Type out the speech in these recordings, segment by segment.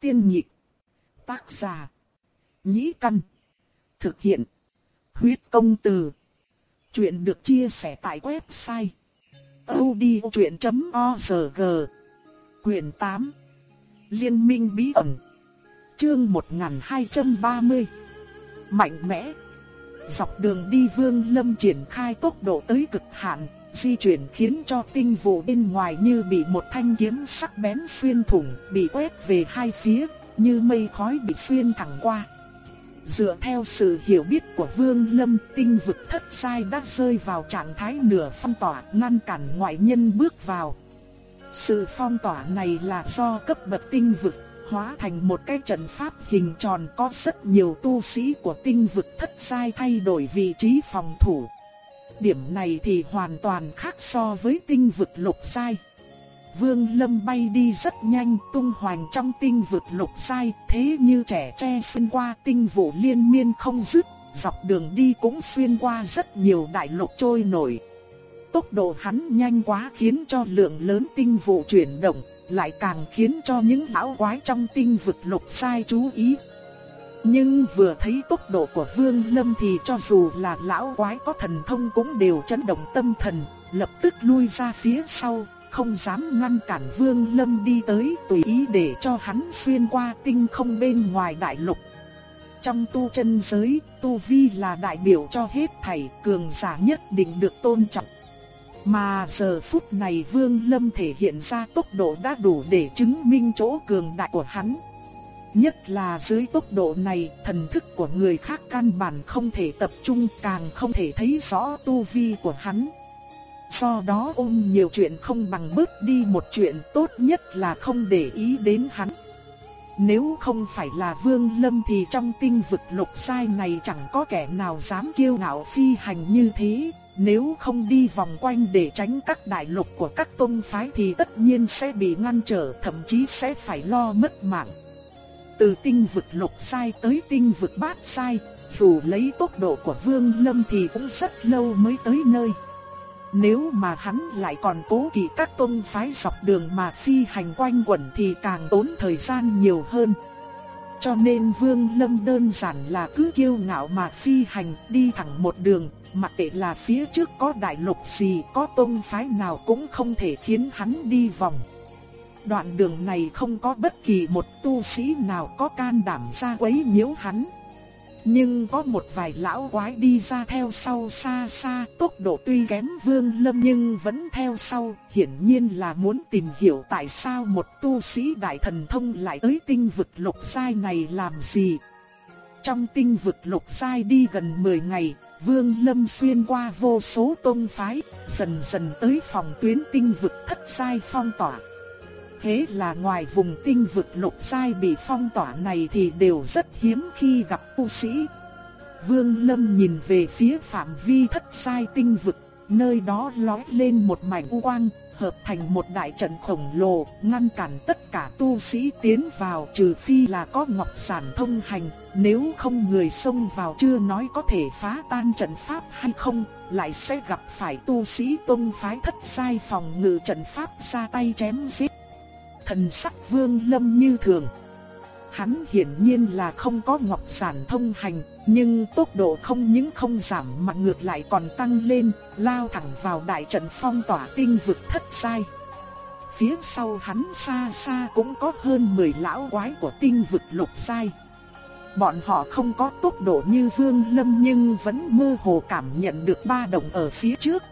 Tiên nhị Tác giả. Nhĩ căn. Thực hiện. Huyết công từ. Chuyện được chia sẻ tại website. odchuyện.org Quyền 8 Liên minh bí ẩn Chương 1230 Mạnh mẽ Dọc đường đi Vương Lâm triển khai tốc độ tới cực hạn, di chuyển khiến cho tinh vụ bên ngoài như bị một thanh kiếm sắc bén xuyên thủng, bị quét về hai phía, như mây khói bị xuyên thẳng qua. Dựa theo sự hiểu biết của Vương Lâm, tinh vực thất sai đã rơi vào trạng thái nửa phong tỏa, ngăn cản ngoại nhân bước vào. Sự phong tỏa này là do cấp bậc tinh vực hóa thành một cái trận pháp hình tròn có rất nhiều tu sĩ của tinh vực thất sai thay đổi vị trí phòng thủ. Điểm này thì hoàn toàn khác so với tinh vực lục sai. Vương Lâm bay đi rất nhanh tung hoành trong tinh vực lục sai thế như trẻ tre xuyên qua tinh vụ liên miên không dứt, dọc đường đi cũng xuyên qua rất nhiều đại lục trôi nổi. Tốc độ hắn nhanh quá khiến cho lượng lớn tinh vụ chuyển động, lại càng khiến cho những lão quái trong tinh vực lục sai chú ý. Nhưng vừa thấy tốc độ của Vương Lâm thì cho dù là lão quái có thần thông cũng đều chấn động tâm thần, lập tức lui ra phía sau, không dám ngăn cản Vương Lâm đi tới tùy ý để cho hắn xuyên qua tinh không bên ngoài đại lục. Trong tu chân giới, tu vi là đại biểu cho hết thảy cường giả nhất định được tôn trọng. Mà giờ phút này Vương Lâm thể hiện ra tốc độ đã đủ để chứng minh chỗ cường đại của hắn. Nhất là dưới tốc độ này, thần thức của người khác căn bản không thể tập trung càng không thể thấy rõ tu vi của hắn. Do đó ôm nhiều chuyện không bằng bớt đi một chuyện tốt nhất là không để ý đến hắn. Nếu không phải là Vương Lâm thì trong tinh vực lục sai này chẳng có kẻ nào dám kiêu ngạo phi hành như thế, nếu không đi vòng quanh để tránh các đại lục của các tôn phái thì tất nhiên sẽ bị ngăn trở, thậm chí sẽ phải lo mất mạng. Từ tinh vực lục sai tới tinh vực bát sai, dù lấy tốc độ của Vương Lâm thì cũng rất lâu mới tới nơi. Nếu mà hắn lại còn cố kỵ các tôn phái dọc đường mà phi hành quanh quẩn thì càng tốn thời gian nhiều hơn. Cho nên Vương Lâm đơn giản là cứ kiêu ngạo mà phi hành đi thẳng một đường, mặc kệ là phía trước có đại lục gì có tôn phái nào cũng không thể khiến hắn đi vòng. Đoạn đường này không có bất kỳ một tu sĩ nào có can đảm ra quấy nhiễu hắn. Nhưng có một vài lão quái đi ra theo sau xa xa, tốc độ tuy kém Vương Lâm nhưng vẫn theo sau, hiển nhiên là muốn tìm hiểu tại sao một tu sĩ đại thần thông lại tới tinh vực lục sai này làm gì. Trong tinh vực lục sai đi gần 10 ngày, Vương Lâm xuyên qua vô số tôn phái, dần dần tới phòng tuyến tinh vực thất sai phong tỏa. Thế là ngoài vùng tinh vực lục sai bị phong tỏa này thì đều rất hiếm khi gặp tu sĩ. Vương Lâm nhìn về phía phạm vi thất sai tinh vực, nơi đó lói lên một mảnh u quang, hợp thành một đại trận khổng lồ, ngăn cản tất cả tu sĩ tiến vào trừ phi là có ngọc sản thông hành, nếu không người xông vào chưa nói có thể phá tan trận pháp hay không, lại sẽ gặp phải tu sĩ tôn phái thất sai phòng ngự trận pháp ra tay chém giết thần sắc vương lâm như thường. Hắn hiển nhiên là không có ngọc sản thông hành, nhưng tốc độ không những không giảm mà ngược lại còn tăng lên, lao thẳng vào đại trận phong tỏa tinh vực thất sai. Phía sau hắn xa xa cũng có hơn 10 lão quái của tinh vực lục sai. Bọn họ không có tốc độ như Vương Lâm nhưng vẫn mơ hồ cảm nhận được ba động ở phía trước.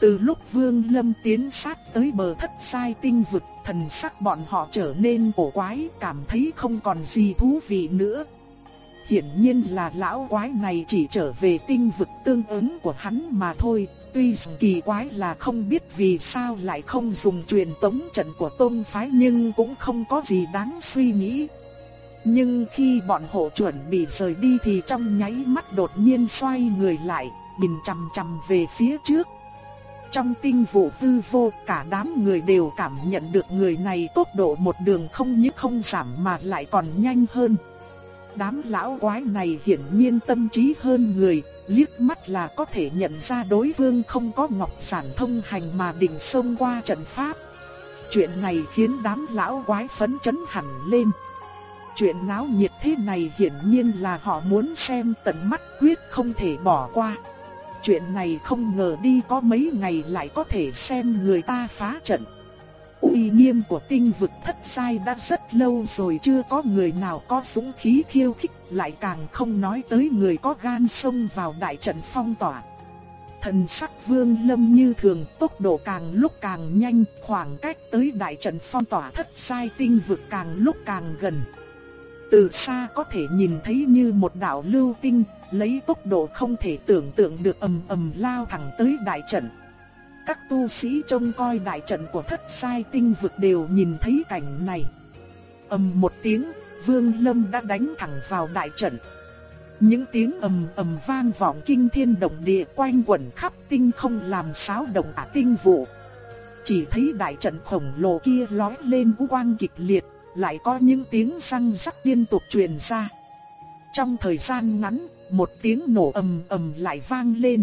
Từ lúc Vương Lâm tiến sát tới bờ thất sai tinh vực thần sắc bọn họ trở nên cổ quái, cảm thấy không còn gì thú vị nữa. Hiển nhiên là lão quái này chỉ trở về tinh vực tương ứng của hắn mà thôi, tuy kỳ quái là không biết vì sao lại không dùng truyền tống trận của tôn phái nhưng cũng không có gì đáng suy nghĩ. Nhưng khi bọn hộ chuẩn bị rời đi thì trong nháy mắt đột nhiên xoay người lại, nhìn chằm chằm về phía trước, trong tinh vụ tư vô cả đám người đều cảm nhận được người này tốc độ một đường không những không giảm mà lại còn nhanh hơn. Đám lão quái này hiển nhiên tâm trí hơn người, liếc mắt là có thể nhận ra đối phương không có ngọc sản thông hành mà định xông qua trận pháp. Chuyện này khiến đám lão quái phấn chấn hẳn lên. Chuyện náo nhiệt thế này hiển nhiên là họ muốn xem tận mắt quyết không thể bỏ qua. Chuyện này không ngờ đi có mấy ngày lại có thể xem người ta phá trận. Uy nghiêm của tinh vực thất sai đã rất lâu rồi chưa có người nào có dũng khí khiêu khích, lại càng không nói tới người có gan xông vào đại trận phong tỏa. Thần sắc vương lâm như thường, tốc độ càng lúc càng nhanh, khoảng cách tới đại trận phong tỏa thất sai tinh vực càng lúc càng gần. Từ xa có thể nhìn thấy như một đạo lưu tinh lấy tốc độ không thể tưởng tượng được ầm ầm lao thẳng tới đại trận. Các tu sĩ trông coi đại trận của thất sai tinh vực đều nhìn thấy cảnh này. ầm một tiếng, Vương Lâm đã đánh thẳng vào đại trận. Những tiếng ầm ầm vang vọng kinh thiên động địa quanh quẩn khắp tinh không làm xáo động ả tinh vụ. Chỉ thấy đại trận khổng lồ kia lói lên u quang kịch liệt, lại có những tiếng răng rắc liên tục truyền ra. Trong thời gian ngắn, một tiếng nổ ầm ầm lại vang lên.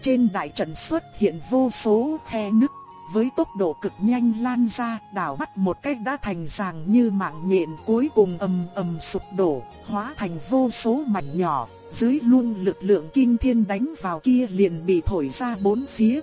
Trên đại trận xuất hiện vô số khe nứt, với tốc độ cực nhanh lan ra, đảo mắt một cách đã thành ràng như mạng nhện cuối cùng ầm ầm sụp đổ, hóa thành vô số mảnh nhỏ, dưới luôn lực lượng kinh thiên đánh vào kia liền bị thổi ra bốn phía.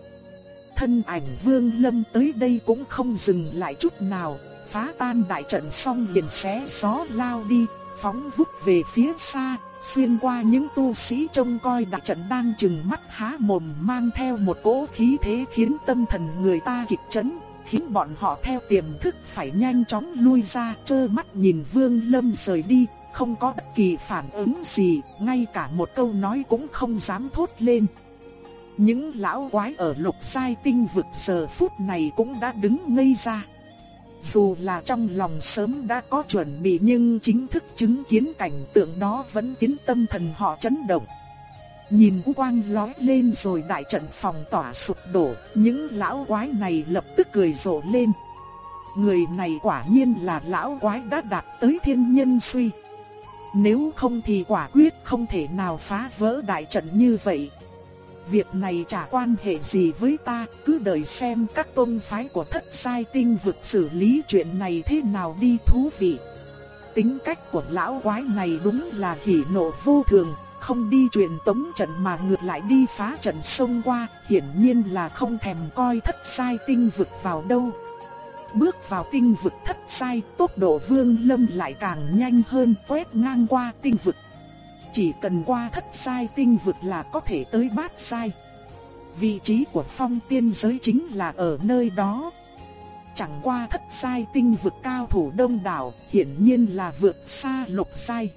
Thân ảnh Vương Lâm tới đây cũng không dừng lại chút nào, phá tan đại trận xong liền xé gió lao đi, phóng vút về phía xa, xuyên qua những tu sĩ trông coi đại trận đang chừng mắt há mồm mang theo một cỗ khí thế khiến tâm thần người ta kịch chấn, khiến bọn họ theo tiềm thức phải nhanh chóng lui ra, trơ mắt nhìn Vương Lâm rời đi, không có bất kỳ phản ứng gì, ngay cả một câu nói cũng không dám thốt lên. Những lão quái ở lục sai tinh vực giờ phút này cũng đã đứng ngây ra. Dù là trong lòng sớm đã có chuẩn bị nhưng chính thức chứng kiến cảnh tượng đó vẫn khiến tâm thần họ chấn động. Nhìn quang lói lên rồi đại trận phòng tỏa sụp đổ, những lão quái này lập tức cười rộ lên. Người này quả nhiên là lão quái đã đạt tới thiên nhân suy. Nếu không thì quả quyết không thể nào phá vỡ đại trận như vậy, Việc này chả quan hệ gì với ta, cứ đợi xem các tôn phái của thất sai tinh vực xử lý chuyện này thế nào đi thú vị. Tính cách của lão quái này đúng là hỉ nộ vô thường, không đi truyền tống trận mà ngược lại đi phá trận sông qua, hiển nhiên là không thèm coi thất sai tinh vực vào đâu. Bước vào tinh vực thất sai, tốc độ vương lâm lại càng nhanh hơn quét ngang qua tinh vực chỉ cần qua thất sai tinh vực là có thể tới bát sai. Vị trí của phong tiên giới chính là ở nơi đó. Chẳng qua thất sai tinh vực cao thủ đông đảo, hiển nhiên là vượt xa lục sai.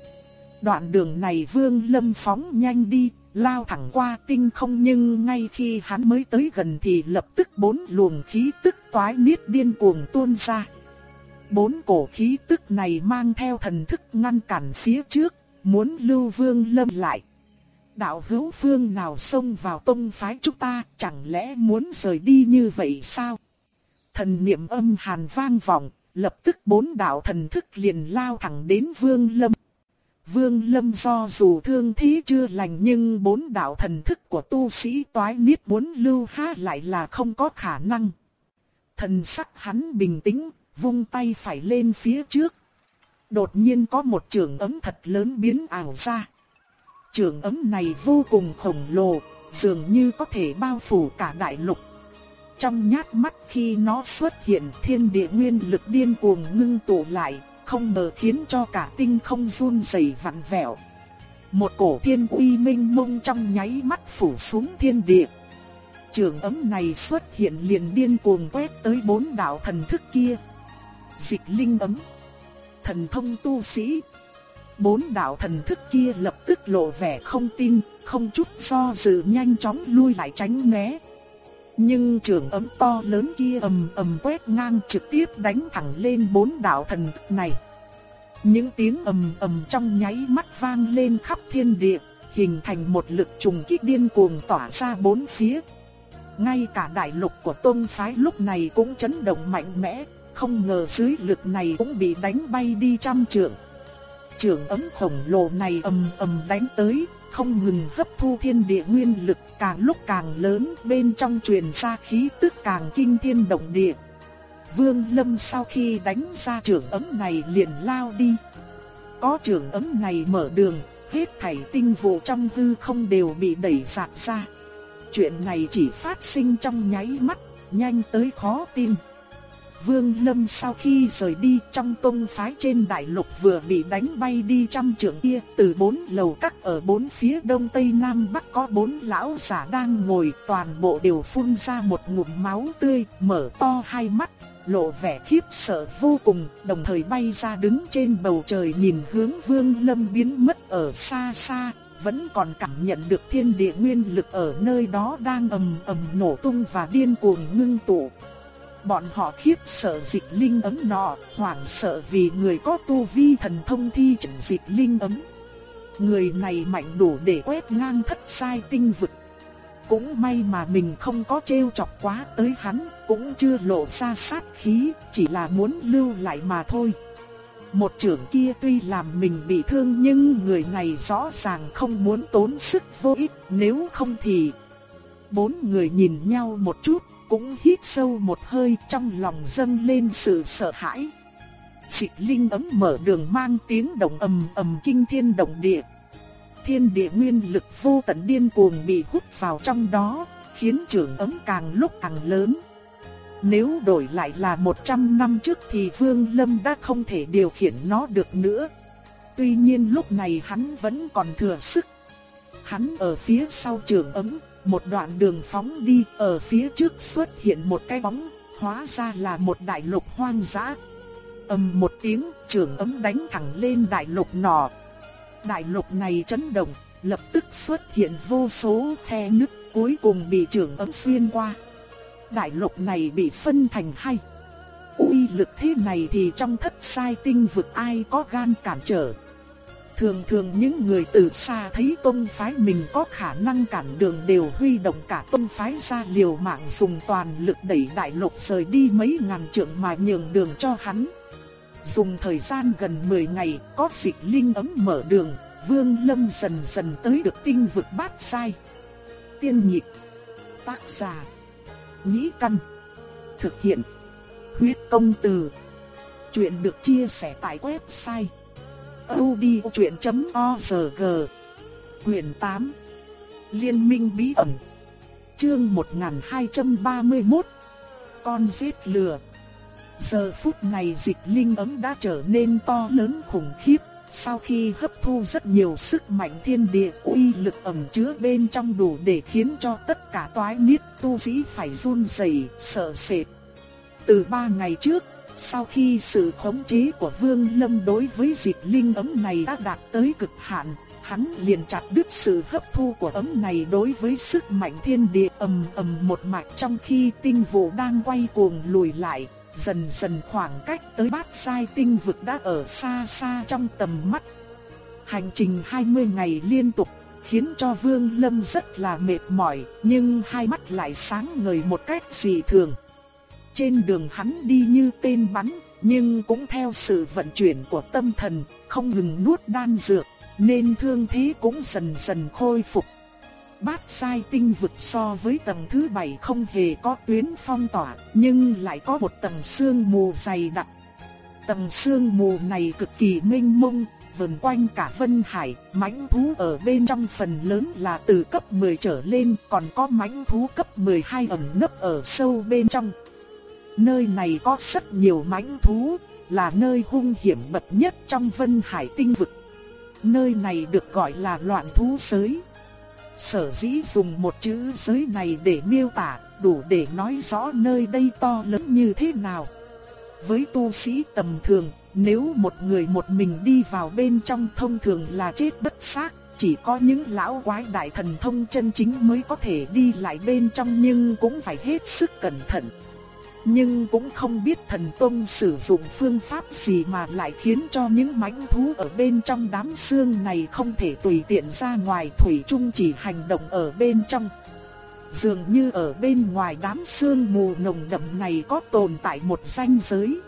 Đoạn đường này vương lâm phóng nhanh đi, lao thẳng qua tinh không nhưng ngay khi hắn mới tới gần thì lập tức bốn luồng khí tức toái niết điên cuồng tuôn ra. Bốn cổ khí tức này mang theo thần thức ngăn cản phía trước, muốn lưu vương lâm lại. Đạo hữu phương nào xông vào tông phái chúng ta, chẳng lẽ muốn rời đi như vậy sao? Thần niệm âm hàn vang vọng, lập tức bốn đạo thần thức liền lao thẳng đến vương lâm. Vương lâm do dù thương thế chưa lành nhưng bốn đạo thần thức của tu sĩ toái niết muốn lưu há lại là không có khả năng. Thần sắc hắn bình tĩnh, vung tay phải lên phía trước, Đột nhiên có một trường ấm thật lớn biến ảo ra. Trường ấm này vô cùng khổng lồ, dường như có thể bao phủ cả đại lục. Trong nhát mắt khi nó xuất hiện thiên địa nguyên lực điên cuồng ngưng tụ lại, không ngờ khiến cho cả tinh không run rẩy vặn vẹo. Một cổ thiên uy minh mông trong nháy mắt phủ xuống thiên địa. Trường ấm này xuất hiện liền điên cuồng quét tới bốn đạo thần thức kia. Dịch linh ấm thần thông tu sĩ. Bốn đạo thần thức kia lập tức lộ vẻ không tin, không chút do dự nhanh chóng lui lại tránh né. Nhưng trường ấm to lớn kia ầm ầm quét ngang trực tiếp đánh thẳng lên bốn đạo thần thức này. Những tiếng ầm ầm trong nháy mắt vang lên khắp thiên địa, hình thành một lực trùng kích điên cuồng tỏa ra bốn phía. Ngay cả đại lục của tôn phái lúc này cũng chấn động mạnh mẽ, không ngờ dưới lực này cũng bị đánh bay đi trăm trượng. Trường ấm khổng lồ này ầm ầm đánh tới, không ngừng hấp thu thiên địa nguyên lực càng lúc càng lớn, bên trong truyền ra khí tức càng kinh thiên động địa. Vương Lâm sau khi đánh ra trường ấm này liền lao đi. Có trường ấm này mở đường, hết thảy tinh vụ trong hư không đều bị đẩy giạt ra. Chuyện này chỉ phát sinh trong nháy mắt, nhanh tới khó tin. Vương Lâm sau khi rời đi trong tông phái trên đại lục vừa bị đánh bay đi trăm trưởng kia, từ bốn lầu các ở bốn phía đông tây nam bắc có bốn lão giả đang ngồi, toàn bộ đều phun ra một ngụm máu tươi, mở to hai mắt, lộ vẻ khiếp sợ vô cùng, đồng thời bay ra đứng trên bầu trời nhìn hướng Vương Lâm biến mất ở xa xa, vẫn còn cảm nhận được thiên địa nguyên lực ở nơi đó đang ầm ầm nổ tung và điên cuồng ngưng tụ. Bọn họ khiếp sợ dịch linh ấm nọ, hoảng sợ vì người có tu vi thần thông thi triển dịch linh ấm. Người này mạnh đủ để quét ngang thất sai tinh vực. Cũng may mà mình không có trêu chọc quá tới hắn, cũng chưa lộ ra sát khí, chỉ là muốn lưu lại mà thôi. Một trưởng kia tuy làm mình bị thương nhưng người này rõ ràng không muốn tốn sức vô ích, nếu không thì... Bốn người nhìn nhau một chút, cũng hít sâu một hơi trong lòng dâng lên sự sợ hãi. chị linh ấm mở đường mang tiếng động ầm ầm kinh thiên động địa. Thiên địa nguyên lực vô tận điên cuồng bị hút vào trong đó, khiến trường ấm càng lúc càng lớn. Nếu đổi lại là 100 năm trước thì Vương Lâm đã không thể điều khiển nó được nữa. Tuy nhiên lúc này hắn vẫn còn thừa sức. Hắn ở phía sau trường ấm, một đoạn đường phóng đi, ở phía trước xuất hiện một cái bóng, hóa ra là một đại lục hoang dã. ầm một tiếng, trường ấm đánh thẳng lên đại lục nọ. Đại lục này chấn động, lập tức xuất hiện vô số khe nứt, cuối cùng bị trường ấm xuyên qua. Đại lục này bị phân thành hai. uy lực thế này thì trong thất sai tinh vực ai có gan cản trở. Thường thường những người từ xa thấy tôn phái mình có khả năng cản đường đều huy động cả tôn phái ra liều mạng dùng toàn lực đẩy đại lục rời đi mấy ngàn trượng mà nhường đường cho hắn. Dùng thời gian gần 10 ngày, có dịch linh ấm mở đường, Vương Lâm dần dần tới được tinh vực bát sai. Tiên nhịp, tác giả, nhĩ căn, thực hiện, huyết công từ. Chuyện được chia sẻ tại website audiochuyện.org Quyền 8 Liên minh bí ẩn. Chương 1231 Con giết lừa. Giờ phút này dịch linh ấm đã trở nên to lớn khủng khiếp. Sau khi hấp thu rất nhiều sức mạnh thiên địa, uy lực ẩn chứa bên trong đủ để khiến cho tất cả toái niết tu sĩ phải run rẩy, sợ sệt. Từ ba ngày trước sau khi sự khống chế của Vương Lâm đối với dịch linh ấm này đã đạt tới cực hạn, hắn liền chặt đứt sự hấp thu của ấm này đối với sức mạnh thiên địa ầm ầm một mạch trong khi tinh vụ đang quay cuồng lùi lại, dần dần khoảng cách tới bát sai tinh vực đã ở xa xa trong tầm mắt. Hành trình 20 ngày liên tục khiến cho Vương Lâm rất là mệt mỏi, nhưng hai mắt lại sáng ngời một cách dị thường. Trên đường hắn đi như tên bắn, nhưng cũng theo sự vận chuyển của tâm thần, không ngừng nuốt đan dược, nên thương thế cũng dần dần khôi phục. Bát sai tinh vực so với tầng thứ bảy không hề có tuyến phong tỏa, nhưng lại có một tầng sương mù dày đặc. Tầng sương mù này cực kỳ mênh mông, vần quanh cả Vân Hải, mãnh thú ở bên trong phần lớn là từ cấp 10 trở lên, còn có mãnh thú cấp 12 ẩn nấp ở sâu bên trong. Nơi này có rất nhiều mãnh thú, là nơi hung hiểm bậc nhất trong Vân Hải tinh vực. Nơi này được gọi là loạn thú giới. Sở dĩ dùng một chữ giới này để miêu tả, đủ để nói rõ nơi đây to lớn như thế nào. Với tu sĩ tầm thường, nếu một người một mình đi vào bên trong thông thường là chết bất xác, chỉ có những lão quái đại thần thông chân chính mới có thể đi lại bên trong nhưng cũng phải hết sức cẩn thận nhưng cũng không biết thần tông sử dụng phương pháp gì mà lại khiến cho những mãnh thú ở bên trong đám xương này không thể tùy tiện ra ngoài thủy chung chỉ hành động ở bên trong. Dường như ở bên ngoài đám xương mù nồng đậm này có tồn tại một ranh giới.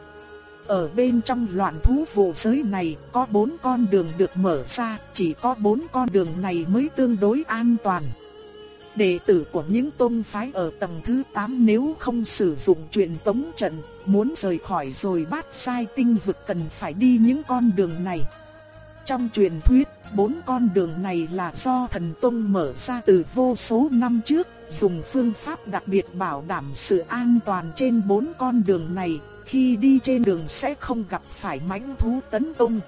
Ở bên trong loạn thú vụ giới này có bốn con đường được mở ra, chỉ có bốn con đường này mới tương đối an toàn. Đệ tử của những tôn phái ở tầng thứ 8 nếu không sử dụng truyền tống trận, muốn rời khỏi rồi bát sai tinh vực cần phải đi những con đường này. Trong truyền thuyết, bốn con đường này là do thần Tông mở ra từ vô số năm trước, dùng phương pháp đặc biệt bảo đảm sự an toàn trên bốn con đường này, khi đi trên đường sẽ không gặp phải mãnh thú tấn công.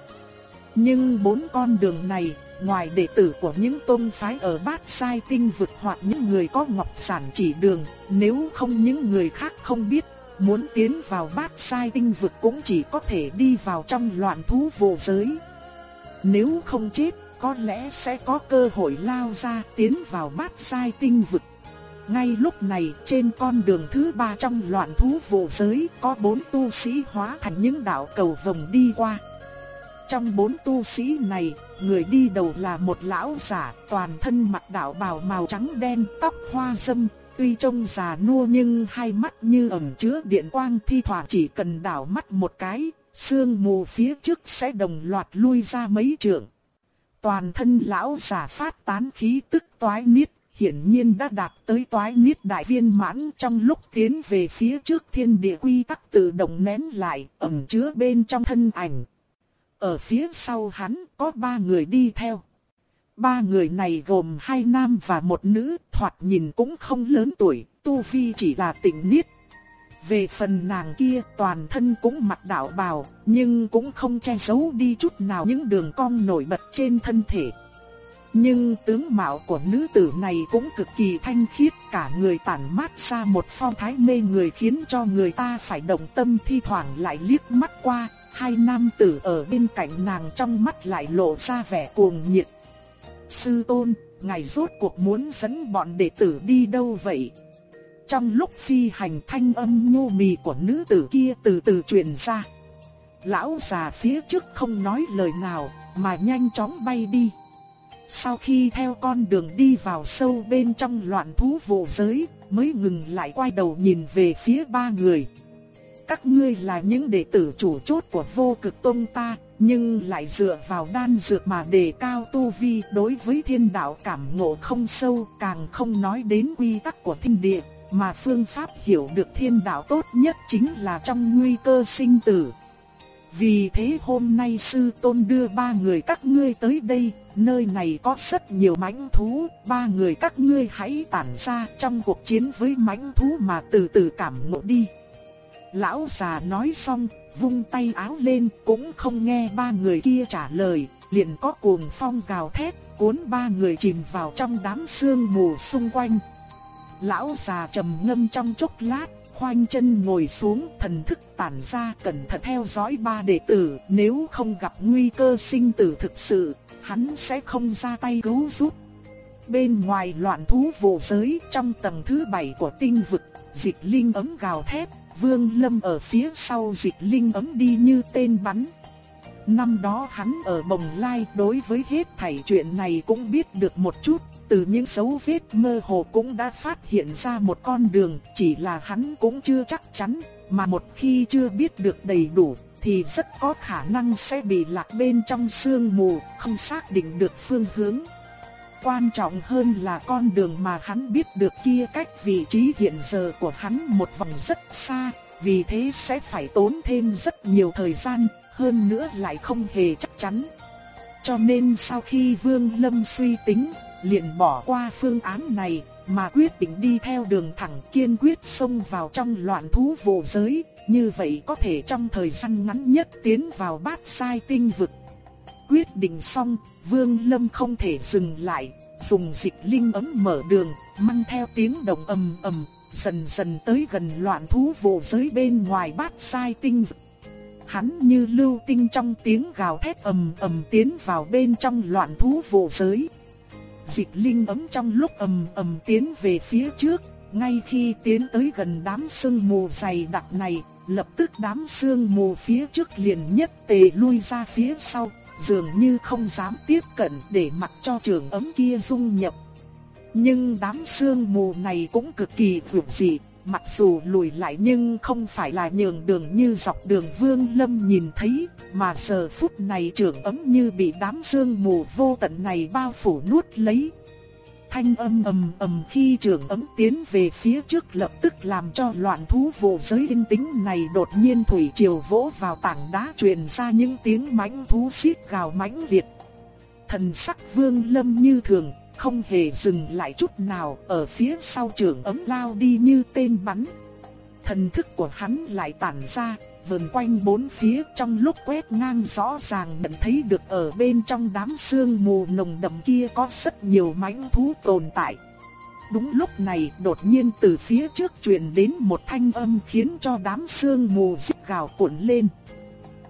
Nhưng bốn con đường này, ngoài đệ tử của những tôn phái ở bát sai tinh vực hoặc những người có ngọc sản chỉ đường, nếu không những người khác không biết, muốn tiến vào bát sai tinh vực cũng chỉ có thể đi vào trong loạn thú vô giới. Nếu không chết, có lẽ sẽ có cơ hội lao ra tiến vào bát sai tinh vực. Ngay lúc này trên con đường thứ ba trong loạn thú vô giới có bốn tu sĩ hóa thành những đạo cầu vòng đi qua. Trong bốn tu sĩ này, người đi đầu là một lão giả toàn thân mặc đạo bào màu trắng đen tóc hoa râm. Tuy trông già nua nhưng hai mắt như ẩn chứa điện quang thi thoảng chỉ cần đảo mắt một cái, sương mù phía trước sẽ đồng loạt lui ra mấy trượng. Toàn thân lão giả phát tán khí tức toái niết, hiển nhiên đã đạt tới toái niết đại viên mãn trong lúc tiến về phía trước thiên địa quy tắc tự động nén lại, ẩn chứa bên trong thân ảnh. Ở phía sau hắn có ba người đi theo. Ba người này gồm hai nam và một nữ, thoạt nhìn cũng không lớn tuổi, tu vi chỉ là tịnh niết. Về phần nàng kia toàn thân cũng mặc đạo bào, nhưng cũng không che giấu đi chút nào những đường cong nổi bật trên thân thể. Nhưng tướng mạo của nữ tử này cũng cực kỳ thanh khiết, cả người tản mát ra một phong thái mê người khiến cho người ta phải động tâm thi thoảng lại liếc mắt qua, hai nam tử ở bên cạnh nàng trong mắt lại lộ ra vẻ cuồng nhiệt. Sư tôn, ngài rốt cuộc muốn dẫn bọn đệ tử đi đâu vậy? Trong lúc phi hành thanh âm nhô mì của nữ tử kia từ từ truyền ra. Lão già phía trước không nói lời nào, mà nhanh chóng bay đi. Sau khi theo con đường đi vào sâu bên trong loạn thú vô giới, mới ngừng lại quay đầu nhìn về phía ba người. Các ngươi là những đệ tử chủ chốt của vô cực tông ta, nhưng lại dựa vào đan dược mà đề cao tu vi đối với thiên đạo cảm ngộ không sâu, càng không nói đến quy tắc của thiên địa, mà phương pháp hiểu được thiên đạo tốt nhất chính là trong nguy cơ sinh tử. Vì thế hôm nay sư tôn đưa ba người các ngươi tới đây, nơi này có rất nhiều mãnh thú, ba người các ngươi hãy tản ra trong cuộc chiến với mãnh thú mà từ từ cảm ngộ đi. Lão già nói xong, vung tay áo lên cũng không nghe ba người kia trả lời, liền có cuồng phong gào thét, cuốn ba người chìm vào trong đám sương mù xung quanh. Lão già trầm ngâm trong chốc lát, khoanh chân ngồi xuống, thần thức tản ra cẩn thận theo dõi ba đệ tử, nếu không gặp nguy cơ sinh tử thực sự, hắn sẽ không ra tay cứu giúp. Bên ngoài loạn thú vô giới, trong tầng thứ bảy của tinh vực, dịch linh ấm gào thét, Vương Lâm ở phía sau dịch linh ấm đi như tên bắn. Năm đó hắn ở Bồng Lai đối với hết thảy chuyện này cũng biết được một chút, từ những dấu vết mơ hồ cũng đã phát hiện ra một con đường, chỉ là hắn cũng chưa chắc chắn, mà một khi chưa biết được đầy đủ thì rất có khả năng sẽ bị lạc bên trong sương mù, không xác định được phương hướng. Quan trọng hơn là con đường mà hắn biết được kia cách vị trí hiện giờ của hắn một vòng rất xa, vì thế sẽ phải tốn thêm rất nhiều thời gian, hơn nữa lại không hề chắc chắn. Cho nên sau khi Vương Lâm suy tính, liền bỏ qua phương án này, mà quyết định đi theo đường thẳng kiên quyết xông vào trong loạn thú vô giới, như vậy có thể trong thời gian ngắn nhất tiến vào bát sai tinh vực. Quyết định xong, Vương Lâm không thể dừng lại, dùng dịch linh ấm mở đường, mang theo tiếng động ầm ầm, dần dần tới gần loạn thú vô giới bên ngoài bát sai tinh vực. Hắn như lưu tinh trong tiếng gào thét ầm ầm tiến vào bên trong loạn thú vô giới dịch linh ấm trong lúc ầm ầm tiến về phía trước, ngay khi tiến tới gần đám sương mù dày đặc này, lập tức đám sương mù phía trước liền nhất tề lui ra phía sau, dường như không dám tiếp cận để mặc cho trường ấm kia dung nhập. Nhưng đám sương mù này cũng cực kỳ vượt dị, mặc dù lùi lại nhưng không phải là nhường đường như dọc đường Vương Lâm nhìn thấy, mà giờ phút này trường ấm như bị đám sương mù vô tận này bao phủ nuốt lấy thanh âm ầm ầm khi trường ấm tiến về phía trước lập tức làm cho loạn thú vụ giới yên tĩnh này đột nhiên thủy triều vỗ vào tảng đá truyền ra những tiếng mãnh thú xiết gào mãnh liệt. Thần sắc vương lâm như thường, không hề dừng lại chút nào, ở phía sau trường ấm lao đi như tên bắn. Thần thức của hắn lại tản ra, vần quanh bốn phía trong lúc quét ngang rõ ràng nhận thấy được ở bên trong đám sương mù nồng đậm kia có rất nhiều mãnh thú tồn tại. Đúng lúc này đột nhiên từ phía trước truyền đến một thanh âm khiến cho đám sương mù rít gào cuộn lên.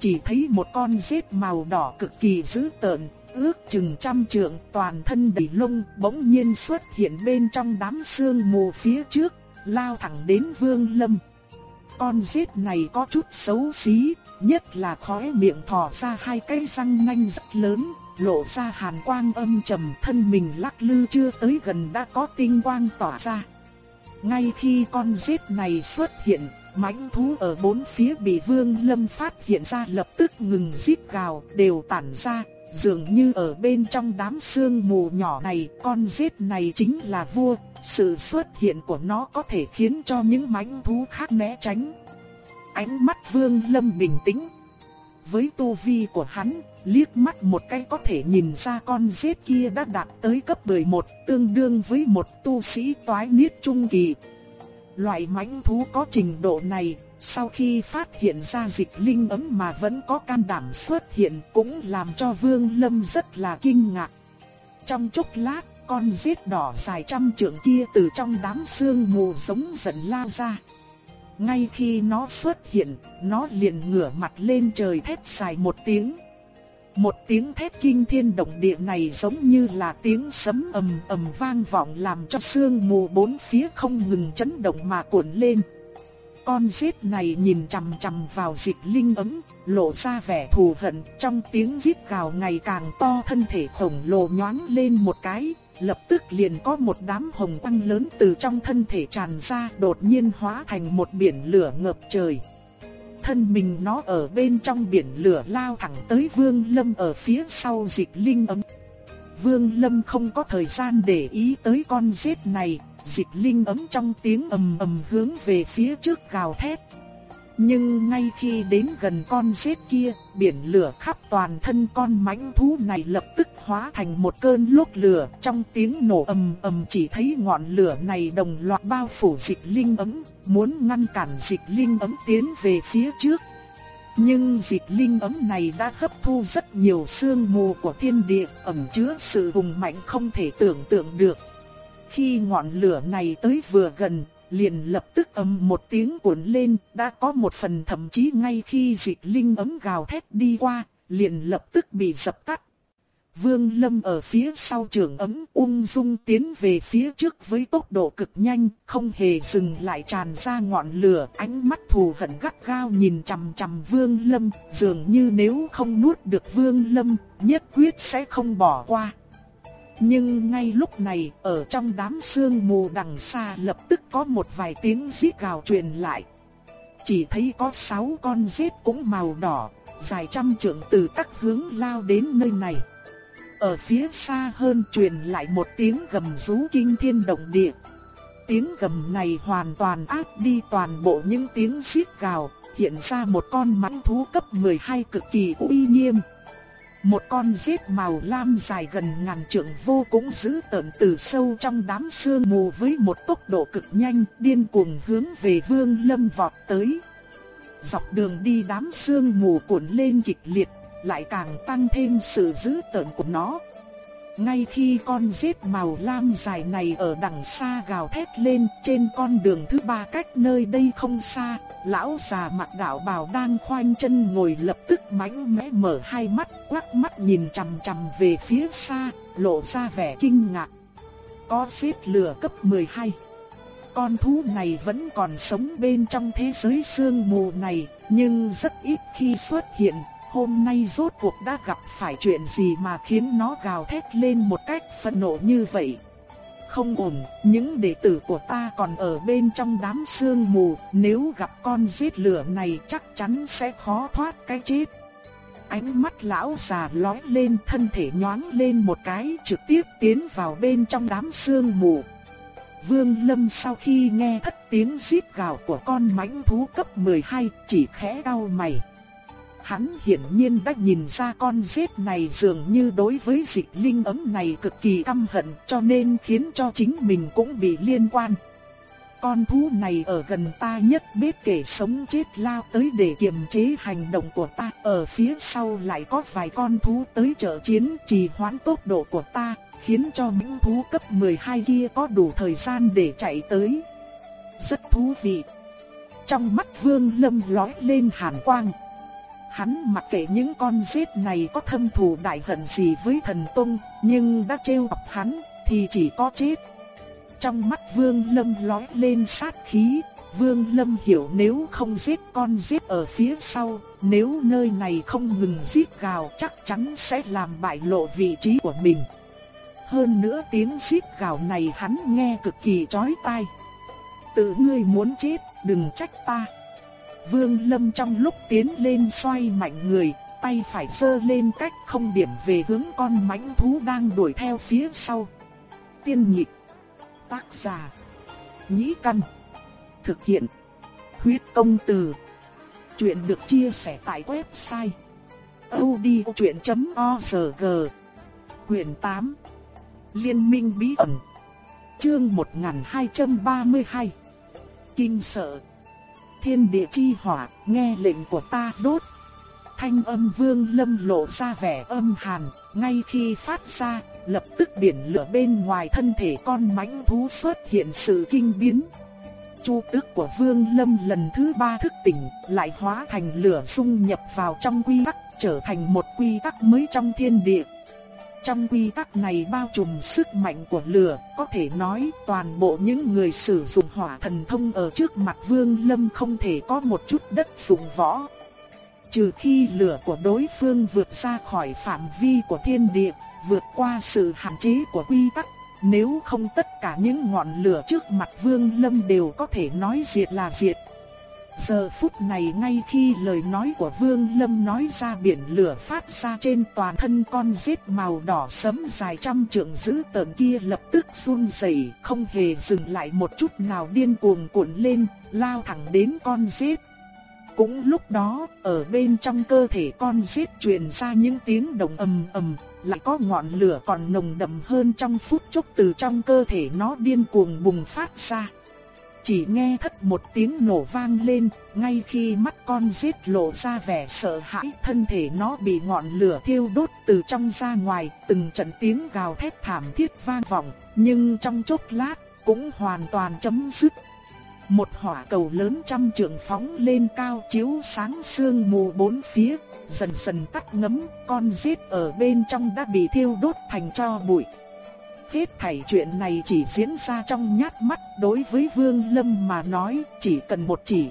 Chỉ thấy một con rết màu đỏ cực kỳ dữ tợn, ước chừng trăm trượng toàn thân đầy lông bỗng nhiên xuất hiện bên trong đám sương mù phía trước, lao thẳng đến vương lâm con rết này có chút xấu xí, nhất là khóe miệng thò ra hai cái răng nanh rất lớn, lộ ra hàn quang âm trầm thân mình lắc lư chưa tới gần đã có tinh quang tỏa ra. Ngay khi con rết này xuất hiện, mãnh thú ở bốn phía bị Vương Lâm phát hiện ra lập tức ngừng rít gào, đều tản ra, dường như ở bên trong đám sương mù nhỏ này, con rết này chính là vua, sự xuất hiện của nó có thể khiến cho những mãnh thú khác né tránh. Ánh mắt Vương Lâm bình tĩnh. Với tu vi của hắn, liếc mắt một cái có thể nhìn ra con rết kia đã đạt tới cấp 11, tương đương với một tu sĩ toái niết trung kỳ. Loại mãnh thú có trình độ này, sau khi phát hiện ra dịch linh ấm mà vẫn có can đảm xuất hiện cũng làm cho Vương Lâm rất là kinh ngạc. Trong chốc lát, con rết đỏ dài trăm trượng kia từ trong đám sương mù giống dần lao ra. Ngay khi nó xuất hiện, nó liền ngửa mặt lên trời thét dài một tiếng. Một tiếng thét kinh thiên động địa này giống như là tiếng sấm ầm ầm vang vọng làm cho sương mù bốn phía không ngừng chấn động mà cuộn lên. Con rết này nhìn chằm chằm vào dịch linh ấm, lộ ra vẻ thù hận, trong tiếng rít gào ngày càng to thân thể khổng lồ nhoáng lên một cái, lập tức liền có một đám hồng quang lớn từ trong thân thể tràn ra, đột nhiên hóa thành một biển lửa ngập trời. Thân mình nó ở bên trong biển lửa lao thẳng tới Vương Lâm ở phía sau dịch linh ấm. Vương Lâm không có thời gian để ý tới con rết này, dịch linh ấm trong tiếng ầm ầm hướng về phía trước gào thét. Nhưng ngay khi đến gần con rết kia, biển lửa khắp toàn thân con mãnh thú này lập tức hóa thành một cơn lốc lửa, trong tiếng nổ ầm ầm chỉ thấy ngọn lửa này đồng loạt bao phủ dịch linh ấm, muốn ngăn cản dịch linh ấm tiến về phía trước. Nhưng dịch linh ấm này đã hấp thu rất nhiều sương mù của thiên địa, ẩn chứa sự hùng mạnh không thể tưởng tượng được. Khi ngọn lửa này tới vừa gần, liền lập tức ầm một tiếng cuộn lên, đã có một phần thậm chí ngay khi dịch linh ấm gào thét đi qua, liền lập tức bị dập tắt. Vương Lâm ở phía sau trường ấm ung dung tiến về phía trước với tốc độ cực nhanh, không hề dừng lại tràn ra ngọn lửa, ánh mắt thù hận gắt gao nhìn chằm chằm Vương Lâm, dường như nếu không nuốt được Vương Lâm, nhất quyết sẽ không bỏ qua. Nhưng ngay lúc này, ở trong đám sương mù đằng xa lập tức có một vài tiếng rít gào truyền lại. Chỉ thấy có sáu con giết cũng màu đỏ, dài trăm trượng từ các hướng lao đến nơi này. Ở phía xa hơn truyền lại một tiếng gầm rú kinh thiên động địa. Tiếng gầm này hoàn toàn áp đi toàn bộ những tiếng rít gào, hiện ra một con mãnh thú cấp 12 cực kỳ uy nghiêm. Một con rết màu lam dài gần ngàn trượng vô cũng giữ tợn từ sâu trong đám sương mù với một tốc độ cực nhanh điên cuồng hướng về vương lâm vọt tới. Dọc đường đi đám sương mù cuộn lên kịch liệt, lại càng tăng thêm sự dữ tợn của nó. Ngay khi con rết màu lam dài này ở đằng xa gào thét lên trên con đường thứ ba cách nơi đây không xa, lão già mặt đạo bào đang khoanh chân ngồi lập tức mánh mẽ mở hai mắt, quắc mắt nhìn chằm chằm về phía xa, lộ ra vẻ kinh ngạc. Có rết lửa cấp 12. Con thú này vẫn còn sống bên trong thế giới sương mù này, nhưng rất ít khi xuất hiện, hôm nay rốt cuộc đã gặp phải chuyện gì mà khiến nó gào thét lên một cách phẫn nộ như vậy. Không ổn, những đệ tử của ta còn ở bên trong đám sương mù, nếu gặp con giết lửa này chắc chắn sẽ khó thoát cái chết. Ánh mắt lão già lóe lên thân thể nhoáng lên một cái trực tiếp tiến vào bên trong đám sương mù. Vương Lâm sau khi nghe thất tiếng rít gào của con mãnh thú cấp 12 chỉ khẽ đau mày. Hắn hiển nhiên đã nhìn ra con rết này dường như đối với dịch linh ấm này cực kỳ căm hận cho nên khiến cho chính mình cũng bị liên quan. Con thú này ở gần ta nhất biết kể sống chết lao tới để kiềm chế hành động của ta. Ở phía sau lại có vài con thú tới trợ chiến trì hoãn tốc độ của ta, khiến cho những thú cấp 12 kia có đủ thời gian để chạy tới. Rất thú vị. Trong mắt vương lâm lói lên hàn quang. Hắn mặc kệ những con giết này có thâm thù đại hận gì với thần Tông, nhưng đã trêu chọc hắn thì chỉ có chết. Trong mắt Vương Lâm lóe lên sát khí, Vương Lâm hiểu nếu không giết con giết ở phía sau, nếu nơi này không ngừng giết gào chắc chắn sẽ làm bại lộ vị trí của mình. Hơn nữa tiếng giết gào này hắn nghe cực kỳ chói tai. Tự ngươi muốn chết, đừng trách ta. Vương Lâm trong lúc tiến lên xoay mạnh người, tay phải sơ lên cách không điểm về hướng con mãnh thú đang đuổi theo phía sau. Tiên nhịp Tác giả. Nhĩ Căn. Thực hiện. Huyết công từ. Chuyện được chia sẻ tại website. odchuyện.org Quyền 8. Liên minh bí ẩn. Chương 1232. Kinh sợ. Thiên địa chi hỏa, nghe lệnh của ta đốt. Thanh âm vương lâm lộ ra vẻ âm hàn, ngay khi phát ra, lập tức biển lửa bên ngoài thân thể con mãnh thú xuất hiện sự kinh biến. Chu tức của Vương Lâm lần thứ ba thức tỉnh, lại hóa thành lửa xung nhập vào trong quy tắc, trở thành một quy tắc mới trong thiên địa. Trong quy tắc này bao trùm sức mạnh của lửa, có thể nói toàn bộ những người sử dụng hỏa thần thông ở trước mặt Vương Lâm không thể có một chút đất dụng võ. Trừ khi lửa của đối phương vượt ra khỏi phạm vi của thiên địa, vượt qua sự hạn chế của quy tắc, nếu không tất cả những ngọn lửa trước mặt Vương Lâm đều có thể nói diệt là diệt. Giờ phút này ngay khi lời nói của Vương Lâm nói ra biển lửa phát ra trên toàn thân con rết màu đỏ sẫm dài trăm trượng giữ tợn kia lập tức run rẩy, không hề dừng lại một chút nào điên cuồng cuộn lên, lao thẳng đến con rết. Cũng lúc đó, ở bên trong cơ thể con rết truyền ra những tiếng động ầm ầm, lại có ngọn lửa còn nồng đậm hơn trong phút chốc từ trong cơ thể nó điên cuồng bùng phát ra. Chỉ nghe thất một tiếng nổ vang lên, ngay khi mắt con giết lộ ra vẻ sợ hãi, thân thể nó bị ngọn lửa thiêu đốt từ trong ra ngoài, từng trận tiếng gào thét thảm thiết vang vọng, nhưng trong chốc lát cũng hoàn toàn chấm dứt. Một hỏa cầu lớn trăm trượng phóng lên cao chiếu sáng sương mù bốn phía, dần dần tắt ngấm, con giết ở bên trong đã bị thiêu đốt thành tro bụi. Hết thảy chuyện này chỉ diễn ra trong nhát mắt đối với Vương Lâm mà nói, chỉ cần một chỉ.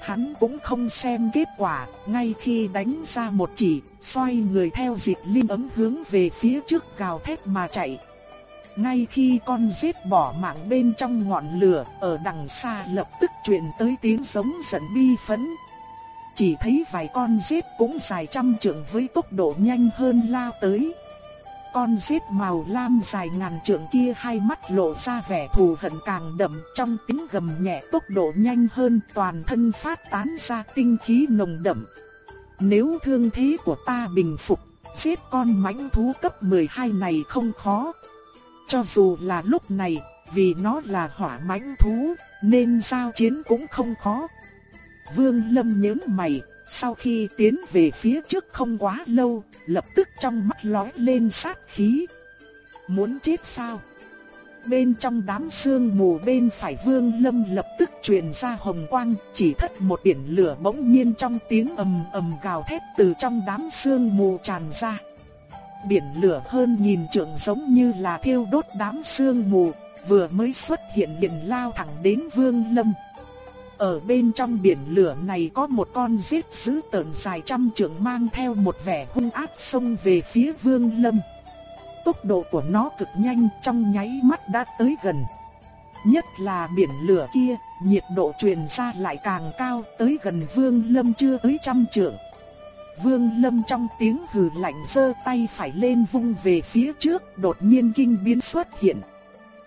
Hắn cũng không xem kết quả, ngay khi đánh ra một chỉ, xoay người theo dịch linh ấm hướng về phía trước gào thét mà chạy. Ngay khi con giết bỏ mạng bên trong ngọn lửa, ở đằng xa lập tức truyền tới tiếng giống giận bi phẫn. Chỉ thấy vài con giết cũng dài trăm trượng với tốc độ nhanh hơn lao tới. Con rết màu lam dài ngàn trượng kia hai mắt lộ ra vẻ thù hận càng đậm trong tiếng gầm nhẹ tốc độ nhanh hơn toàn thân phát tán ra tinh khí nồng đậm. Nếu thương thế của ta bình phục, giết con mãnh thú cấp 12 này không khó. Cho dù là lúc này, vì nó là hỏa mãnh thú, nên giao chiến cũng không khó. Vương Lâm nhớ mày, sau khi tiến về phía trước không quá lâu, lập tức trong mắt lóe lên sát khí. Muốn chết sao? Bên trong đám sương mù bên phải Vương Lâm lập tức truyền ra hồng quang, chỉ thất một biển lửa bỗng nhiên trong tiếng ầm ầm gào thét từ trong đám sương mù tràn ra. Biển lửa hơn nghìn trượng giống như là thiêu đốt đám sương mù, vừa mới xuất hiện liền lao thẳng đến Vương Lâm. Ở bên trong biển lửa này có một con giết dữ tợn dài trăm trượng mang theo một vẻ hung ác xông về phía Vương Lâm. Tốc độ của nó cực nhanh trong nháy mắt đã tới gần. Nhất là biển lửa kia, nhiệt độ truyền ra lại càng cao tới gần Vương Lâm chưa tới trăm trượng. Vương Lâm trong tiếng hừ lạnh giơ tay phải lên vung về phía trước, đột nhiên kinh biến xuất hiện.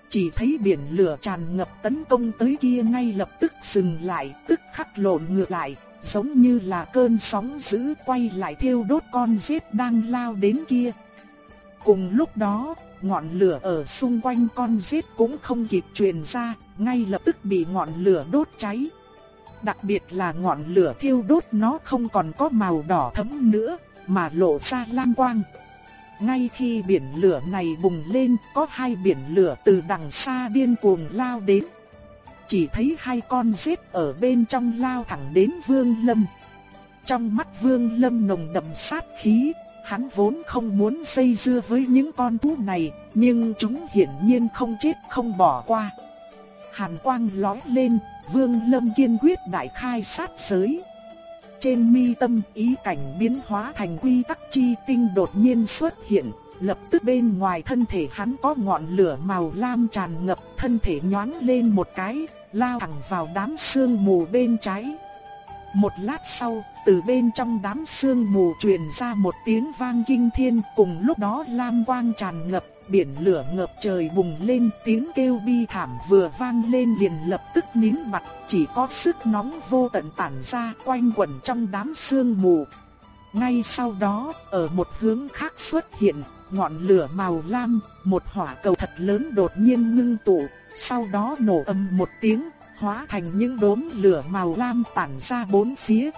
Chỉ thấy biển lửa tràn ngập tấn công tới kia ngay lập tức dừng lại, tức khắc lộn ngược lại, giống như là cơn sóng dữ quay lại thiêu đốt con giết đang lao đến kia. Cùng lúc đó, ngọn lửa ở xung quanh con giết cũng không kịp truyền ra, ngay lập tức bị ngọn lửa đốt cháy. Đặc biệt là ngọn lửa thiêu đốt nó không còn có màu đỏ thẫm nữa, mà lộ ra lam quang. Ngay khi biển lửa này bùng lên, có hai biển lửa từ đằng xa điên cuồng lao đến. Chỉ thấy hai con giết ở bên trong lao thẳng đến Vương Lâm. Trong mắt Vương Lâm nồng đậm sát khí, hắn vốn không muốn dây dưa với những con thú này, nhưng chúng hiển nhiên không chết không bỏ qua. Hàn quang lóe lên, Vương Lâm kiên quyết đại khai sát giới. Trên mi tâm ý cảnh biến hóa thành quy tắc chi tinh đột nhiên xuất hiện, lập tức bên ngoài thân thể hắn có ngọn lửa màu lam tràn ngập, thân thể nhoáng lên một cái, lao thẳng vào đám sương mù bên trái. Một lát sau, từ bên trong đám sương mù truyền ra một tiếng vang kinh thiên, cùng lúc đó lam quang tràn ngập, biển lửa ngập trời bùng lên, tiếng kêu bi thảm vừa vang lên liền lập tức nín bặt, chỉ có sức nóng vô tận tản ra quanh quẩn trong đám sương mù. Ngay sau đó, ở một hướng khác xuất hiện, ngọn lửa màu lam, một hỏa cầu thật lớn đột nhiên ngưng tụ, sau đó nổ âm một tiếng, hóa thành những đốm lửa màu lam tản ra bốn phía.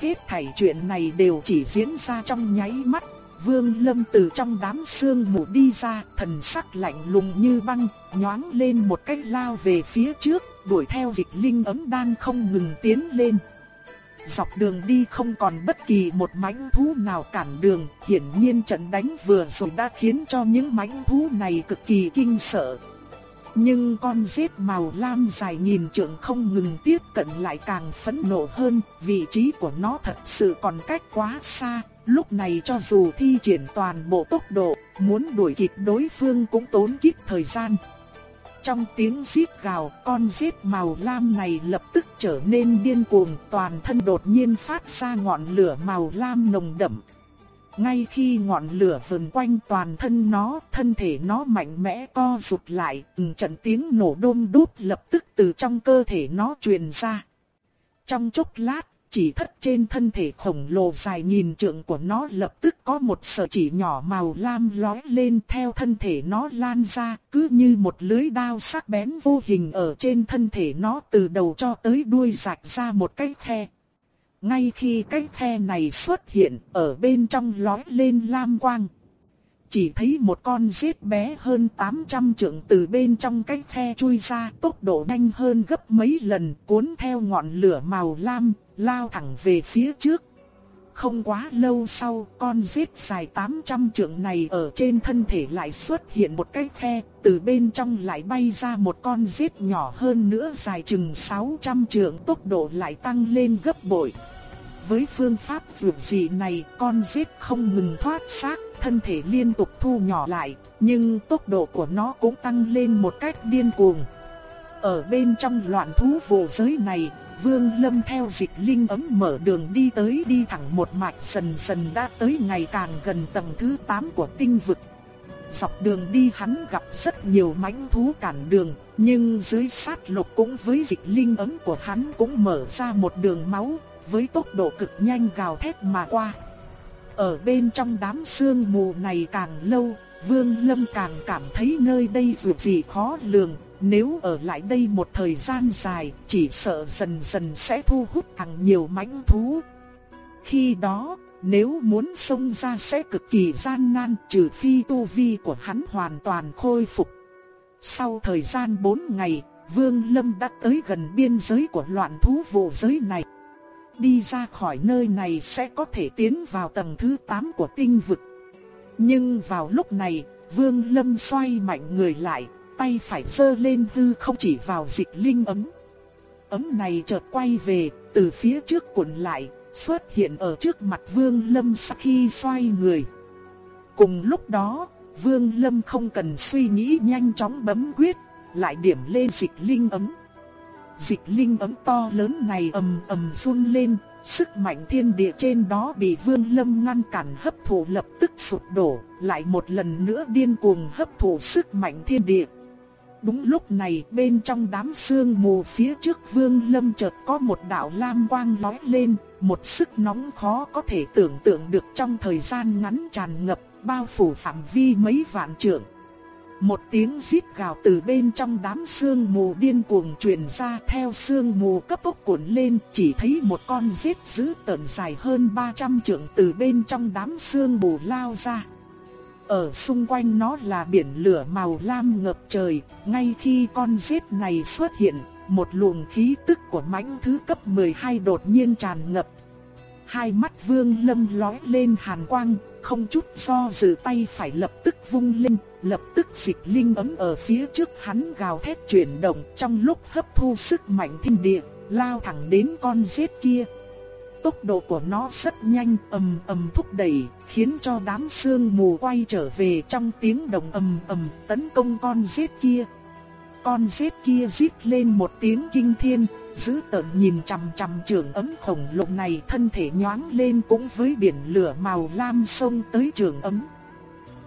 Hết thảy chuyện này đều chỉ diễn ra trong nháy mắt, Vương Lâm từ trong đám sương mù đi ra, thần sắc lạnh lùng như băng, nhoáng lên một cách lao về phía trước, đuổi theo dịch linh ấm đang không ngừng tiến lên. Dọc đường đi không còn bất kỳ một mãnh thú nào cản đường, hiển nhiên trận đánh vừa rồi đã khiến cho những mãnh thú này cực kỳ kinh sợ. Nhưng con rết màu lam dài nghìn trượng không ngừng tiếp cận lại càng phẫn nộ hơn, vị trí của nó thật sự còn cách quá xa, lúc này cho dù thi triển toàn bộ tốc độ, muốn đuổi kịp đối phương cũng tốn kiếp thời gian. Trong tiếng rít gào, con rết màu lam này lập tức trở nên điên cuồng, toàn thân đột nhiên phát ra ngọn lửa màu lam nồng đậm. Ngay khi ngọn lửa vần quanh toàn thân nó, thân thể nó mạnh mẽ co rụt lại, từng trận tiếng nổ đôm đút lập tức từ trong cơ thể nó truyền ra. Trong chốc lát, chỉ thất trên thân thể khổng lồ dài nghìn trượng của nó lập tức có một sợi chỉ nhỏ màu lam lói lên theo thân thể nó lan ra, cứ như một lưới đao sắc bén vô hình ở trên thân thể nó từ đầu cho tới đuôi rạch ra một cái khe. Ngay khi cái khe này xuất hiện, ở bên trong lói lên lam quang. Chỉ thấy một con giết bé hơn 800 trượng từ bên trong cái khe chui ra, tốc độ nhanh hơn gấp mấy lần, cuốn theo ngọn lửa màu lam, lao thẳng về phía trước. Không quá lâu sau, con giết dài 800 trượng này ở trên thân thể lại xuất hiện một cái khe, từ bên trong lại bay ra một con giết nhỏ hơn nữa dài chừng 600 trượng tốc độ lại tăng lên gấp bội. Với phương pháp dược dị này, con giết không ngừng thoát xác, thân thể liên tục thu nhỏ lại, nhưng tốc độ của nó cũng tăng lên một cách điên cuồng. Ở bên trong loạn thú vô giới này, Vương Lâm theo dịch linh ấm mở đường đi tới đi thẳng một mạch dần dần đã tới ngày càng gần tầng thứ 8 của tinh vực. Dọc đường đi hắn gặp rất nhiều mãnh thú cản đường, nhưng dưới sát lục cũng với dịch linh ấm của hắn cũng mở ra một đường máu, với tốc độ cực nhanh gào thét mà qua. Ở bên trong đám sương mù này càng lâu, Vương Lâm càng cảm thấy nơi đây dù gì khó lường, nếu ở lại đây một thời gian dài, chỉ sợ dần dần sẽ thu hút càng nhiều mãnh thú. Khi đó, nếu muốn xông ra sẽ cực kỳ gian nan trừ phi tu vi của hắn hoàn toàn khôi phục. Sau thời gian 4 ngày, Vương Lâm đã tới gần biên giới của loạn thú vụ giới này. Đi ra khỏi nơi này sẽ có thể tiến vào tầng thứ 8 của tinh vực. Nhưng vào lúc này, Vương Lâm xoay mạnh người lại, tay phải giơ lên hư không chỉ vào dịch linh ấm. Ấm này chợt quay về, từ phía trước cuộn lại, xuất hiện ở trước mặt Vương Lâm sau khi xoay người. Cùng lúc đó, Vương Lâm không cần suy nghĩ nhanh chóng bấm quyết, lại điểm lên dịch linh ấm. Dịch linh ấm to lớn này ầm ầm run lên, sức mạnh thiên địa trên đó bị Vương Lâm ngăn cản hấp thụ lập tức sụp đổ, lại một lần nữa điên cuồng hấp thụ sức mạnh thiên địa. Đúng lúc này bên trong đám sương mù phía trước Vương Lâm chợt có một đạo lam quang lóe lên, một sức nóng khó có thể tưởng tượng được trong thời gian ngắn tràn ngập, bao phủ phạm vi mấy vạn trượng. Một tiếng rít gào từ bên trong đám sương mù điên cuồng truyền ra theo sương mù cấp tốc cuộn lên, chỉ thấy một con rết dữ tợn dài hơn 300 trượng từ bên trong đám sương mù lao ra. Ở xung quanh nó là biển lửa màu lam ngập trời, ngay khi con rết này xuất hiện, một luồng khí tức của mãnh thứ cấp 12 đột nhiên tràn ngập. Hai mắt vương lâm lói lên hàn quang, không chút do dự tay phải lập tức vung lên, lập tức dịch linh ấm ở phía trước hắn gào thét chuyển động trong lúc hấp thu sức mạnh thiên địa, lao thẳng đến con rết kia. Tốc độ của nó rất nhanh, ầm ầm thúc đẩy, khiến cho đám sương mù quay trở về trong tiếng động ầm ầm tấn công con rết kia. Con rết kia rít lên một tiếng kinh thiên, giữ tợn nhìn chằm chằm trường ấm khổng lồ này thân thể nhoáng lên cũng với biển lửa màu lam sông tới trường ấm.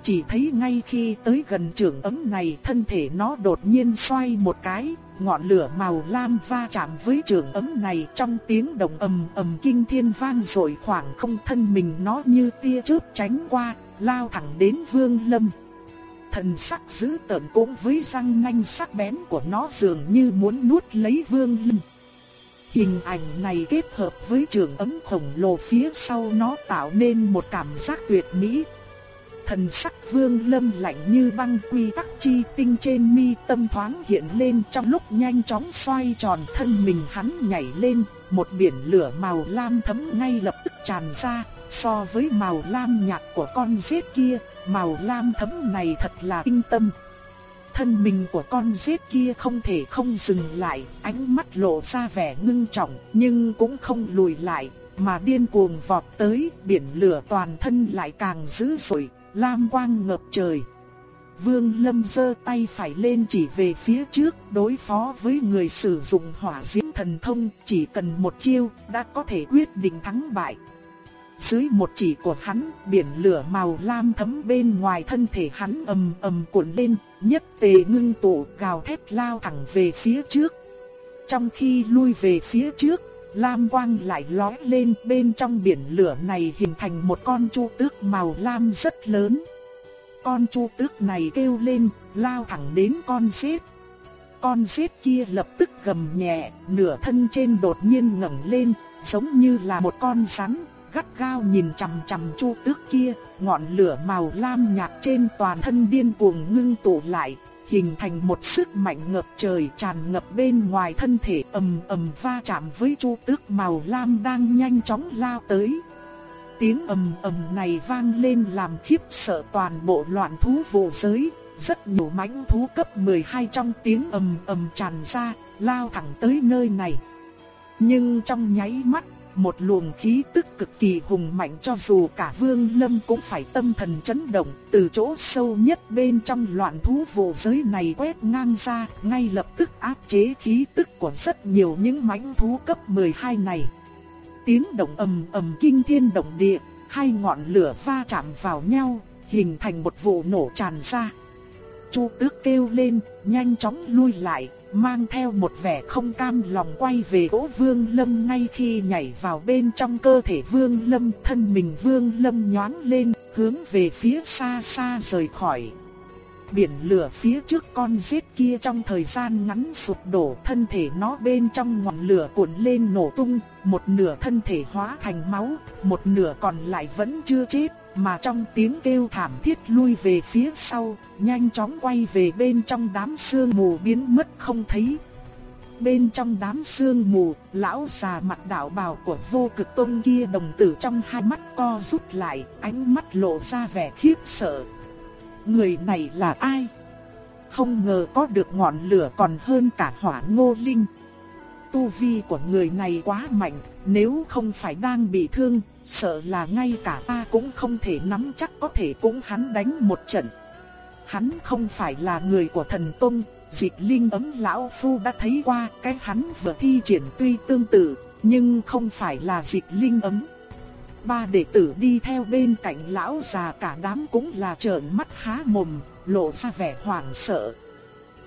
Chỉ thấy ngay khi tới gần trường ấm này thân thể nó đột nhiên xoay một cái, ngọn lửa màu lam va chạm với trường ấm này trong tiếng động ầm ầm kinh thiên vang rồi khoảng không thân mình nó như tia chớp tránh qua, lao thẳng đến vương lâm. Thần sắc dữ tợn cũng với răng nanh sắc bén của nó dường như muốn nuốt lấy vương lâm. Hình ảnh này kết hợp với trường ấm khổng lồ phía sau nó tạo nên một cảm giác tuyệt mỹ. Thần sắc vương lâm lạnh như băng quy tắc chi tinh trên mi tâm thoáng hiện lên trong lúc nhanh chóng xoay tròn thân mình hắn nhảy lên, một biển lửa màu lam thấm ngay lập tức tràn ra, so với màu lam nhạt của con rết kia, màu lam thấm này thật là tinh tâm. Thân mình của con rết kia không thể không dừng lại, ánh mắt lộ ra vẻ ngưng trọng, nhưng cũng không lùi lại, mà điên cuồng vọt tới, biển lửa toàn thân lại càng dữ dội, lam quang ngập trời. Vương Lâm giơ tay phải lên chỉ về phía trước, đối phó với người sử dụng hỏa diễm thần thông, chỉ cần một chiêu đã có thể quyết định thắng bại. Dưới một chỉ của hắn, biển lửa màu lam thấm bên ngoài thân thể hắn ầm ầm cuộn lên, nhất tề ngưng tụ gào thét lao thẳng về phía trước. Trong khi lui về phía trước, lam quang lại lóe lên bên trong biển lửa này hình thành một con chu tước màu lam rất lớn. Con chu tước này kêu lên, lao thẳng đến con xếp. Con xếp kia lập tức gầm nhẹ, nửa thân trên đột nhiên ngẩng lên, giống như là một con rắn, gắt gao nhìn chằm chằm chu tước kia, ngọn lửa màu lam nhạt trên toàn thân điên cuồng ngưng tụ lại, hình thành một sức mạnh ngập trời tràn ngập bên ngoài thân thể ầm ầm va chạm với chu tước màu lam đang nhanh chóng lao tới. Tiếng ầm ầm này vang lên làm khiếp sợ toàn bộ loạn thú vô giới, rất nhiều mãnh thú cấp 12 trong tiếng ầm ầm tràn ra, lao thẳng tới nơi này. Nhưng trong nháy mắt một luồng khí tức cực kỳ hùng mạnh cho dù cả Vương Lâm cũng phải tâm thần chấn động, từ chỗ sâu nhất bên trong loạn thú vô giới này quét ngang ra, ngay lập tức áp chế khí tức của rất nhiều những mãnh thú cấp 12 này. Tiếng động ầm ầm kinh thiên động địa, hai ngọn lửa va chạm vào nhau, hình thành một vụ nổ tràn ra. Chu Tước kêu lên, nhanh chóng lui lại, mang theo một vẻ không cam lòng quay về cỗ Vương Lâm ngay khi nhảy vào bên trong cơ thể Vương Lâm, thân mình Vương Lâm nhoáng lên, hướng về phía xa xa rời khỏi. Biển lửa phía trước con rết kia trong thời gian ngắn sụp đổ thân thể nó bên trong ngọn lửa cuộn lên nổ tung, một nửa thân thể hóa thành máu, một nửa còn lại vẫn chưa chết, mà trong tiếng kêu thảm thiết lui về phía sau, nhanh chóng quay về bên trong đám sương mù biến mất không thấy. Bên trong đám sương mù, lão già mặt đạo bào của vô cực tôn kia đồng tử trong hai mắt co rút lại, ánh mắt lộ ra vẻ khiếp sợ. Người này là ai? Không ngờ có được ngọn lửa còn hơn cả hỏa ngô linh. Tu vi của người này quá mạnh, nếu không phải đang bị thương, sợ là ngay cả ta cũng không thể nắm chắc có thể cũng hắn đánh một trận. Hắn không phải là người của thần tông, dịch linh ấm lão phu đã thấy qua cái hắn vừa thi triển tuy tương tự, nhưng không phải là dịch linh ấm. Ba đệ tử đi theo bên cạnh lão già cả đám cũng là trợn mắt há mồm, lộ ra vẻ hoảng sợ.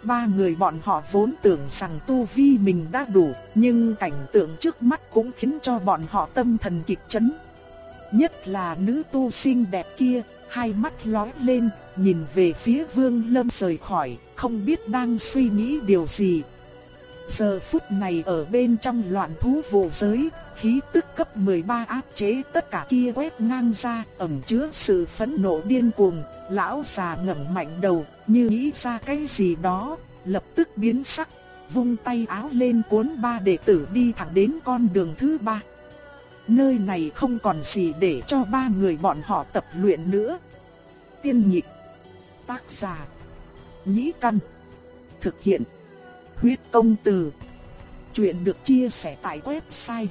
Ba người bọn họ vốn tưởng rằng tu vi mình đã đủ, nhưng cảnh tượng trước mắt cũng khiến cho bọn họ tâm thần kịch chấn. Nhất là nữ tu xinh đẹp kia, hai mắt lóe lên, nhìn về phía Vương Lâm rời khỏi, không biết đang suy nghĩ điều gì. Giờ phút này ở bên trong loạn thú vô giới, khí tức cấp 13 áp chế tất cả kia quét ngang ra, ẩn chứa sự phẫn nộ điên cuồng, lão già ngẩng mạnh đầu, như nghĩ ra cái gì đó, lập tức biến sắc, vung tay áo lên cuốn ba đệ tử đi thẳng đến con đường thứ ba. Nơi này không còn gì để cho ba người bọn họ tập luyện nữa. Tiên nhịp, tác giả, nhĩ căn, thực hiện, huyết công từ. Chuyện được chia sẻ tại website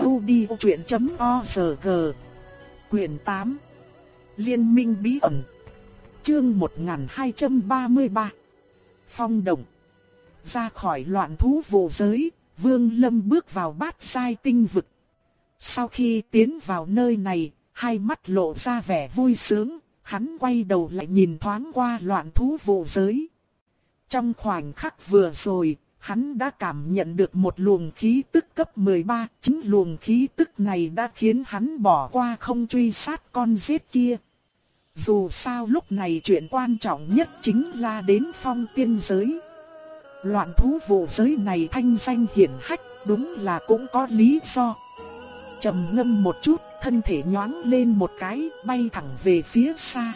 odchuyện.org quyển 8 Liên minh bí ẩn Chương 1233 Phong động Ra khỏi loạn thú vụ giới, Vương Lâm bước vào bát sai tinh vực. Sau khi tiến vào nơi này, hai mắt lộ ra vẻ vui sướng, hắn quay đầu lại nhìn thoáng qua loạn thú vụ giới. Trong khoảnh khắc vừa rồi, hắn đã cảm nhận được một luồng khí tức cấp 13, chính luồng khí tức này đã khiến hắn bỏ qua không truy sát con giết kia. Dù sao lúc này chuyện quan trọng nhất chính là đến phong tiên giới. Loạn thú vụ giới này thanh danh hiển hách, đúng là cũng có lý do. trầm ngâm một chút, thân thể nhoáng lên một cái, bay thẳng về phía xa.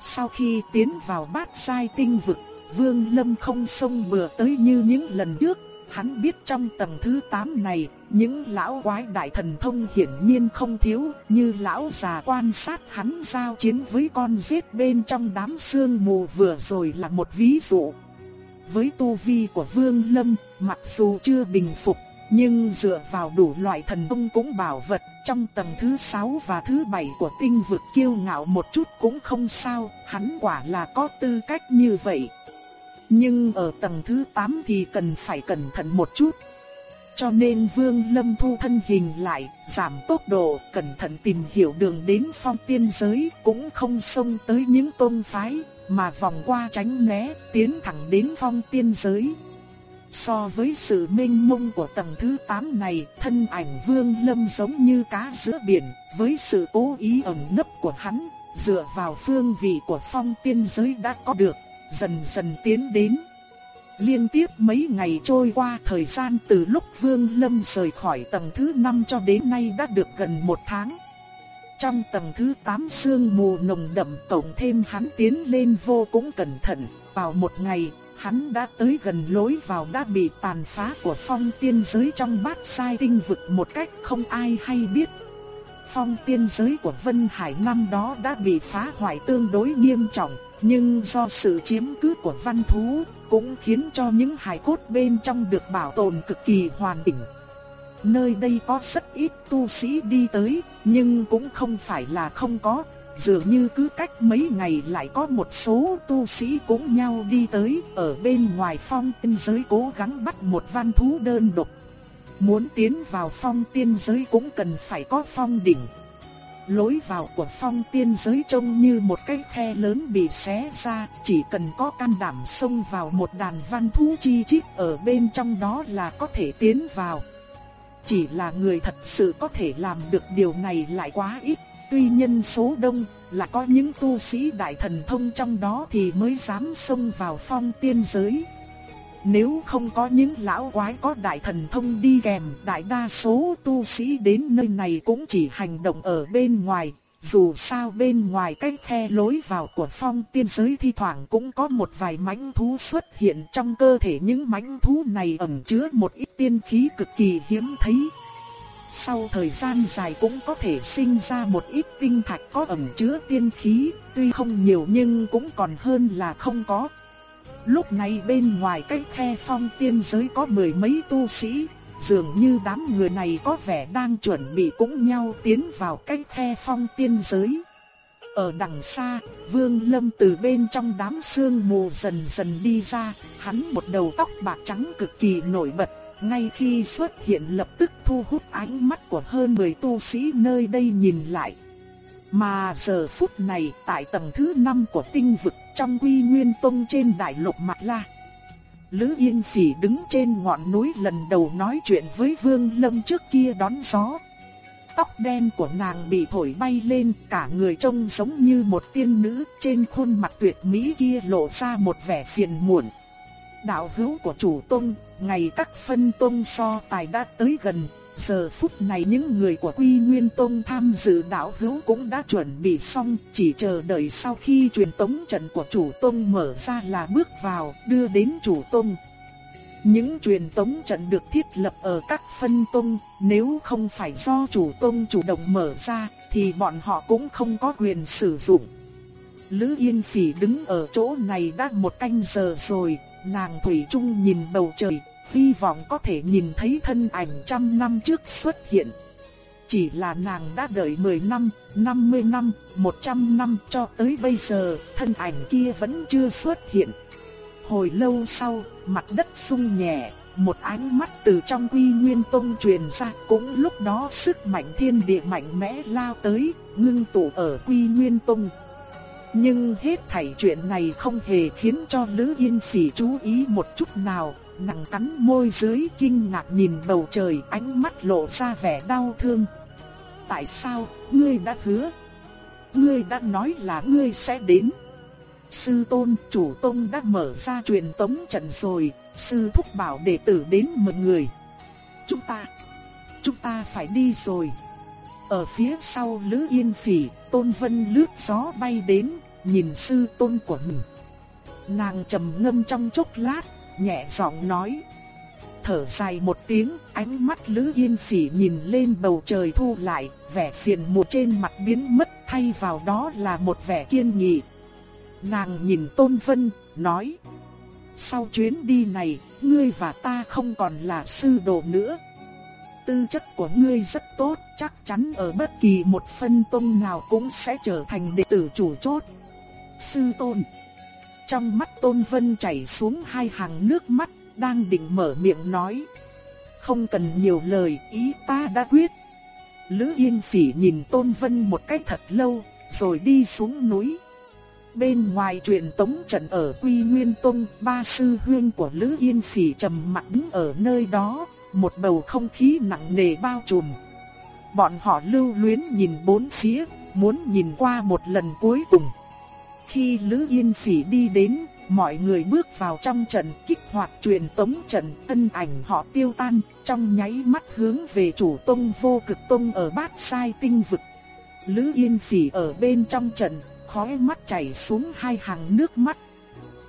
Sau khi tiến vào bát sai tinh vực, Vương Lâm không sông bừa tới như những lần trước, hắn biết trong tầng thứ 8 này, những lão quái đại thần thông hiển nhiên không thiếu, như lão già quan sát hắn giao chiến với con giết bên trong đám sương mù vừa rồi là một ví dụ. Với tu vi của Vương Lâm, mặc dù chưa bình phục, nhưng dựa vào đủ loại thần thông cũng bảo vật trong tầng thứ 6 và thứ 7 của tinh vực kiêu ngạo một chút cũng không sao, hắn quả là có tư cách như vậy. Nhưng ở tầng thứ 8 thì cần phải cẩn thận một chút. Cho nên Vương Lâm thu thân hình lại, giảm tốc độ, cẩn thận tìm hiểu đường đến phong tiên giới, cũng không xông tới những tôn phái, mà vòng qua tránh né, tiến thẳng đến phong tiên giới. So với sự mênh mông của tầng thứ 8 này, thân ảnh Vương Lâm giống như cá giữa biển, với sự cố ý ẩn nấp của hắn, dựa vào phương vị của phong tiên giới đã có được, dần dần tiến đến. Liên tiếp mấy ngày trôi qua thời gian từ lúc Vương Lâm rời khỏi tầng thứ 5 cho đến nay đã được gần một tháng. Trong tầng thứ 8 sương mù nồng đậm tổng thêm hắn tiến lên vô cùng cẩn thận. Vào một ngày, hắn đã tới gần lối vào đã bị tàn phá của phong tiên giới trong bát sai tinh vực một cách không ai hay biết. Phong tiên giới của Vân Hải năm đó đã bị phá hoại tương đối nghiêm trọng, nhưng do sự chiếm cứ của văn thú, cũng khiến cho những hài cốt bên trong được bảo tồn cực kỳ hoàn chỉnh. Nơi đây có rất ít tu sĩ đi tới, nhưng cũng không phải là không có, dường như cứ cách mấy ngày lại có một số tu sĩ cũng nhau đi tới, ở bên ngoài phong tiên giới cố gắng bắt một văn thú đơn độc. Muốn tiến vào phong tiên giới cũng cần phải có phong đỉnh. Lối vào của phong tiên giới trông như một cái khe lớn bị xé ra, chỉ cần có can đảm xông vào một đàn văn thú chi chít ở bên trong đó là có thể tiến vào. Chỉ là người thật sự có thể làm được điều này lại quá ít, tuy nhân số đông, là có những tu sĩ đại thần thông trong đó thì mới dám xông vào phong tiên giới. Nếu không có những lão quái có đại thần thông đi kèm, đại đa số tu sĩ đến nơi này cũng chỉ hành động ở bên ngoài. Dù sao bên ngoài cái khe lối vào của phong tiên giới thi thoảng cũng có một vài mãnh thú xuất hiện trong cơ thể những mãnh thú này ẩn chứa một ít tiên khí cực kỳ hiếm thấy. Sau thời gian dài cũng có thể sinh ra một ít tinh thạch có ẩn chứa tiên khí, tuy không nhiều nhưng cũng còn hơn là không có. Lúc này bên ngoài cái khe phong tiên giới có mười mấy tu sĩ, dường như đám người này có vẻ đang chuẩn bị cũng nhau tiến vào cái khe phong tiên giới. Ở đằng xa, Vương Lâm từ bên trong đám sương mù dần dần đi ra, hắn một đầu tóc bạc trắng cực kỳ nổi bật, ngay khi xuất hiện lập tức thu hút ánh mắt của hơn 10 tu sĩ nơi đây nhìn lại. Mà giờ phút này tại tầng thứ 5 của tinh vực trong quy nguyên tông trên đại lục Mạc La. Lữ Yên Phỉ đứng trên ngọn núi lần đầu nói chuyện với Vương Lâm trước kia đón gió. Tóc đen của nàng bị thổi bay lên, cả người trông giống như một tiên nữ, trên khuôn mặt tuyệt mỹ kia lộ ra một vẻ phiền muộn. Đạo hữu của chủ tông, ngày các phân tông so tài đã tới gần, giờ phút này những người của Quy Nguyên Tông tham dự đạo hữu cũng đã chuẩn bị xong, chỉ chờ đợi sau khi truyền tống trận của chủ tông mở ra là bước vào, đưa đến chủ tông. Những truyền tống trận được thiết lập ở các phân tông, nếu không phải do chủ tông chủ động mở ra, thì bọn họ cũng không có quyền sử dụng. Lữ Yên Phỉ đứng ở chỗ này đã một canh giờ rồi, nàng Thủy Trung nhìn bầu trời, hy vọng có thể nhìn thấy thân ảnh trăm năm trước xuất hiện. Chỉ là nàng đã đợi 10 năm, 50 năm, 100 năm cho tới bây giờ, thân ảnh kia vẫn chưa xuất hiện. Hồi lâu sau, mặt đất rung nhẹ, một ánh mắt từ trong quy nguyên tông truyền ra, cũng lúc đó sức mạnh thiên địa mạnh mẽ lao tới, ngưng tụ ở quy nguyên tông. Nhưng hết thảy chuyện này không hề khiến cho Lữ Yên Phỉ chú ý một chút nào, nàng cắn môi dưới kinh ngạc nhìn bầu trời ánh mắt lộ ra vẻ đau thương. Tại sao, ngươi đã hứa? Ngươi đã nói là ngươi sẽ đến. Sư tôn, chủ tôn đã mở ra truyền tống trận rồi, sư thúc bảo đệ tử đến mời người. Chúng ta, chúng ta phải đi rồi. Ở phía sau Lữ Yên Phỉ, Tôn Vân lướt gió bay đến, nhìn sư tôn của mình. Nàng trầm ngâm trong chốc lát, nhẹ giọng nói. Thở dài một tiếng, ánh mắt Lữ Yên Phỉ nhìn lên bầu trời thu lại, vẻ phiền muộn trên mặt biến mất thay vào đó là một vẻ kiên nghị. Nàng nhìn Tôn Vân, nói. Sau chuyến đi này, ngươi và ta không còn là sư đồ nữa. Tư chất của ngươi rất tốt, chắc chắn ở bất kỳ một phân tông nào cũng sẽ trở thành đệ tử chủ chốt. Sư tôn. Trong mắt Tôn Vân chảy xuống hai hàng nước mắt, đang định mở miệng nói. Không cần nhiều lời, ý ta đã quyết. Lữ Yên Phỉ nhìn Tôn Vân một cách thật lâu, rồi đi xuống núi. Bên ngoài truyền tống trận ở Quy Nguyên Tông, ba sư huynh của Lữ Yên Phỉ trầm mặc đứng ở nơi đó, một bầu không khí nặng nề bao trùm. Bọn họ lưu luyến nhìn bốn phía, muốn nhìn qua một lần cuối cùng. Khi Lữ Yên Phỉ đi đến, mọi người bước vào trong trận kích hoạt truyền tống trận, thân ảnh họ tiêu tan, trong nháy mắt hướng về chủ tông vô cực tông ở bát sai tinh vực. Lữ Yên Phỉ ở bên trong trận, khóe mắt chảy xuống hai hàng nước mắt.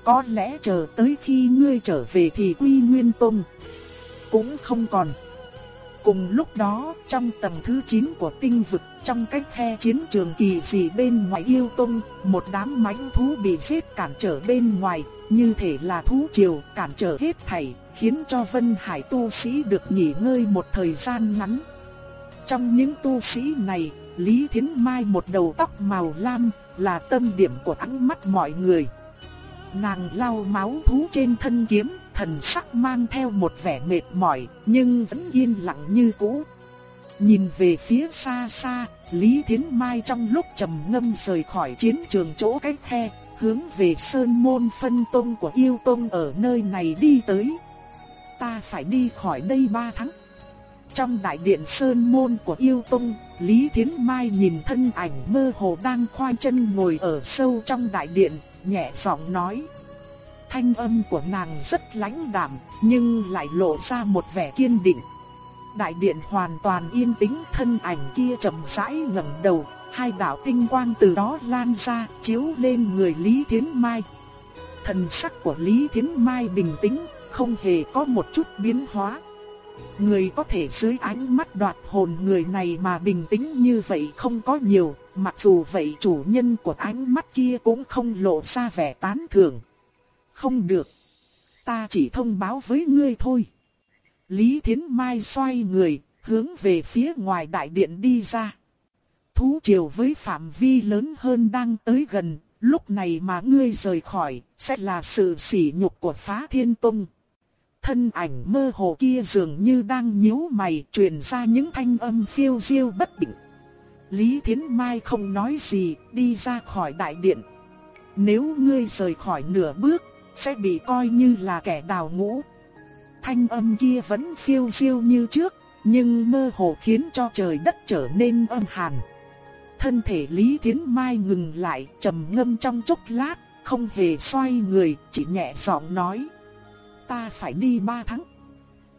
Có lẽ chờ tới khi ngươi trở về thì Quy Nguyên Tông cũng không còn. Cùng lúc đó, trong tầng thứ 9 của tinh vực, trong cách khe chiến trường kỳ dị bên ngoài yêu tông, một đám mãnh thú bị giết cản trở bên ngoài, như thể là thú triều cản trở hết thảy, khiến cho Vân Hải tu sĩ được nghỉ ngơi một thời gian ngắn. Trong những tu sĩ này, Lý Thiến Mai một đầu tóc màu lam, là tâm điểm của ánh mắt mọi người. Nàng lau máu thú trên thân kiếm, thần sắc mang theo một vẻ mệt mỏi, nhưng vẫn yên lặng như cũ. Nhìn về phía xa xa, Lý Thiến Mai trong lúc trầm ngâm rời khỏi chiến trường chỗ cách khe, hướng về sơn môn phân tông của yêu tông ở nơi này đi tới. Ta phải đi khỏi đây ba tháng. Trong đại điện sơn môn của yêu tông, Lý Thiến Mai nhìn thân ảnh mơ hồ đang khoanh chân ngồi ở sâu trong đại điện, nhẹ giọng nói. Thanh âm của nàng rất lãnh đạm, nhưng lại lộ ra một vẻ kiên định. Đại điện hoàn toàn yên tĩnh, thân ảnh kia chậm rãi ngẩng đầu, hai đạo tinh quang từ đó lan ra, chiếu lên người Lý Thiến Mai. Thần sắc của Lý Thiến Mai bình tĩnh, không hề có một chút biến hóa. Người có thể dưới ánh mắt đoạt hồn người này mà bình tĩnh như vậy không có nhiều, mặc dù vậy chủ nhân của ánh mắt kia cũng không lộ ra vẻ tán thưởng. Không được, ta chỉ thông báo với ngươi thôi. Lý Thiến Mai xoay người, hướng về phía ngoài đại điện đi ra. Thú triều với phạm vi lớn hơn đang tới gần, lúc này mà ngươi rời khỏi, sẽ là sự sỉ nhục của phá thiên tông. thân ảnh mơ hồ kia dường như đang nhíu mày truyền ra những thanh âm phiêu diêu bất định. Lý Thiến Mai không nói gì, đi ra khỏi đại điện. Nếu ngươi rời khỏi nửa bước, sẽ bị coi như là kẻ đào ngũ. Thanh âm kia vẫn phiêu phiêu như trước, nhưng mơ hồ khiến cho trời đất trở nên âm hàn. Thân thể Lý Thiến Mai ngừng lại, trầm ngâm trong chốc lát, không hề xoay người, chỉ nhẹ giọng nói: "Ta phải đi ba tháng."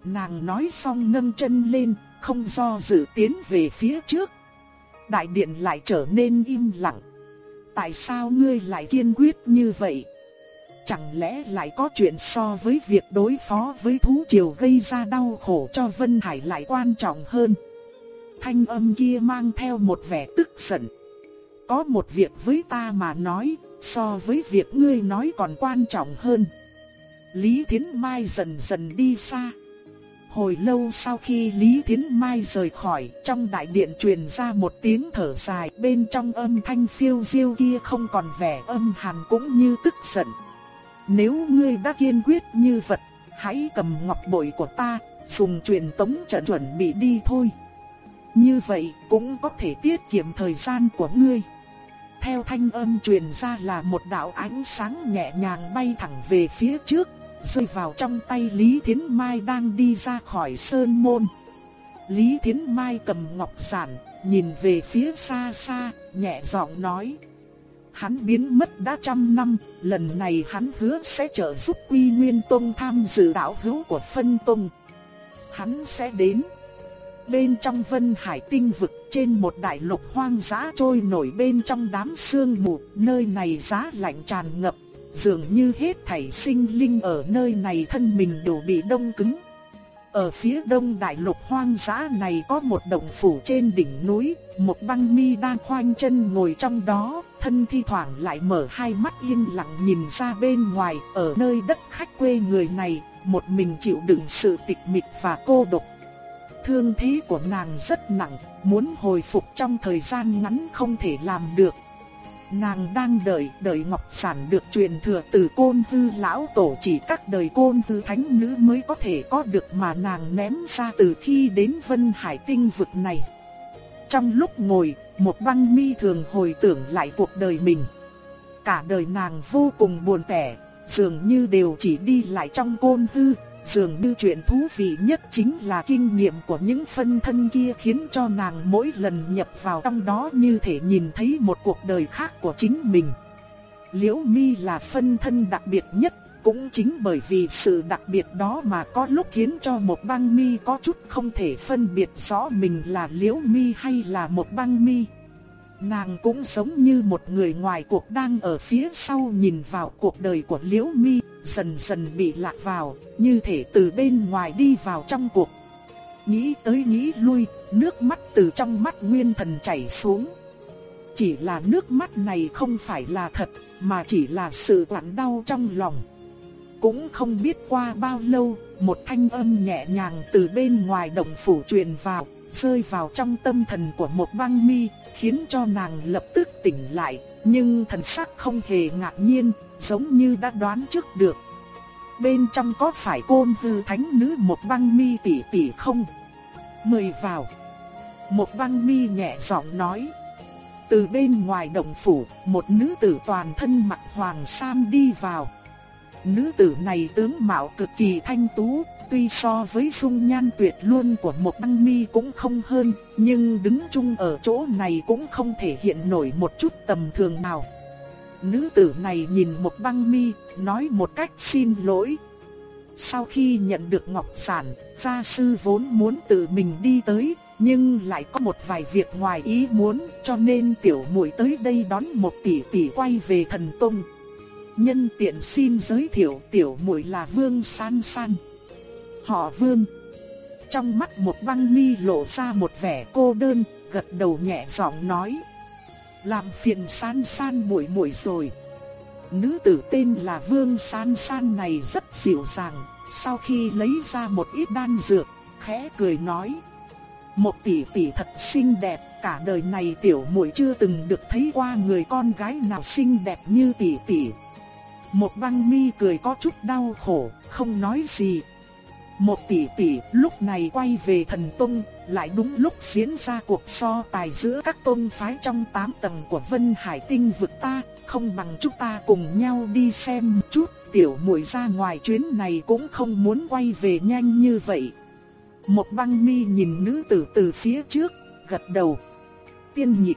Nàng nói xong nâng chân lên, không do dự tiến về phía trước. Đại điện lại trở nên im lặng. Tại sao ngươi lại kiên quyết như vậy? Chẳng lẽ lại có chuyện so với việc đối phó với thú triều gây ra đau khổ cho Vân Hải lại quan trọng hơn? Thanh âm kia mang theo một vẻ tức giận. Có một việc với ta mà nói, so với việc ngươi nói còn quan trọng hơn. Lý Thiến Mai dần dần đi xa. Hồi lâu sau khi Lý Thiến Mai rời khỏi, trong đại điện truyền ra một tiếng thở dài, bên trong âm thanh phiêu diêu kia không còn vẻ âm hàn cũng như tức giận. Nếu ngươi đã kiên quyết như vật, hãy cầm ngọc bội của ta, dùng truyền tống trận chuẩn bị đi thôi. Như vậy cũng có thể tiết kiệm thời gian của ngươi. Theo thanh âm truyền ra là một đạo ánh sáng nhẹ nhàng bay thẳng về phía trước, rơi vào trong tay Lý Thiến Mai đang đi ra khỏi sơn môn. Lý Thiến Mai cầm ngọc giản, nhìn về phía xa xa, nhẹ giọng nói. Hắn biến mất đã trăm năm, lần này hắn hứa sẽ trợ giúp Quy Nguyên Tông tham dự đạo hữu của phân tông. Hắn sẽ đến. Bên trong vân hải tinh vực trên một đại lục hoang dã trôi nổi bên trong đám sương mù, nơi này giá lạnh tràn ngập, dường như hết thảy sinh linh ở nơi này thân mình đều bị đông cứng. Ở phía đông đại lục hoang dã này có một động phủ trên đỉnh núi, một băng mi đang khoanh chân ngồi trong đó, thân thi thoảng lại mở hai mắt yên lặng nhìn ra bên ngoài, ở nơi đất khách quê người này, một mình chịu đựng sự tịch mịch và cô độc. Thương thế của nàng rất nặng, muốn hồi phục trong thời gian ngắn không thể làm được, Nàng đang đợi, đợi Ngọc Sản được truyền thừa từ côn hư lão tổ chỉ các đời côn hư thánh nữ mới có thể có được mà nàng ném ra từ khi đến Vân Hải tinh vực này. Trong lúc ngồi, một băng mi thường hồi tưởng lại cuộc đời mình. Cả đời nàng vô cùng buồn tẻ, dường như đều chỉ đi lại trong côn hư, Dường như chuyện thú vị nhất chính là kinh nghiệm của những phân thân kia khiến cho nàng mỗi lần nhập vào trong đó như thể nhìn thấy một cuộc đời khác của chính mình. Liễu Mi là phân thân đặc biệt nhất, cũng chính bởi vì sự đặc biệt đó mà có lúc khiến cho một băng mi có chút không thể phân biệt rõ mình là Liễu Mi hay là một băng mi. Nàng cũng giống như một người ngoài cuộc đang ở phía sau nhìn vào cuộc đời của Liễu Mi, dần dần bị lạc vào, như thể từ bên ngoài đi vào trong cuộc. Nghĩ tới nghĩ lui, nước mắt từ trong mắt Nguyên Thần chảy xuống. Chỉ là nước mắt này không phải là thật, mà chỉ là sự quặn đau trong lòng. Cũng không biết qua bao lâu, một thanh âm nhẹ nhàng từ bên ngoài động phủ truyền vào, rơi vào trong tâm thần của một băng mi, khiến cho nàng lập tức tỉnh lại, nhưng thần sắc không hề ngạc nhiên, giống như đã đoán trước được. Bên trong có phải côn hư thánh nữ một băng mi tỷ tỷ không? Mời vào. Một băng mi nhẹ giọng nói. Từ bên ngoài động phủ, một nữ tử toàn thân mặc hoàng sam đi vào. Nữ tử này tướng mạo cực kỳ thanh tú, tuy so với dung nhan tuyệt luôn của một băng mi cũng không hơn, nhưng đứng chung ở chỗ này cũng không thể hiện nổi một chút tầm thường nào. Nữ tử này nhìn một băng mi, nói một cách xin lỗi. Sau khi nhận được ngọc sản, gia sư vốn muốn tự mình đi tới, nhưng lại có một vài việc ngoài ý muốn, cho nên tiểu muội tới đây đón một tỷ tỷ quay về thần tông. Nhân tiện xin giới thiệu tiểu muội là Vương San San. Họ Vương. Trong mắt một băng mi lộ ra một vẻ cô đơn, gật đầu nhẹ giọng nói: "Làm phiền San San muội muội rồi." Nữ tử tên là Vương San San này rất dịu dàng, sau khi lấy ra một ít đan dược, khẽ cười nói: "Một tỷ tỷ thật xinh đẹp, cả đời này tiểu muội chưa từng được thấy qua người con gái nào xinh đẹp như tỷ tỷ." Một băng mi cười có chút đau khổ, không nói gì. Một tỷ tỷ lúc này quay về thần tông, lại đúng lúc diễn ra cuộc so tài giữa các tôn phái trong 8 tầng của Vân Hải Tinh vực ta, không bằng chúng ta cùng nhau đi xem một chút, tiểu muội ra ngoài chuyến này cũng không muốn quay về nhanh như vậy. Một băng mi nhìn nữ tử từ phía trước, gật đầu. Tiên nhịp,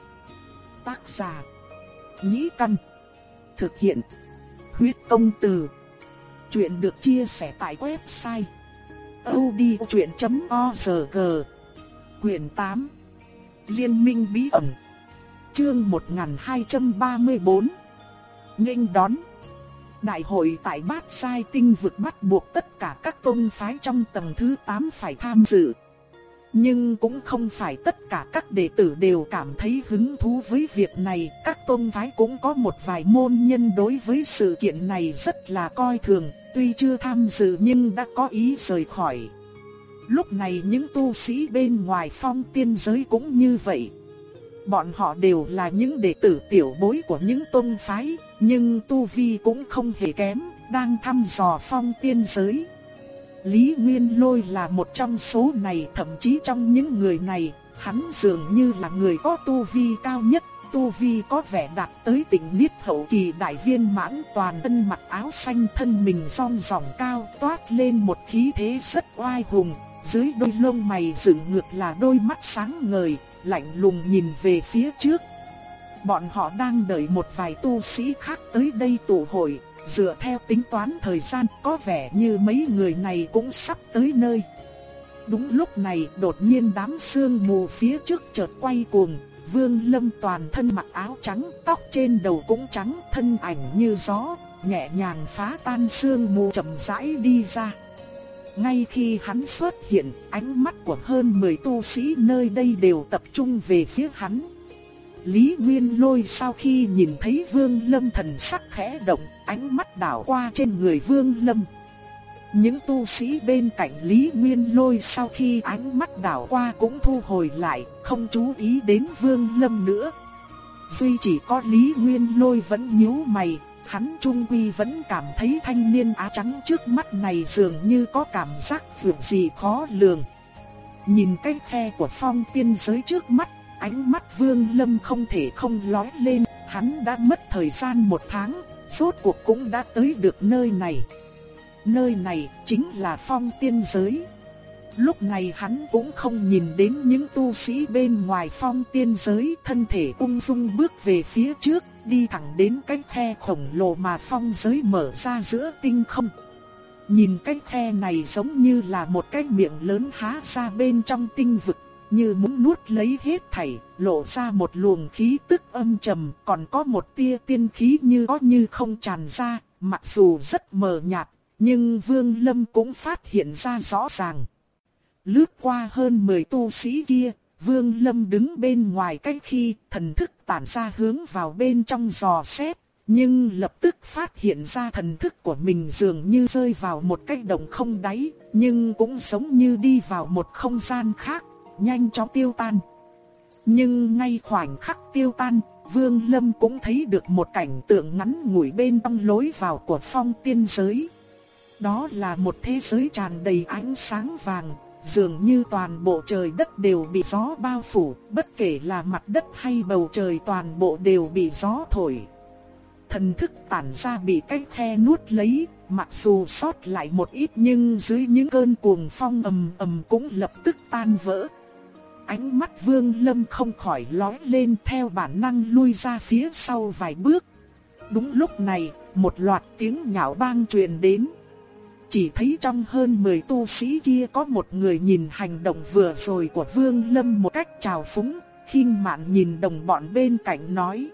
tác giả, nhĩ căn, thực hiện, huyết công từ. Chuyện được chia sẻ tại website odchuyện.org Quyền 8 Liên minh bí ẩn. Chương 1234 Nghênh đón. Đại hội tại bát sai tinh vực bắt buộc tất cả các tôn phái trong tầng thứ 8 phải tham dự. Nhưng cũng không phải tất cả các đệ tử đều cảm thấy hứng thú với việc này, các tôn phái cũng có một vài môn nhân đối với sự kiện này rất là coi thường, tuy chưa tham dự nhưng đã có ý rời khỏi. Lúc này những tu sĩ bên ngoài phong tiên giới cũng như vậy. Bọn họ đều là những đệ tử tiểu bối của những tôn phái, nhưng tu vi cũng không hề kém, đang thăm dò phong tiên giới. Lý Nguyên Lôi là một trong số này, thậm chí trong những người này, hắn dường như là người có tu vi cao nhất, tu vi có vẻ đạt tới tỉnh niết hậu kỳ đại viên mãn toàn thân mặc áo xanh thân mình song ròng cao toát lên một khí thế rất oai hùng, dưới đôi lông mày dựng ngược là đôi mắt sáng ngời, lạnh lùng nhìn về phía trước. Bọn họ đang đợi một vài tu sĩ khác tới đây tụ hội, dựa theo tính toán thời gian có vẻ như mấy người này cũng sắp tới nơi. Đúng lúc này đột nhiên đám sương mù phía trước chợt quay cuồng, Vương Lâm toàn thân mặc áo trắng, tóc trên đầu cũng trắng, thân ảnh như gió, nhẹ nhàng phá tan sương mù chậm rãi đi ra. Ngay khi hắn xuất hiện, ánh mắt của hơn 10 tu sĩ nơi đây đều tập trung về phía hắn. Lý Nguyên Lôi sau khi nhìn thấy Vương Lâm thần sắc khẽ động, ánh mắt đảo qua trên người Vương Lâm. Những tu sĩ bên cạnh Lý Nguyên Lôi sau khi ánh mắt đảo qua cũng thu hồi lại, không chú ý đến Vương Lâm nữa. Duy chỉ có Lý Nguyên Lôi vẫn nhíu mày, hắn trung quy vẫn cảm thấy thanh niên á trắng trước mắt này dường như có cảm giác vượt gì khó lường. Nhìn cái khe của phong tiên giới trước mắt, ánh mắt Vương Lâm không thể không lói lên, hắn đã mất thời gian một tháng, rốt cuộc cũng đã tới được nơi này. Nơi này chính là phong tiên giới. Lúc này hắn cũng không nhìn đến những tu sĩ bên ngoài phong tiên giới thân thể ung dung bước về phía trước, đi thẳng đến cái khe khổng lồ mà phong giới mở ra giữa tinh không. Nhìn cái khe này giống như là một cái miệng lớn há ra bên trong tinh vực, như muốn nuốt lấy hết thảy, lộ ra một luồng khí tức âm trầm, còn có một tia tiên khí như có như không tràn ra, mặc dù rất mờ nhạt, nhưng Vương Lâm cũng phát hiện ra rõ ràng. Lướt qua hơn 10 tu sĩ kia, Vương Lâm đứng bên ngoài cách khi thần thức tản ra hướng vào bên trong dò xét, nhưng lập tức phát hiện ra thần thức của mình dường như rơi vào một cái động không đáy, nhưng cũng giống như đi vào một không gian khác, nhanh chóng tiêu tan. Nhưng ngay khoảnh khắc tiêu tan, Vương Lâm cũng thấy được một cảnh tượng ngắn ngủi bên trong lối vào của phong tiên giới. Đó là một thế giới tràn đầy ánh sáng vàng, dường như toàn bộ trời đất đều bị gió bao phủ, bất kể là mặt đất hay bầu trời toàn bộ đều bị gió thổi. Thần thức tản ra bị cái khe nuốt lấy, mặc dù sót lại một ít nhưng dưới những cơn cuồng phong ầm ầm cũng lập tức tan vỡ. Ánh mắt Vương Lâm không khỏi lóe lên theo bản năng lui ra phía sau vài bước. Đúng lúc này, một loạt tiếng nhạo bang truyền đến. Chỉ thấy trong hơn 10 tu sĩ kia có một người nhìn hành động vừa rồi của Vương Lâm một cách trào phúng, khinh mạn nhìn đồng bọn bên cạnh nói.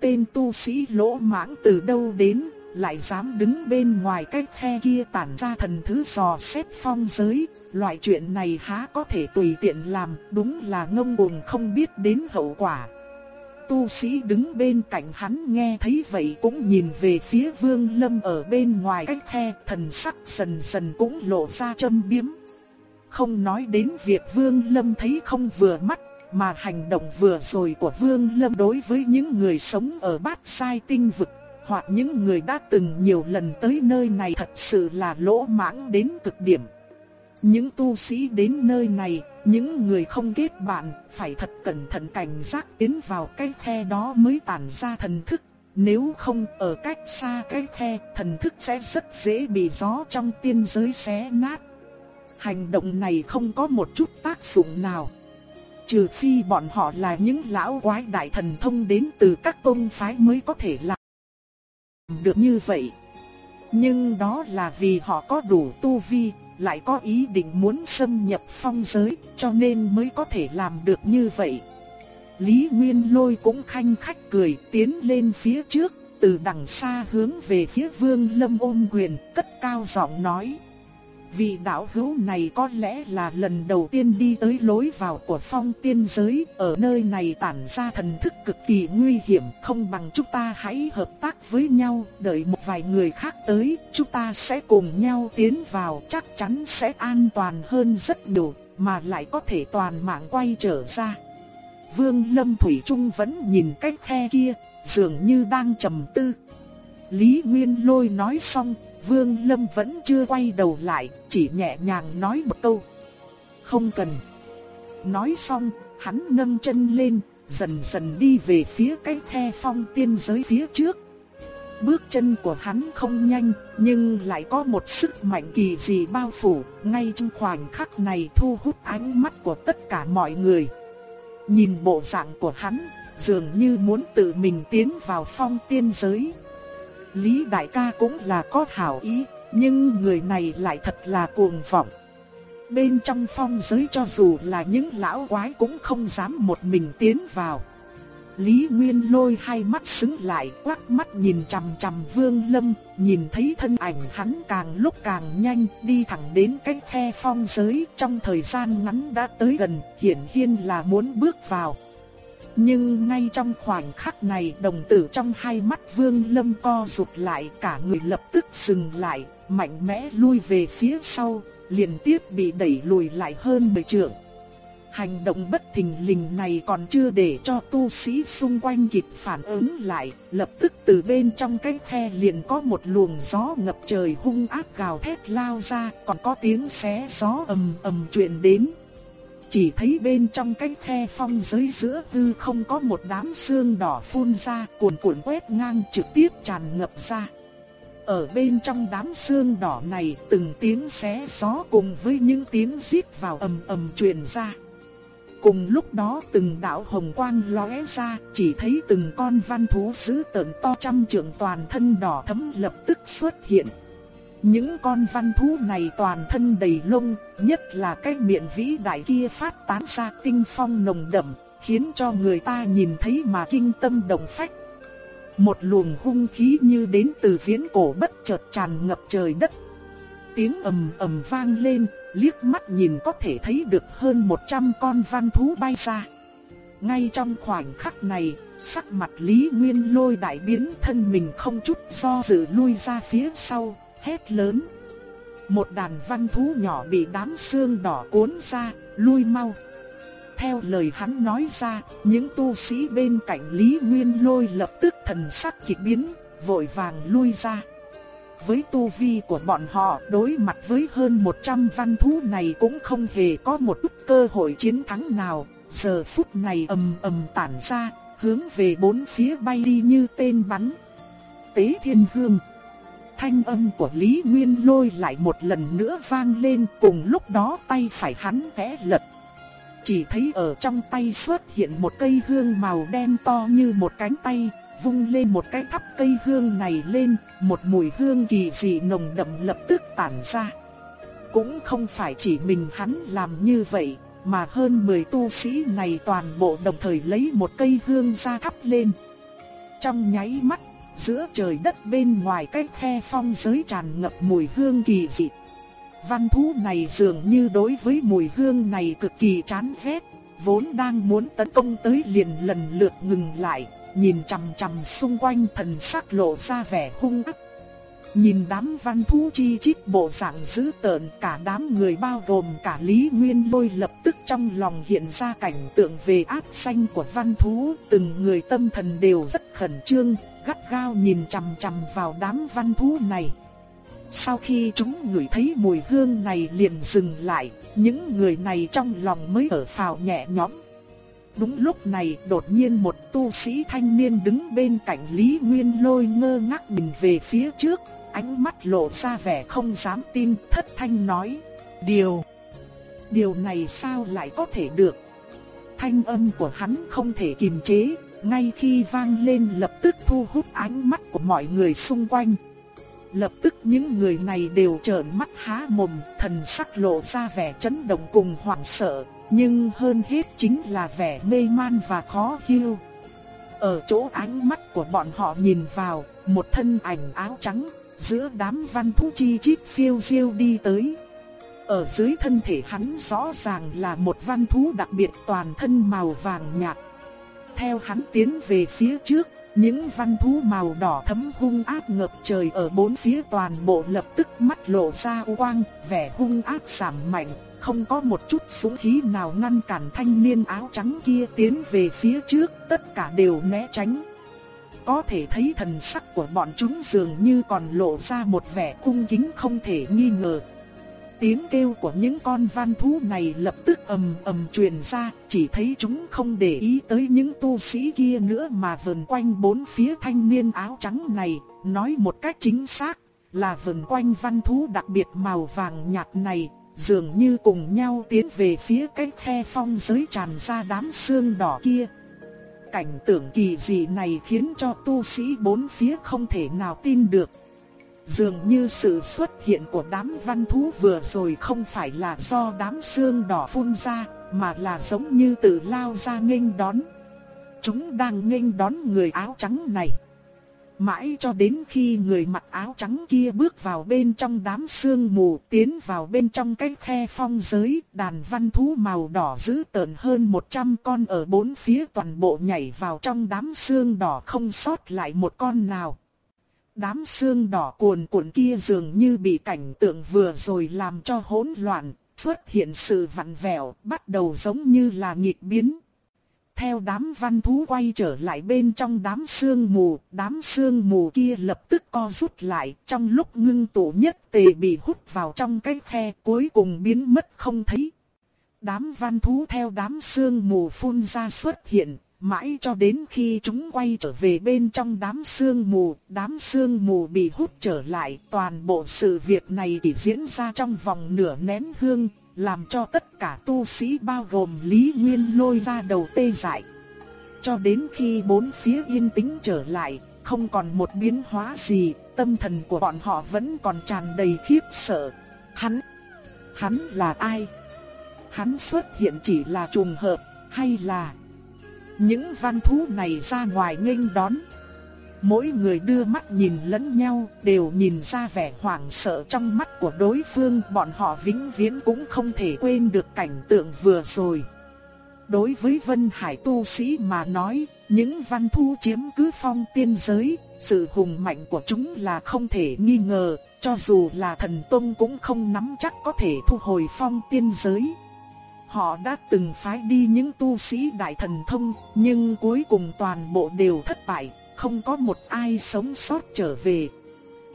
Tên tu sĩ lỗ mãng từ đâu đến, lại dám đứng bên ngoài cái khe kia tản ra thần thứ dò xét phong giới, loại chuyện này há có thể tùy tiện làm, đúng là ngông cuồng không biết đến hậu quả tu sĩ đứng bên cạnh hắn nghe thấy vậy cũng nhìn về phía Vương Lâm ở bên ngoài cách khe, thần sắc dần dần cũng lộ ra châm biếm. Không nói đến việc Vương Lâm thấy không vừa mắt, mà hành động vừa rồi của Vương Lâm đối với những người sống ở bát sai tinh vực, hoặc những người đã từng nhiều lần tới nơi này thật sự là lỗ mãng đến cực điểm. Những tu sĩ đến nơi này, những người không kết bạn, phải thật cẩn thận cảnh giác tiến vào cái khe đó mới tản ra thần thức. Nếu không ở cách xa cái khe, thần thức sẽ rất dễ bị gió trong tiên giới xé nát. Hành động này không có một chút tác dụng nào. Trừ phi bọn họ là những lão quái đại thần thông đến từ các tôn phái mới có thể làm được như vậy. Nhưng đó là vì họ có đủ tu vi, lại có ý định muốn xâm nhập phong giới, cho nên mới có thể làm được như vậy. Lý Nguyên Lôi cũng khanh khách cười tiến lên phía trước, từ đằng xa hướng về phía Vương Lâm ôm quyền, cất cao giọng nói. Vị đạo hữu này có lẽ là lần đầu tiên đi tới lối vào của phong tiên giới, ở nơi này tản ra thần thức cực kỳ nguy hiểm, không bằng chúng ta hãy hợp tác với nhau, đợi một vài người khác tới, chúng ta sẽ cùng nhau tiến vào, chắc chắn sẽ an toàn hơn rất nhiều, mà lại có thể toàn mạng quay trở ra. Vương Lâm Thủy Trung vẫn nhìn cách khe kia, dường như đang trầm tư. Lý Nguyên Lôi nói xong, Vương Lâm vẫn chưa quay đầu lại, chỉ nhẹ nhàng nói một câu. Không cần. Nói xong, hắn nâng chân lên, dần dần đi về phía cái khe phong tiên giới phía trước. Bước chân của hắn không nhanh, nhưng lại có một sức mạnh kỳ dị bao phủ, ngay trong khoảnh khắc này thu hút ánh mắt của tất cả mọi người. Nhìn bộ dạng của hắn, dường như muốn tự mình tiến vào phong tiên giới. Lý đại ca cũng là có hảo ý, nhưng người này lại thật là cuồng vọng. Bên trong phong giới cho dù là những lão quái cũng không dám một mình tiến vào. Lý Nguyên lôi hai mắt sững lại quắc mắt nhìn chằm chằm Vương Lâm, nhìn thấy thân ảnh hắn càng lúc càng nhanh đi thẳng đến cái khe phong giới trong thời gian ngắn đã tới gần, hiển nhiên là muốn bước vào. Nhưng ngay trong khoảnh khắc này đồng tử trong hai mắt Vương Lâm co rụt lại cả người lập tức dừng lại, mạnh mẽ lui về phía sau, liên tiếp bị đẩy lùi lại hơn 10 trượng. Hành động bất thình lình này còn chưa để cho tu sĩ xung quanh kịp phản ứng lại, lập tức từ bên trong cái khe liền có một luồng gió ngập trời hung ác gào thét lao ra, còn có tiếng xé gió ầm ầm truyền đến. Chỉ thấy bên trong cái khe phong giới giữa hư không có một đám xương đỏ phun ra, cuồn cuộn quét ngang trực tiếp tràn ngập ra. Ở bên trong đám xương đỏ này, từng tiếng xé gió cùng với những tiếng rít vào ầm ầm truyền ra. Cùng lúc đó từng đạo hồng quang lóe ra, chỉ thấy từng con văn thú sứ tợn to trăm trượng toàn thân đỏ thấm lập tức xuất hiện. Những con văn thú này toàn thân đầy lông, nhất là cái miệng vĩ đại kia phát tán ra tinh phong nồng đậm, khiến cho người ta nhìn thấy mà kinh tâm động phách. Một luồng hung khí như đến từ viễn cổ bất chợt tràn ngập trời đất. Tiếng ầm ầm vang lên, liếc mắt nhìn có thể thấy được hơn 100 con văn thú bay ra. Ngay trong khoảnh khắc này, sắc mặt Lý Nguyên lôi đại biến thân mình không chút do dự lui ra phía sau, hét lớn. Một đàn văn thú nhỏ bị đám xương đỏ cuốn ra, lui mau. Theo lời hắn nói ra, những tu sĩ bên cạnh Lý Nguyên Lôi lập tức thần sắc kịch biến, vội vàng lui ra. Với tu vi của bọn họ đối mặt với hơn 100 văn thú này cũng không hề có một chút cơ hội chiến thắng nào. Giờ phút này ầm ầm tản ra, hướng về bốn phía bay đi như tên bắn. Tế thiên hương Thanh âm của Lý Nguyên lôi lại một lần nữa vang lên cùng lúc đó tay phải hắn khẽ lật. Chỉ thấy ở trong tay xuất hiện một cây hương màu đen to như một cánh tay, vung lên một cái thắp cây hương này lên, một mùi hương kỳ dị nồng đậm lập tức tản ra. Cũng không phải chỉ mình hắn làm như vậy, mà hơn 10 tu sĩ này toàn bộ đồng thời lấy một cây hương ra thắp lên. Trong nháy mắt giữa trời đất bên ngoài cái khe phong giới tràn ngập mùi hương kỳ dị. Văn thú này dường như đối với mùi hương này cực kỳ chán ghét, vốn đang muốn tấn công tới liền lần lượt ngừng lại, nhìn chằm chằm xung quanh thần sắc lộ ra vẻ hung ác. Nhìn đám văn thú chi chít bộ dạng dữ tợn cả đám người bao gồm cả Lý Nguyên Lôi lập tức trong lòng hiện ra cảnh tượng về ác xanh của văn thú, từng người tâm thần đều rất khẩn trương, gắt gao nhìn chằm chằm vào đám văn thú này. sau khi chúng ngửi thấy mùi hương này liền dừng lại, những người này trong lòng mới ở phào nhẹ nhõm. Đúng lúc này đột nhiên một tu sĩ thanh niên đứng bên cạnh Lý Nguyên lôi ngơ ngác nhìn về phía trước, ánh mắt lộ ra vẻ không dám tin, thất thanh nói, điều, điều này sao lại có thể được. Thanh âm của hắn không thể kiềm chế, ngay khi vang lên lập tức thu hút ánh mắt của mọi người xung quanh. Lập tức những người này đều trợn mắt há mồm, thần sắc lộ ra vẻ chấn động cùng hoảng sợ, nhưng hơn hết chính là vẻ mê man và khó hiểu. Ở chỗ ánh mắt của bọn họ nhìn vào, một thân ảnh áo trắng, giữa đám văn thú chi chít phiêu diêu đi tới. Ở dưới thân thể hắn rõ ràng là một văn thú đặc biệt toàn thân màu vàng nhạt. Theo hắn tiến về phía trước, những văn thú màu đỏ thấm hung ác ngập trời ở bốn phía toàn bộ lập tức mắt lộ ra quang, vẻ hung ác giảm mạnh, không có một chút súng khí nào ngăn cản thanh niên áo trắng kia tiến về phía trước, tất cả đều né tránh. Có thể thấy thần sắc của bọn chúng dường như còn lộ ra một vẻ cung kính không thể nghi ngờ. Tiếng kêu của những con văn thú này lập tức ầm ầm truyền ra, chỉ thấy chúng không để ý tới những tu sĩ kia nữa mà vần quanh bốn phía thanh niên áo trắng này, nói một cách chính xác là vần quanh văn thú đặc biệt màu vàng nhạt này, dường như cùng nhau tiến về phía cái khe phong giới tràn ra đám xương đỏ kia. Cảnh tượng kỳ dị này khiến cho tu sĩ bốn phía không thể nào tin được. Dường như sự xuất hiện của đám văn thú vừa rồi không phải là do đám xương đỏ phun ra, mà là giống như tự lao ra nghênh đón. Chúng đang nghênh đón người áo trắng này. Mãi cho đến khi người mặc áo trắng kia bước vào bên trong đám sương mù tiến vào bên trong cái khe phong giới, đàn văn thú màu đỏ dữ tợn hơn 100 con ở bốn phía toàn bộ nhảy vào trong đám sương đỏ không sót lại một con nào. Đám xương đỏ cuồn cuộn kia dường như bị cảnh tượng vừa rồi làm cho hỗn loạn, xuất hiện sự vặn vẹo, bắt đầu giống như là nghịch biến theo đám văn thú quay trở lại bên trong đám sương mù, đám sương mù kia lập tức co rút lại, trong lúc ngưng tụ nhất tề bị hút vào trong cái khe cuối cùng biến mất không thấy. Đám văn thú theo đám sương mù phun ra xuất hiện, mãi cho đến khi chúng quay trở về bên trong đám sương mù, đám sương mù bị hút trở lại, toàn bộ sự việc này chỉ diễn ra trong vòng nửa nén hương, làm cho tất cả tu sĩ bao gồm Lý Nguyên lôi ra đầu tê dại. Cho đến khi bốn phía yên tĩnh trở lại, không còn một biến hóa gì, tâm thần của bọn họ vẫn còn tràn đầy khiếp sợ. Hắn, hắn là ai? Hắn xuất hiện chỉ là trùng hợp, hay là những văn thú này ra ngoài nghênh đón? Mỗi người đưa mắt nhìn lẫn nhau, đều nhìn ra vẻ hoảng sợ trong mắt của đối phương, bọn họ vĩnh viễn cũng không thể quên được cảnh tượng vừa rồi. Đối với Vân Hải tu sĩ mà nói, những văn thu chiếm cứ phong tiên giới, sự hùng mạnh của chúng là không thể nghi ngờ, cho dù là thần tông cũng không nắm chắc có thể thu hồi phong tiên giới. Họ đã từng phái đi những tu sĩ đại thần thông, nhưng cuối cùng toàn bộ đều thất bại, không có một ai sống sót trở về.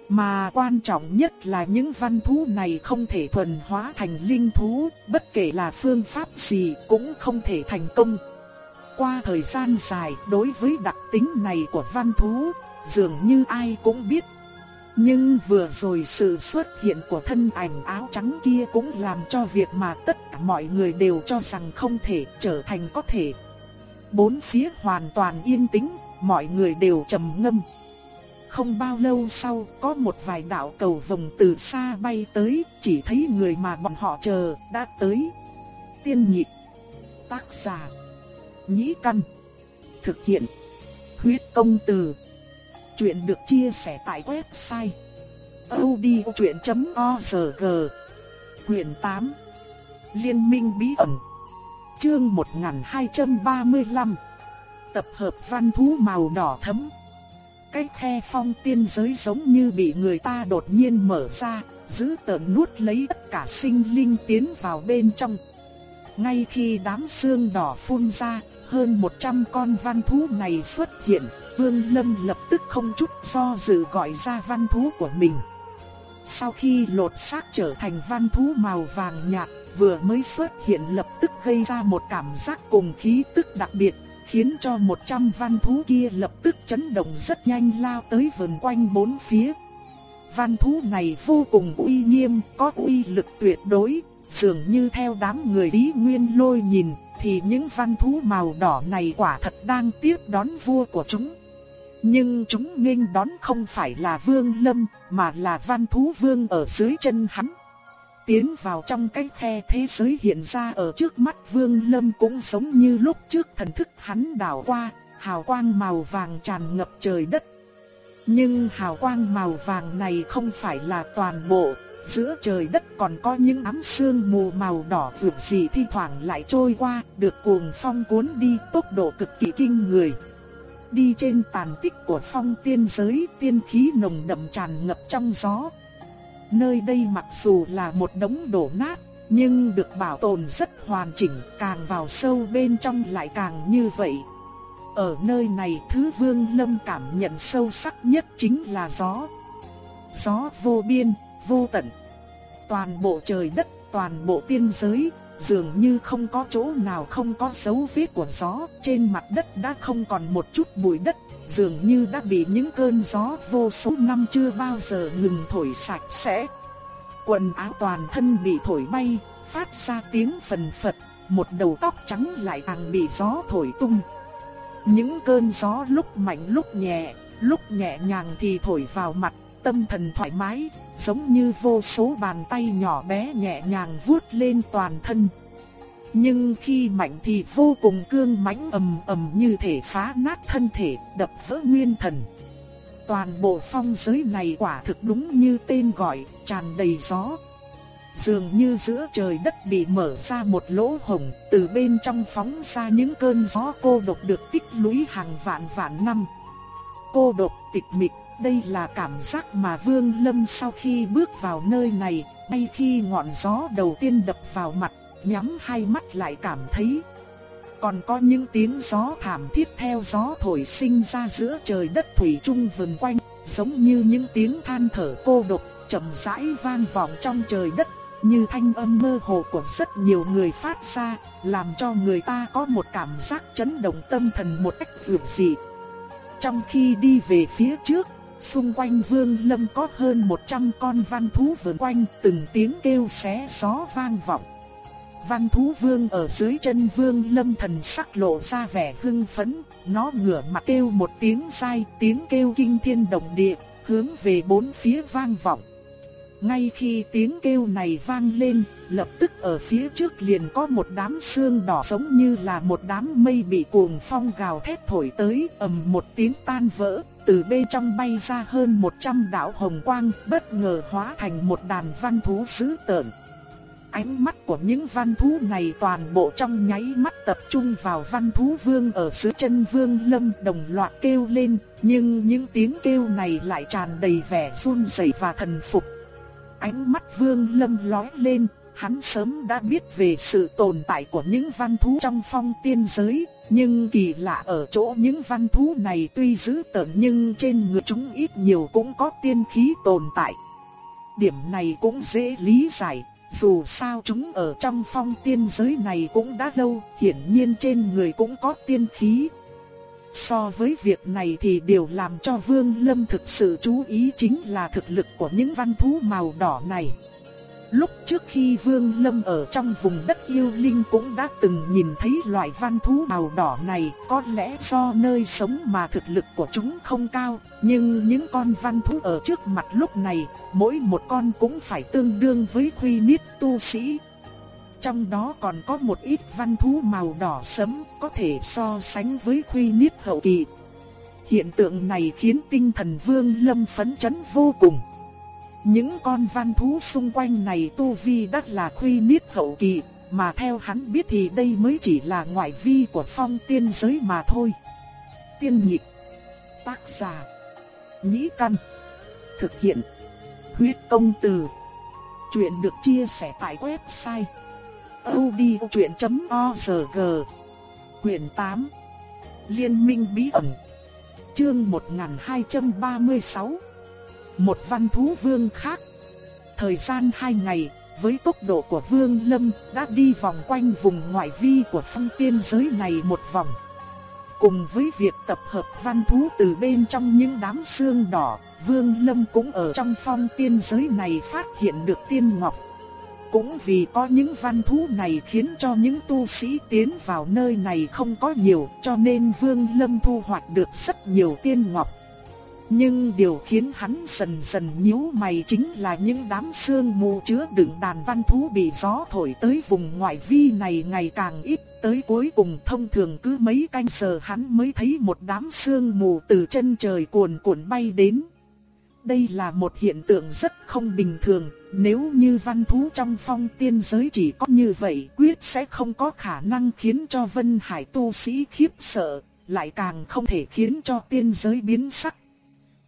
Mà quan trọng nhất là những văn thú này không thể thuần hóa thành linh thú, bất kể là phương pháp gì cũng không thể thành công. Qua thời gian dài đối với đặc tính này của văn thú, dường như ai cũng biết. Nhưng vừa rồi sự xuất hiện của thân ảnh áo trắng kia cũng làm cho việc mà tất cả mọi người đều cho rằng không thể trở thành có thể. Bốn phía hoàn toàn yên tĩnh, mọi người đều trầm ngâm. Không bao lâu sau, có một vài đạo cầu vồng từ xa bay tới, chỉ thấy người mà bọn họ chờ đã tới. Tiên nhị tác giả, nhĩ căn, thực hiện, huyết công từ. Chuyện được chia sẻ tại website odchuyện.org Quyền 8 Liên minh bí ẩn Chương 1235 tập hợp văn thú màu đỏ thẫm. Cái khe phong tiên giới giống như bị người ta đột nhiên mở ra, giữ tợn nuốt lấy tất cả sinh linh tiến vào bên trong. Ngay khi đám xương đỏ phun ra, hơn 100 con văn thú này xuất hiện, Vương Lâm lập tức không chút do dự gọi ra văn thú của mình. sau khi lột xác trở thành văn thú màu vàng nhạt, vừa mới xuất hiện lập tức gây ra một cảm giác cùng khí tức đặc biệt, khiến cho 100 văn thú kia lập tức chấn động rất nhanh lao tới vần quanh bốn phía. Văn thú này vô cùng uy nghiêm, có uy lực tuyệt đối, dường như theo đám người Lý Nguyên Lôi nhìn, thì những văn thú màu đỏ này quả thật đang tiếp đón vua của chúng. Nhưng chúng nghênh đón không phải là Vương Lâm, mà là văn thú vương ở dưới chân hắn. Tiến vào trong cái khe thế giới hiện ra ở trước mắt Vương Lâm cũng giống như lúc trước thần thức hắn đảo qua, hào quang màu vàng tràn ngập trời đất. Nhưng hào quang màu vàng này không phải là toàn bộ, giữa trời đất còn có những ám sương mù màu đỏ vượt dị thi thoảng lại trôi qua, được cuồng phong cuốn đi tốc độ cực kỳ kinh người. Đi trên tàn tích của phong tiên giới, tiên khí nồng đậm tràn ngập trong gió. Nơi đây mặc dù là một đống đổ nát, nhưng được bảo tồn rất hoàn chỉnh, càng vào sâu bên trong lại càng như vậy. Ở nơi này thứ vương lâm cảm nhận sâu sắc nhất chính là gió. Gió vô biên, vô tận. Toàn bộ trời đất, toàn bộ tiên giới, dường như không có chỗ nào không có dấu vết của gió, trên mặt đất đã không còn một chút bụi đất, dường như đã bị những cơn gió vô số năm chưa bao giờ ngừng thổi sạch sẽ. Quần áo toàn thân bị thổi bay, phát ra tiếng phần phật, một đầu tóc trắng lại càng bị gió thổi tung. Những cơn gió lúc mạnh lúc nhẹ, lúc nhẹ nhàng thì thổi vào mặt, tâm thần thoải mái, giống như vô số bàn tay nhỏ bé nhẹ nhàng vuốt lên toàn thân. Nhưng khi mạnh thì vô cùng cương mãnh ầm ầm như thể phá nát thân thể, đập vỡ nguyên thần. Toàn bộ phong giới này quả thực đúng như tên gọi, tràn đầy gió. Dường như giữa trời đất bị mở ra một lỗ hổng, từ bên trong phóng ra những cơn gió cô độc được tích lũy hàng vạn vạn năm. Cô độc tịch mịch đây là cảm giác mà Vương Lâm sau khi bước vào nơi này, ngay khi ngọn gió đầu tiên đập vào mặt, nhắm hai mắt lại cảm thấy. Còn có những tiếng gió thảm thiết theo gió thổi sinh ra giữa trời đất thủy chung vần quanh, giống như những tiếng than thở cô độc, chậm rãi vang vọng trong trời đất, như thanh âm mơ hồ của rất nhiều người phát ra, làm cho người ta có một cảm giác chấn động tâm thần một cách dường dị. Trong khi đi về phía trước, Xung quanh vương lâm có hơn 100 con văn thú vườn quanh từng tiếng kêu xé gió vang vọng. Văn thú vương ở dưới chân vương lâm thần sắc lộ ra vẻ hưng phấn, nó ngửa mặt kêu một tiếng sai, tiếng kêu kinh thiên động địa, hướng về bốn phía vang vọng. Ngay khi tiếng kêu này vang lên, lập tức ở phía trước liền có một đám xương đỏ giống như là một đám mây bị cuồng phong gào thét thổi tới, ầm một tiếng tan vỡ, từ bên trong bay ra hơn 100 đạo hồng quang, bất ngờ hóa thành một đàn văn thú dữ tợn. Ánh mắt của những văn thú này toàn bộ trong nháy mắt tập trung vào văn thú vương ở dưới chân vương lâm đồng loạt kêu lên, nhưng những tiếng kêu này lại tràn đầy vẻ run rẩy và thần phục. Ánh mắt vương lâm lóe lên, hắn sớm đã biết về sự tồn tại của những văn thú trong phong tiên giới, nhưng kỳ lạ ở chỗ những văn thú này tuy dữ tợn nhưng trên người chúng ít nhiều cũng có tiên khí tồn tại. Điểm này cũng dễ lý giải, dù sao chúng ở trong phong tiên giới này cũng đã lâu, hiển nhiên trên người cũng có tiên khí. So với việc này thì điều làm cho Vương Lâm thực sự chú ý chính là thực lực của những văn thú màu đỏ này. Lúc trước khi Vương Lâm ở trong vùng đất yêu linh cũng đã từng nhìn thấy loại văn thú màu đỏ này, có lẽ do nơi sống mà thực lực của chúng không cao, nhưng những con văn thú ở trước mặt lúc này, mỗi một con cũng phải tương đương với quy niết tu sĩ. Trong đó còn có một ít văn thú màu đỏ sẫm có thể so sánh với quy niết hậu kỳ. Hiện tượng này khiến tinh thần Vương Lâm phấn chấn vô cùng. Những con văn thú xung quanh này tu vi đắt là khuy niết hậu kỳ, mà theo hắn biết thì đây mới chỉ là ngoại vi của phong tiên giới mà thôi. Tiên nhịp, tác giả, nhĩ căn, thực hiện, huyết công từ. Chuyện được chia sẻ tại website odchuyện.org Quyền 8 Liên minh bí ẩn Chương 1236 một văn thú vương khác. Thời gian hai ngày, với tốc độ của Vương Lâm đã đi vòng quanh vùng ngoại vi của phong tiên giới này một vòng. Cùng với việc tập hợp văn thú từ bên trong những đám xương đỏ, Vương Lâm cũng ở trong phong tiên giới này phát hiện được tiên ngọc. Cũng vì có những văn thú này khiến cho những tu sĩ tiến vào nơi này không có nhiều cho nên Vương Lâm thu hoạch được rất nhiều tiên ngọc. Nhưng điều khiến hắn dần dần nhíu mày chính là những đám sương mù chứa đựng đàn văn thú bị gió thổi tới vùng ngoại vi này ngày càng ít, tới cuối cùng thông thường cứ mấy canh giờ hắn mới thấy một đám sương mù từ chân trời cuồn cuộn bay đến. Đây là một hiện tượng rất không bình thường, nếu như văn thú trong phong tiên giới chỉ có như vậy quyết sẽ không có khả năng khiến cho Vân Hải tu sĩ khiếp sợ, lại càng không thể khiến cho tiên giới biến sắc.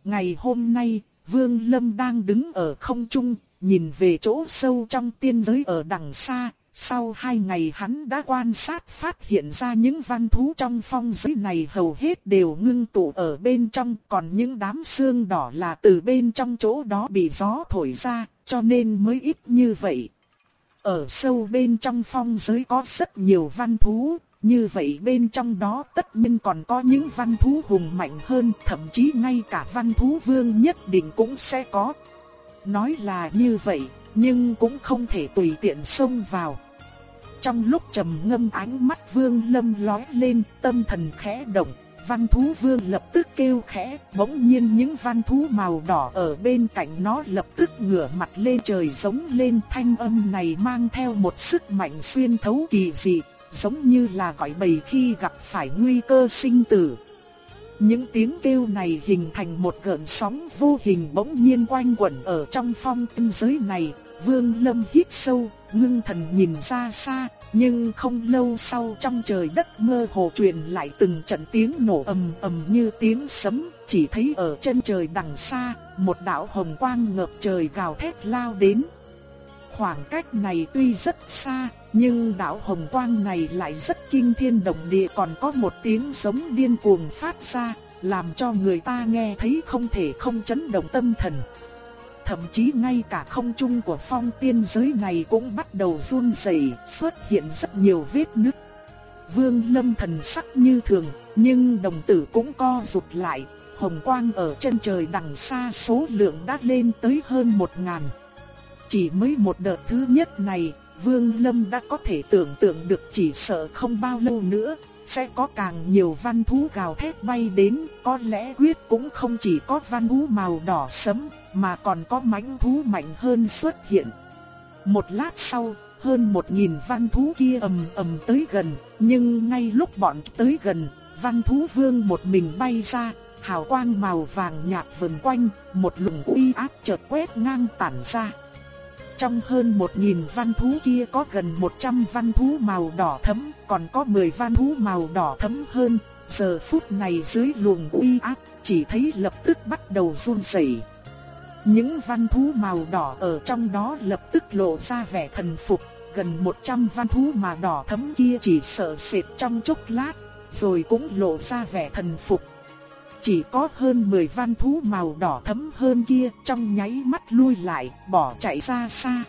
Ngày hôm nay, Vương Lâm đang đứng ở không trung, nhìn về chỗ sâu trong tiên giới ở đằng xa. Sau hai ngày hắn đã quan sát phát hiện ra những văn thú trong phong giới này hầu hết đều ngưng tụ ở bên trong, còn những đám xương đỏ là từ bên trong chỗ đó bị gió thổi ra, cho nên mới ít như vậy. Ở sâu bên trong phong giới có rất nhiều văn thú, như vậy bên trong đó tất nhiên còn có những văn thú hùng mạnh hơn, thậm chí ngay cả văn thú vương nhất định cũng sẽ có. Nói là như vậy, nhưng cũng không thể tùy tiện xông vào. Trong lúc trầm ngâm ánh mắt vương lâm lói lên, tâm thần khẽ động, văn thú vương lập tức kêu khẽ, bỗng nhiên những văn thú màu đỏ ở bên cạnh nó lập tức ngửa mặt lên trời giống lên thanh âm này mang theo một sức mạnh xuyên thấu kỳ dị, giống như là gọi bầy khi gặp phải nguy cơ sinh tử. Những tiếng kêu này hình thành một gợn sóng vô hình bỗng nhiên quanh quẩn ở trong phong tinh giới này. Vương Lâm hít sâu, ngưng thần nhìn ra xa, nhưng không lâu sau trong trời đất mơ hồ truyền lại từng trận tiếng nổ ầm ầm như tiếng sấm, chỉ thấy ở chân trời đằng xa, một đạo hồng quang ngập trời gào thét lao đến. Khoảng cách này tuy rất xa, nhưng đạo hồng quang này lại rất kinh thiên động địa còn có một tiếng giống điên cuồng phát ra, làm cho người ta nghe thấy không thể không chấn động tâm thần. Thậm chí ngay cả không trung của phong tiên giới này cũng bắt đầu run rẩy, xuất hiện rất nhiều vết nứt. Vương Lâm thần sắc như thường, nhưng đồng tử cũng co rụt lại, hồng quang ở chân trời đằng xa số lượng đã lên tới hơn một ngàn. Chỉ mới một đợt thứ nhất này, Vương Lâm đã có thể tưởng tượng được chỉ sợ không bao lâu nữa, sẽ có càng nhiều văn thú gào thét bay đến, có lẽ quyết cũng không chỉ có văn thú màu đỏ sẫm, mà còn có mãnh thú mạnh hơn xuất hiện. Một lát sau, hơn một nghìn văn thú kia ầm ầm tới gần, nhưng ngay lúc bọn tới gần, văn thú vương một mình bay ra, hào quang màu vàng nhạt vần quanh, một luồng uy áp chợt quét ngang tản ra. Trong hơn 1.000 văn thú kia có gần 100 văn thú màu đỏ thẫm, còn có 10 văn thú màu đỏ thẫm hơn. Giờ phút này dưới luồng uy áp, chỉ thấy lập tức bắt đầu run rẩy. Những văn thú màu đỏ ở trong đó lập tức lộ ra vẻ thần phục, gần 100 văn thú mà đỏ thẫm kia chỉ sợ sệt trong chốc lát, rồi cũng lộ ra vẻ thần phục, chỉ có hơn 10 văn thú màu đỏ thẫm hơn kia trong nháy mắt lui lại, bỏ chạy ra xa.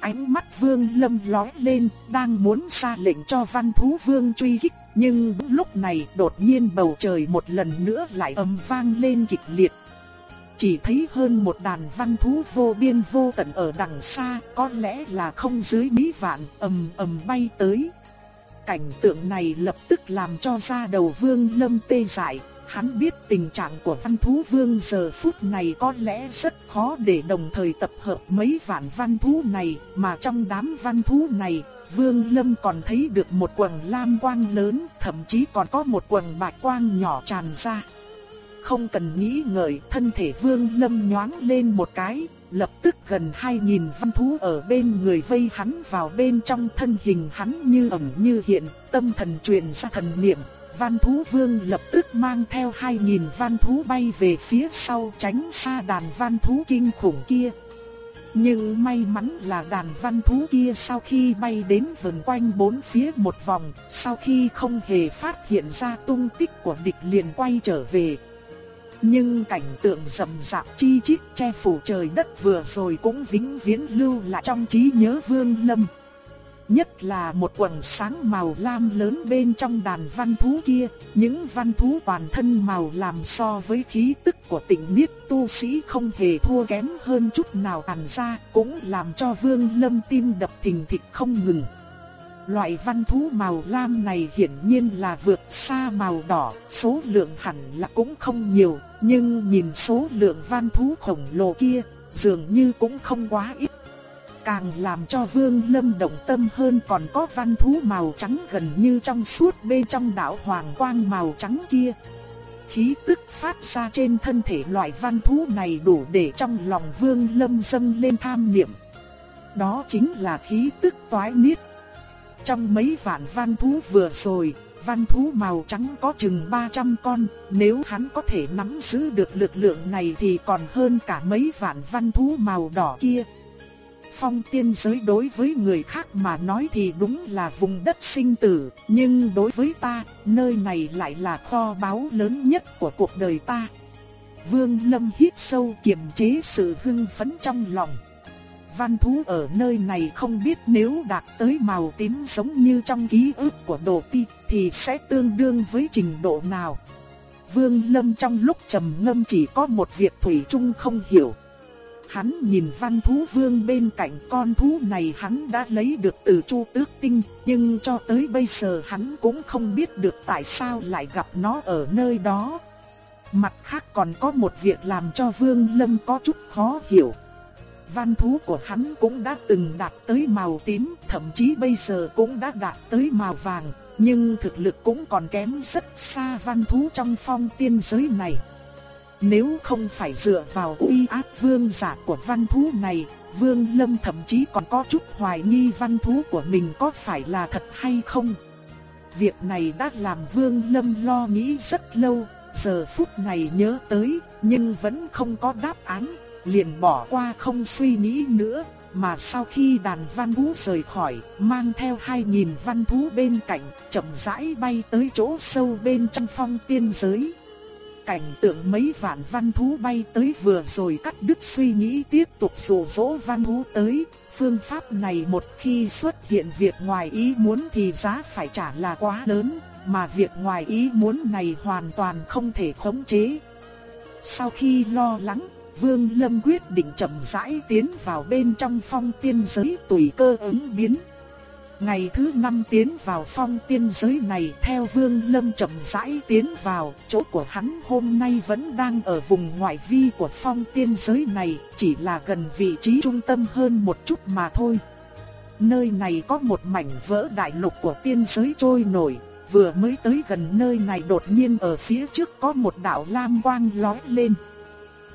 Ánh mắt vương lâm lói lên, đang muốn ra lệnh cho văn thú vương truy kích, nhưng lúc này đột nhiên bầu trời một lần nữa lại ầm vang lên kịch liệt. Chỉ thấy hơn một đàn văn thú vô biên vô tận ở đằng xa, có lẽ là không dưới bí vạn, ầm ầm bay tới. Cảnh tượng này lập tức làm cho da đầu vương lâm tê dại, Hắn biết tình trạng của văn thú vương giờ phút này có lẽ rất khó để đồng thời tập hợp mấy vạn văn thú này, mà trong đám văn thú này, Vương Lâm còn thấy được một quầng lam quang lớn, thậm chí còn có một quầng bạch quang nhỏ tràn ra. Không cần nghĩ ngợi, thân thể Vương Lâm nhoáng lên một cái, lập tức gần 2000 văn thú ở bên người vây hắn vào bên trong thân hình hắn như ẩn như hiện, tâm thần truyền ra thần niệm, văn thú vương lập tức mang theo 2.000 văn thú bay về phía sau tránh xa đàn văn thú kinh khủng kia. Nhưng may mắn là đàn văn thú kia sau khi bay đến vần quanh bốn phía một vòng, sau khi không hề phát hiện ra tung tích của địch liền quay trở về. nhưng cảnh tượng rầm rạp chi chít che phủ trời đất vừa rồi cũng vĩnh viễn lưu lại trong trí nhớ Vương Lâm. Nhất là một quần sáng màu lam lớn bên trong đàn văn thú kia, những văn thú toàn thân màu làm so với khí tức của tịnh niết tu sĩ không hề thua kém hơn chút nào hẳn ra, cũng làm cho Vương Lâm tim đập thình thịch không ngừng. Loại văn thú màu lam này hiển nhiên là vượt xa màu đỏ, số lượng hẳn là cũng không nhiều, nhưng nhìn số lượng văn thú khổng lồ kia, dường như cũng không quá ít. Càng làm cho Vương Lâm động tâm hơn còn có văn thú màu trắng gần như trong suốt bên trong đảo Hoàng Quang màu trắng kia. Khí tức phát ra trên thân thể loại văn thú này đủ để trong lòng Vương Lâm dâng lên tham niệm. Đó chính là khí tức toái niết trong mấy vạn văn thú vừa rồi, văn thú màu trắng có chừng 300 con, nếu hắn có thể nắm giữ được lực lượng này thì còn hơn cả mấy vạn văn thú màu đỏ kia. Phong tiên giới đối với người khác mà nói thì đúng là vùng đất sinh tử, nhưng đối với ta, nơi này lại là kho báu lớn nhất của cuộc đời ta. Vương Lâm hít sâu kiềm chế sự hưng phấn trong lòng văn thú ở nơi này không biết nếu đạt tới màu tím giống như trong ký ức của Đồ Ti thì sẽ tương đương với trình độ nào. Vương Lâm trong lúc trầm ngâm chỉ có một việc Thủy chung không hiểu. Hắn nhìn văn thú vương bên cạnh con thú này hắn đã lấy được từ Chu Tước Tinh, nhưng cho tới bây giờ hắn cũng không biết được tại sao lại gặp nó ở nơi đó. Mặt khác còn có một việc làm cho Vương Lâm có chút khó hiểu văn thú của hắn cũng đã từng đạt tới màu tím, thậm chí bây giờ cũng đã đạt tới màu vàng, nhưng thực lực cũng còn kém rất xa văn thú trong phong tiên giới này. Nếu không phải dựa vào uy áp vương giả của văn thú này, Vương Lâm thậm chí còn có chút hoài nghi văn thú của mình có phải là thật hay không. Việc này đã làm Vương Lâm lo nghĩ rất lâu, giờ phút này nhớ tới, nhưng vẫn không có đáp án, liền bỏ qua không suy nghĩ nữa, mà sau khi đàn văn thú rời khỏi, mang theo hai nghìn văn thú bên cạnh, chậm rãi bay tới chỗ sâu bên trong phong tiên giới. Cảnh tượng mấy vạn văn thú bay tới vừa rồi cắt đứt suy nghĩ tiếp tục rủ rỗ văn thú tới. Phương pháp này một khi xuất hiện việc ngoài ý muốn thì giá phải trả là quá lớn, mà việc ngoài ý muốn này hoàn toàn không thể khống chế. Sau khi lo lắng, Vương Lâm quyết định chậm rãi tiến vào bên trong phong tiên giới tùy cơ ứng biến. Ngày thứ năm tiến vào phong tiên giới này theo Vương Lâm chậm rãi tiến vào, chỗ của hắn hôm nay vẫn đang ở vùng ngoại vi của phong tiên giới này, chỉ là gần vị trí trung tâm hơn một chút mà thôi. Nơi này có một mảnh vỡ đại lục của tiên giới trôi nổi, vừa mới tới gần nơi này đột nhiên ở phía trước có một đạo lam quang lóe lên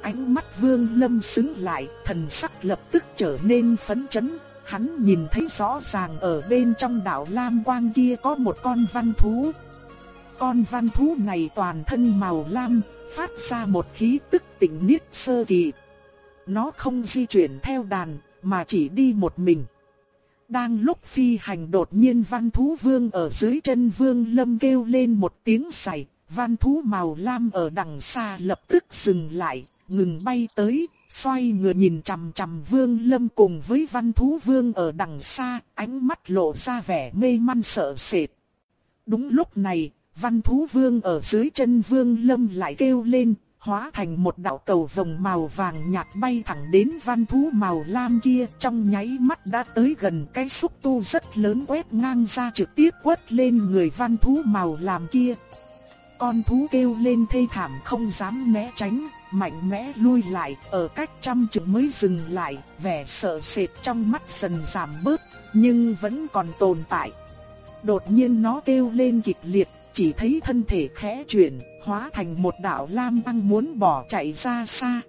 ánh mắt Vương Lâm sững lại, thần sắc lập tức trở nên phấn chấn. Hắn nhìn thấy rõ ràng ở bên trong đảo Lam Quang kia có một con văn thú. Con văn thú này toàn thân màu lam, phát ra một khí tức tỉnh niết sơ kỳ. Nó không di chuyển theo đàn, mà chỉ đi một mình. Đang lúc phi hành đột nhiên văn thú vương ở dưới chân vương lâm kêu lên một tiếng sảy, văn thú màu lam ở đằng xa lập tức dừng lại, ngừng bay tới, xoay người nhìn chằm chằm Vương Lâm cùng với Văn Thú Vương ở đằng xa, ánh mắt lộ ra vẻ mê man sợ sệt. Đúng lúc này, Văn Thú Vương ở dưới chân Vương Lâm lại kêu lên, hóa thành một đạo cầu vồng màu vàng nhạt bay thẳng đến Văn Thú màu lam kia, trong nháy mắt đã tới gần cái xúc tu rất lớn quét ngang ra trực tiếp quất lên người Văn Thú màu lam kia. Con thú kêu lên thê thảm không dám né tránh, mạnh mẽ lui lại, ở cách trăm trượng mới dừng lại, vẻ sợ sệt trong mắt dần giảm bớt, nhưng vẫn còn tồn tại. Đột nhiên nó kêu lên kịch liệt, chỉ thấy thân thể khẽ chuyển, hóa thành một đạo lam băng muốn bỏ chạy ra xa.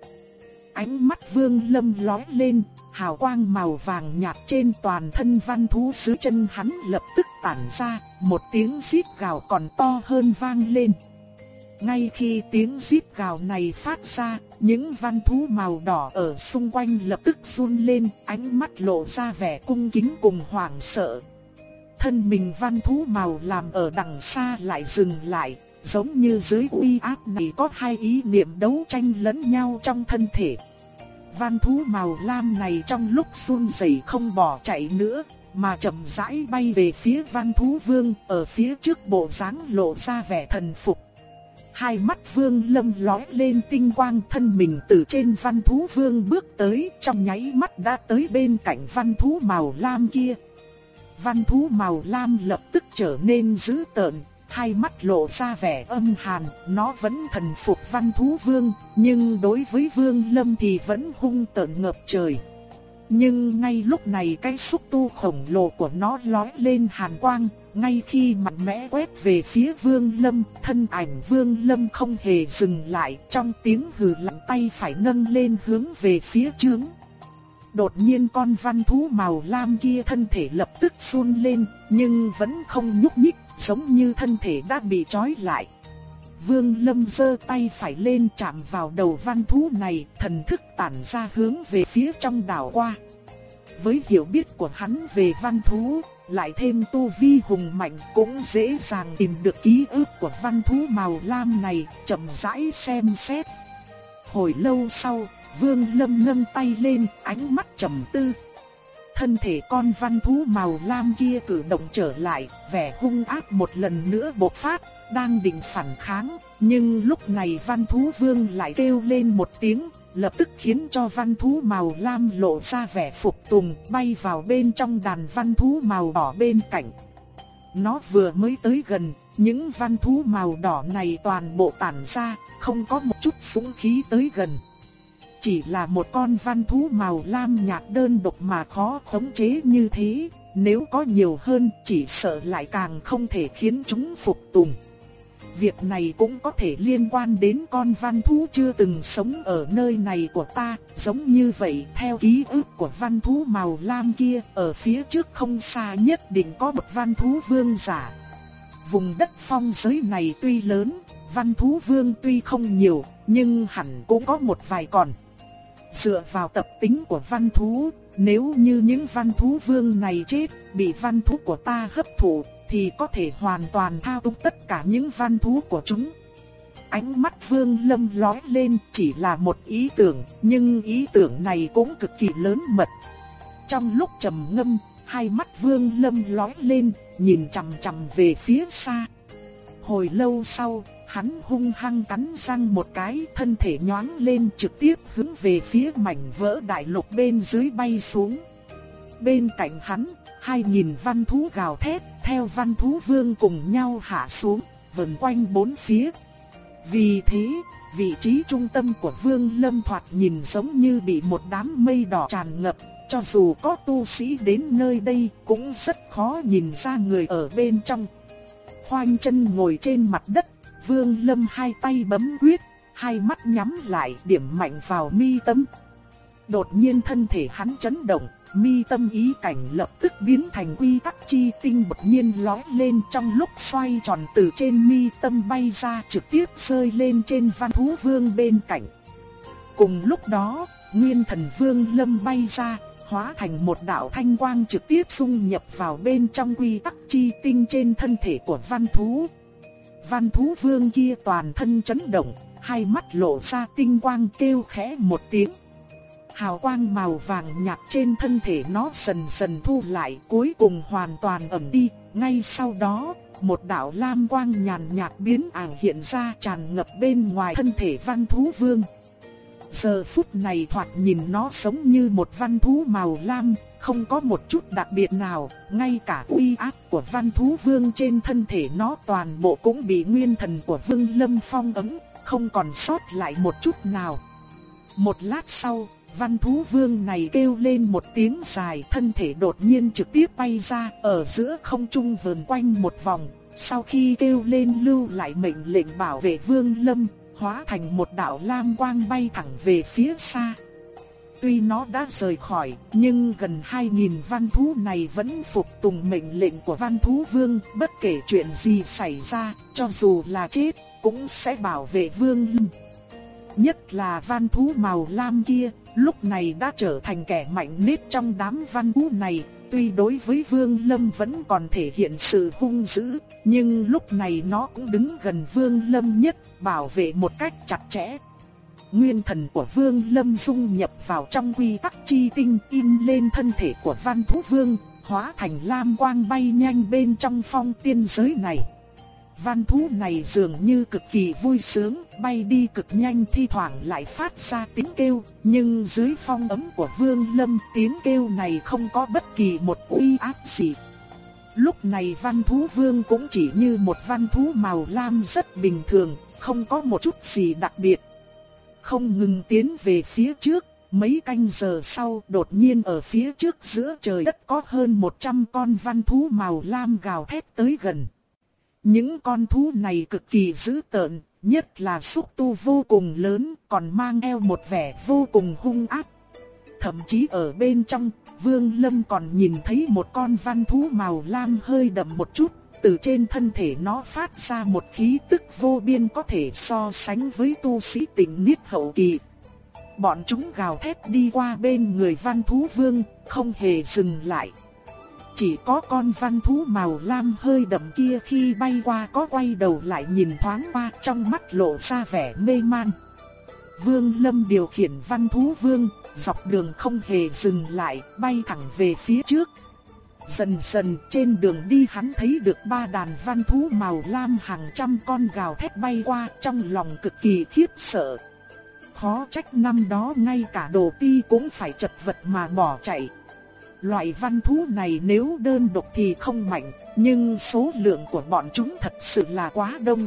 Ánh mắt vương lâm lóe lên, hào quang màu vàng nhạt trên toàn thân văn thú sứ chân hắn lập tức tản ra, một tiếng xít gào còn to hơn vang lên. Ngay khi tiếng rít gào này phát ra, những văn thú màu đỏ ở xung quanh lập tức run lên, ánh mắt lộ ra vẻ cung kính cùng hoảng sợ. Thân mình văn thú màu làm ở đằng xa lại dừng lại, giống như dưới uy áp này có hai ý niệm đấu tranh lẫn nhau trong thân thể. Văn thú màu lam này trong lúc run rẩy không bỏ chạy nữa, mà chậm rãi bay về phía văn thú vương, ở phía trước bộ dáng lộ ra vẻ thần phục. Hai mắt vương lâm lói lên tinh quang thân mình từ trên văn thú vương bước tới, trong nháy mắt đã tới bên cạnh văn thú màu lam kia. Văn thú màu lam lập tức trở nên dữ tợn, hai mắt lộ ra vẻ âm hàn, nó vẫn thần phục văn thú vương, nhưng đối với vương lâm thì vẫn hung tợn ngập trời. Nhưng ngay lúc này cái xúc tu khổng lồ của nó lói lên hàn quang, ngay khi mạnh mẽ quét về phía Vương Lâm, thân ảnh Vương Lâm không hề dừng lại, trong tiếng hừ lạnh tay phải nâng lên hướng về phía trướng. Đột nhiên con văn thú màu lam kia thân thể lập tức run lên, nhưng vẫn không nhúc nhích, giống như thân thể đã bị trói lại. Vương Lâm giơ tay phải lên chạm vào đầu văn thú này, thần thức tản ra hướng về phía trong đảo qua. Với hiểu biết của hắn về văn thú, lại thêm tu vi hùng mạnh cũng dễ dàng tìm được ký ức của văn thú màu lam này, chậm rãi xem xét. Hồi lâu sau, Vương Lâm nâng tay lên, ánh mắt trầm tư. Thân thể con văn thú màu lam kia cử động trở lại, vẻ hung ác một lần nữa bộc phát, đang định phản kháng, nhưng lúc này văn thú vương lại kêu lên một tiếng, lập tức khiến cho văn thú màu lam lộ ra vẻ phục tùng, bay vào bên trong đàn văn thú màu đỏ bên cạnh. Nó vừa mới tới gần, những văn thú màu đỏ này toàn bộ tản ra, không có một chút súng khí tới gần. Chỉ là một con văn thú màu lam nhạt đơn độc mà khó khống chế như thế, nếu có nhiều hơn chỉ sợ lại càng không thể khiến chúng phục tùng. Việc này cũng có thể liên quan đến con văn thú chưa từng sống ở nơi này của ta, giống như vậy theo ký ức của văn thú màu lam kia, ở phía trước không xa nhất định có một văn thú vương giả. Vùng đất phong giới này tuy lớn, văn thú vương tuy không nhiều, nhưng hẳn cũng có một vài còn Dựa vào tập tính của văn thú, nếu như những văn thú vương này chết, bị văn thú của ta hấp thụ, thì có thể hoàn toàn thao túng tất cả những văn thú của chúng. Ánh mắt vương lâm lóe lên chỉ là một ý tưởng, nhưng ý tưởng này cũng cực kỳ lớn mật. Trong lúc trầm ngâm, hai mắt vương lâm lóe lên, nhìn chằm chằm về phía xa. Hồi lâu sau, hắn hung hăng cắn răng một cái, thân thể nhoáng lên trực tiếp hướng về phía mảnh vỡ đại lục bên dưới bay xuống. Bên cạnh hắn, hai nghìn văn thú gào thét, theo văn thú vương cùng nhau hạ xuống, vần quanh bốn phía. Vì thế, vị trí trung tâm của vương lâm thoạt nhìn giống như bị một đám mây đỏ tràn ngập, cho dù có tu sĩ đến nơi đây cũng rất khó nhìn ra người ở bên trong. Khoanh chân ngồi trên mặt đất, vương lâm hai tay bấm quyết, hai mắt nhắm lại điểm mạnh vào mi tâm. Đột nhiên thân thể hắn chấn động, mi tâm ý cảnh lập tức biến thành quy tắc chi tinh bật nhiên lói lên trong lúc xoay tròn từ trên mi tâm bay ra trực tiếp rơi lên trên văn thú vương bên cạnh. Cùng lúc đó, nguyên thần vương lâm bay ra, hóa thành một đạo thanh quang trực tiếp xung nhập vào bên trong quy tắc chi tinh trên thân thể của văn thú. Văn thú vương kia toàn thân chấn động, hai mắt lộ ra tinh quang kêu khẽ một tiếng hào quang màu vàng nhạt trên thân thể nó dần dần thu lại cuối cùng hoàn toàn ẩm đi. Ngay sau đó, một đạo lam quang nhàn nhạt biến ảo hiện ra tràn ngập bên ngoài thân thể văn thú vương. Giờ phút này thoạt nhìn nó giống như một văn thú màu lam, không có một chút đặc biệt nào, ngay cả uy áp của văn thú vương trên thân thể nó toàn bộ cũng bị nguyên thần của vương lâm phong ấm, không còn sót lại một chút nào. Một lát sau, văn thú vương này kêu lên một tiếng dài thân thể đột nhiên trực tiếp bay ra ở giữa không trung vờn quanh một vòng. Sau khi kêu lên lưu lại mệnh lệnh bảo vệ vương lâm, hóa thành một đạo lam quang bay thẳng về phía xa. Tuy nó đã rời khỏi, nhưng gần 2.000 văn thú này vẫn phục tùng mệnh lệnh của văn thú vương, bất kể chuyện gì xảy ra, cho dù là chết, cũng sẽ bảo vệ vương lâm. Nhất là văn thú màu lam kia, lúc này đã trở thành kẻ mạnh nết trong đám văn vũ này, tuy đối với Vương Lâm vẫn còn thể hiện sự hung dữ, nhưng lúc này nó cũng đứng gần Vương Lâm nhất, bảo vệ một cách chặt chẽ. Nguyên thần của Vương Lâm dung nhập vào trong quy tắc chi tinh in lên thân thể của Văn Thú Vương, hóa thành lam quang bay nhanh bên trong phong tiên giới này. Văn thú này dường như cực kỳ vui sướng, bay đi cực nhanh thi thoảng lại phát ra tiếng kêu, nhưng dưới phong ấm của Vương Lâm tiếng kêu này không có bất kỳ một uy áp gì. Lúc này văn thú vương cũng chỉ như một văn thú màu lam rất bình thường, không có một chút gì đặc biệt. Không ngừng tiến về phía trước, mấy canh giờ sau đột nhiên ở phía trước giữa trời đất có hơn 100 con văn thú màu lam gào thét tới gần. Những con thú này cực kỳ dữ tợn, nhất là xúc tu vô cùng lớn, còn mang eo một vẻ vô cùng hung ác. Thậm chí ở bên trong, Vương Lâm còn nhìn thấy một con văn thú màu lam hơi đậm một chút, từ trên thân thể nó phát ra một khí tức vô biên có thể so sánh với tu sĩ tình niết hậu kỳ. Bọn chúng gào thét đi qua bên người văn thú vương, không hề dừng lại. Chỉ có con văn thú màu lam hơi đậm kia khi bay qua có quay đầu lại nhìn thoáng qua trong mắt lộ ra vẻ mê man. Vương Lâm điều khiển văn thú vương, dọc đường không hề dừng lại, bay thẳng về phía trước. Dần dần trên đường đi hắn thấy được ba đàn văn thú màu lam hàng trăm con gào thét bay qua trong lòng cực kỳ khiếp sợ. Khó trách năm đó ngay cả đồ ti cũng phải chật vật mà bỏ chạy. Loại văn thú này nếu đơn độc thì không mạnh, nhưng số lượng của bọn chúng thật sự là quá đông.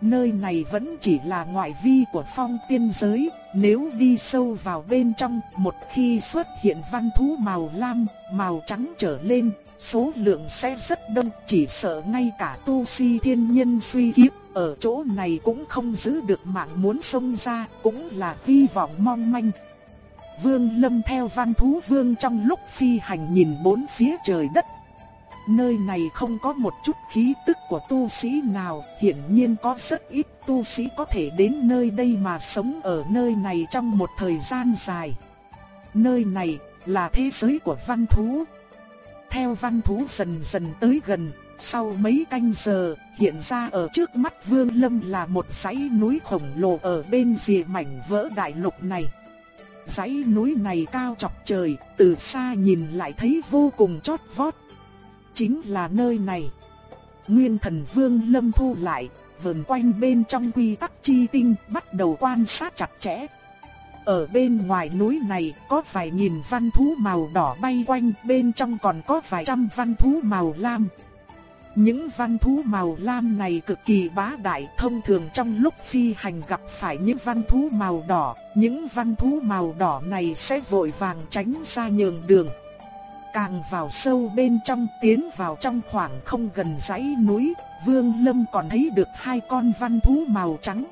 Nơi này vẫn chỉ là ngoại vi của phong tiên giới, nếu đi sâu vào bên trong, một khi xuất hiện văn thú màu lam, màu trắng trở lên, số lượng sẽ rất đông, chỉ sợ ngay cả tu si thiên nhân suy kiếp, ở chỗ này cũng không giữ được mạng muốn xông ra, cũng là hy vọng mong manh. Vương Lâm theo văn thú vương trong lúc phi hành nhìn bốn phía trời đất. Nơi này không có một chút khí tức của tu sĩ nào, hiển nhiên có rất ít tu sĩ có thể đến nơi đây mà sống ở nơi này trong một thời gian dài. Nơi này là thế giới của văn thú. Theo văn thú dần dần tới gần, sau mấy canh giờ, hiện ra ở trước mắt Vương Lâm là một dãy núi khổng lồ ở bên rìa mảnh vỡ đại lục này dãy núi này cao chọc trời, từ xa nhìn lại thấy vô cùng chót vót. Chính là nơi này. Nguyên thần vương lâm thu lại, vần quanh bên trong quy tắc chi tinh, bắt đầu quan sát chặt chẽ. Ở bên ngoài núi này có vài nghìn văn thú màu đỏ bay quanh, bên trong còn có vài trăm văn thú màu lam. Những văn thú màu lam này cực kỳ bá đại, thông thường trong lúc phi hành gặp phải những văn thú màu đỏ, những văn thú màu đỏ này sẽ vội vàng tránh ra nhường đường. Càng vào sâu bên trong tiến vào trong khoảng không gần dãy núi, Vương Lâm còn thấy được hai con văn thú màu trắng.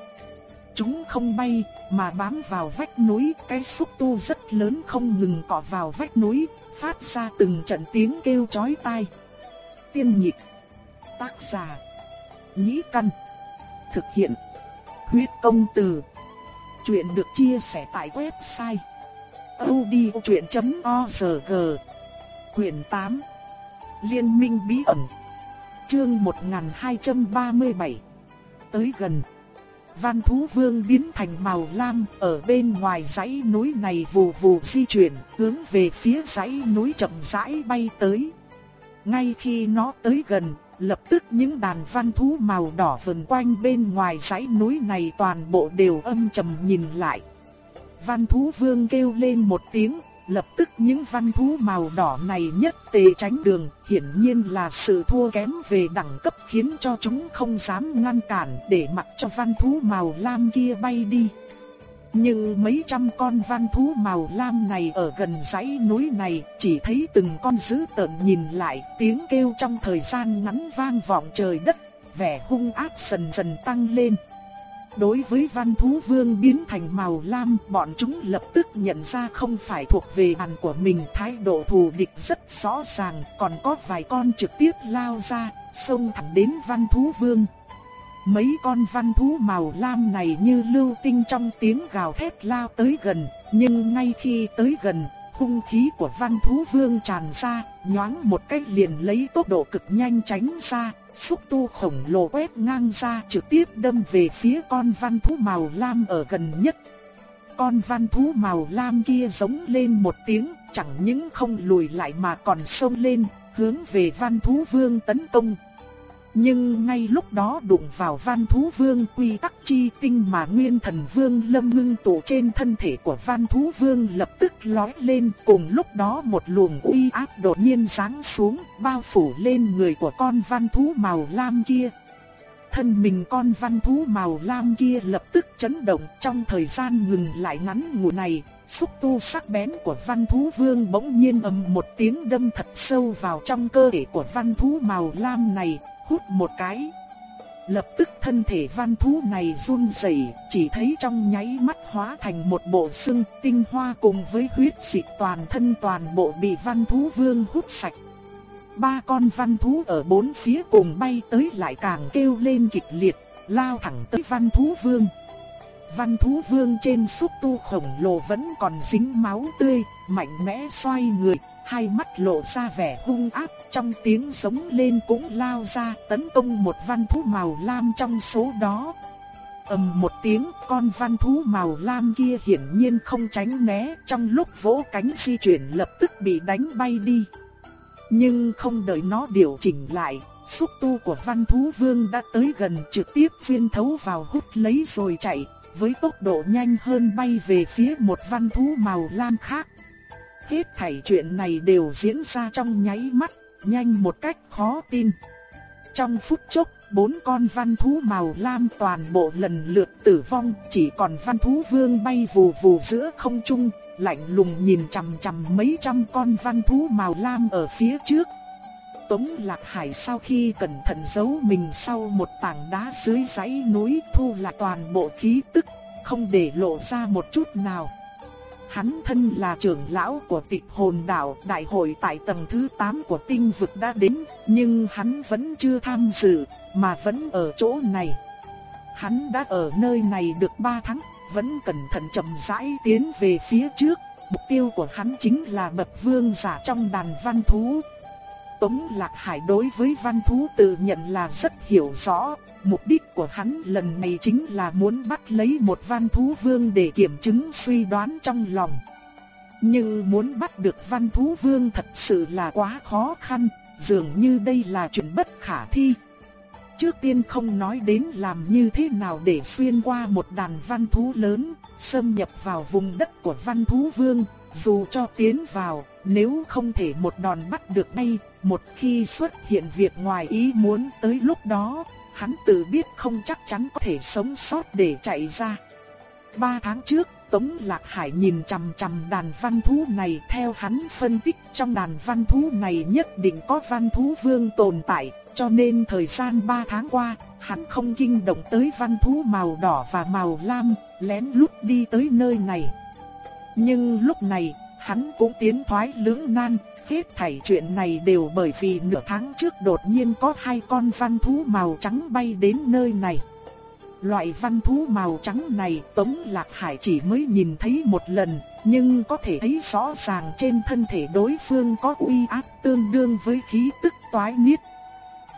Chúng không bay mà bám vào vách núi, cái xúc tu rất lớn không ngừng cọ vào vách núi, phát ra từng trận tiếng kêu chói tai. Tiên nhịp Tác giả. Nhĩ Căn. Thực hiện. Huyết công từ. Chuyện được chia sẻ tại website. odchuyện.org Quyền 8. Liên minh bí ẩn. Chương 1237. Tới gần. Văn thú vương biến thành màu lam ở bên ngoài dãy núi này vù vù di chuyển hướng về phía dãy núi chậm rãi bay tới. Ngay khi nó tới gần, Lập tức những đàn văn thú màu đỏ vần quanh bên ngoài dãy núi này toàn bộ đều âm trầm nhìn lại. Văn thú vương kêu lên một tiếng, lập tức những văn thú màu đỏ này nhất tề tránh đường, hiển nhiên là sự thua kém về đẳng cấp khiến cho chúng không dám ngăn cản để mặc cho văn thú màu lam kia bay đi. Nhưng mấy trăm con văn thú màu lam này ở gần dãy núi này, chỉ thấy từng con dữ tợn nhìn lại, tiếng kêu trong thời gian ngắn vang vọng trời đất, vẻ hung ác dần dần tăng lên. Đối với văn thú vương biến thành màu lam, bọn chúng lập tức nhận ra không phải thuộc về bàn của mình, thái độ thù địch rất rõ ràng, còn có vài con trực tiếp lao ra, xông thẳng đến văn thú vương mấy con văn thú màu lam này như lưu tinh trong tiếng gào thét lao tới gần, nhưng ngay khi tới gần, hung khí của văn thú vương tràn ra, nhoáng một cách liền lấy tốc độ cực nhanh tránh ra, xúc tu khổng lồ quét ngang ra trực tiếp đâm về phía con văn thú màu lam ở gần nhất. Con văn thú màu lam kia giống lên một tiếng, chẳng những không lùi lại mà còn xông lên, hướng về văn thú vương tấn công. Nhưng ngay lúc đó đụng vào văn thú vương quy tắc chi tinh mà nguyên thần vương lâm ngưng tụ trên thân thể của văn thú vương lập tức lói lên cùng lúc đó một luồng uy áp đột nhiên giáng xuống bao phủ lên người của con văn thú màu lam kia. Thân mình con văn thú màu lam kia lập tức chấn động trong thời gian ngừng lại ngắn ngủi này, xúc tu sắc bén của văn thú vương bỗng nhiên ầm một tiếng đâm thật sâu vào trong cơ thể của văn thú màu lam này, hút một cái. Lập tức thân thể văn thú này run rẩy, chỉ thấy trong nháy mắt hóa thành một bộ xương tinh hoa cùng với huyết dịch toàn thân toàn bộ bị văn thú vương hút sạch. Ba con văn thú ở bốn phía cùng bay tới lại càng kêu lên kịch liệt, lao thẳng tới văn thú vương. Văn thú vương trên xúc tu khổng lồ vẫn còn dính máu tươi, mạnh mẽ xoay người, hai mắt lộ ra vẻ hung ác, trong tiếng sống lên cũng lao ra tấn công một văn thú màu lam trong số đó. ầm một tiếng, con văn thú màu lam kia hiển nhiên không tránh né, trong lúc vỗ cánh di chuyển lập tức bị đánh bay đi. Nhưng không đợi nó điều chỉnh lại, xúc tu của văn thú vương đã tới gần trực tiếp xuyên thấu vào hút lấy rồi chạy, với tốc độ nhanh hơn bay về phía một văn thú màu lam khác. Hết thảy chuyện này đều diễn ra trong nháy mắt, nhanh một cách khó tin. Trong phút chốc, bốn con văn thú màu lam toàn bộ lần lượt tử vong, chỉ còn văn thú vương bay vù vù giữa không trung, lạnh lùng nhìn chằm chằm mấy trăm con văn thú màu lam ở phía trước. Tống Lạc Hải sau khi cẩn thận giấu mình sau một tảng đá dưới dãy núi thu lại toàn bộ khí tức, không để lộ ra một chút nào. Hắn thân là trưởng lão của tịch hồn đảo đại hội tại tầng thứ 8 của tinh vực đã đến, nhưng hắn vẫn chưa tham dự, mà vẫn ở chỗ này. Hắn đã ở nơi này được 3 tháng, vẫn cẩn thận chậm rãi tiến về phía trước, mục tiêu của hắn chính là bậc vương giả trong đàn văn thú. Tống Lạc Hải đối với văn thú tự nhận là rất hiểu rõ, mục đích của hắn lần này chính là muốn bắt lấy một văn thú vương để kiểm chứng suy đoán trong lòng. Nhưng muốn bắt được văn thú vương thật sự là quá khó khăn, dường như đây là chuyện bất khả thi. Trước tiên không nói đến làm như thế nào để xuyên qua một đàn văn thú lớn, xâm nhập vào vùng đất của văn thú vương, dù cho tiến vào, nếu không thể một đòn bắt được ngay, một khi xuất hiện việc ngoài ý muốn tới lúc đó, hắn tự biết không chắc chắn có thể sống sót để chạy ra. Ba tháng trước, Tống Lạc Hải nhìn chằm chằm đàn văn thú này theo hắn phân tích trong đàn văn thú này nhất định có văn thú vương tồn tại, cho nên thời gian 3 tháng qua, hắn không kinh động tới văn thú màu đỏ và màu lam, lén lút đi tới nơi này. Nhưng lúc này, hắn cũng tiến thoái lưỡng nan, hết thảy chuyện này đều bởi vì nửa tháng trước đột nhiên có hai con văn thú màu trắng bay đến nơi này. Loại văn thú màu trắng này Tống Lạc Hải chỉ mới nhìn thấy một lần, nhưng có thể thấy rõ ràng trên thân thể đối phương có uy áp tương đương với khí tức toái niết.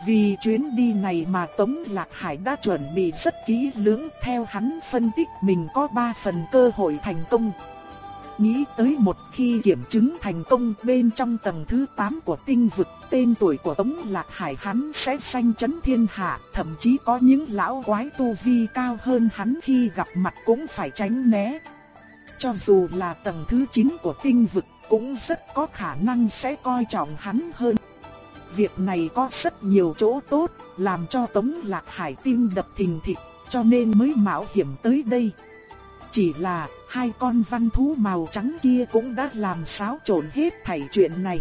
Vì chuyến đi này mà Tống Lạc Hải đã chuẩn bị rất kỹ lưỡng theo hắn phân tích mình có 3 phần cơ hội thành công. Nghĩ tới một khi kiểm chứng thành công bên trong tầng thứ 8 của tinh vực, tên tuổi của Tống Lạc Hải hắn sẽ sanh chấn thiên hạ, thậm chí có những lão quái tu vi cao hơn hắn khi gặp mặt cũng phải tránh né. Cho dù là tầng thứ 9 của tinh vực cũng rất có khả năng sẽ coi trọng hắn hơn. Việc này có rất nhiều chỗ tốt, làm cho Tống Lạc Hải tim đập thình thịch, cho nên mới mạo hiểm tới đây. Chỉ là hai con văn thú màu trắng kia cũng đã làm xáo trộn hết thảy chuyện này.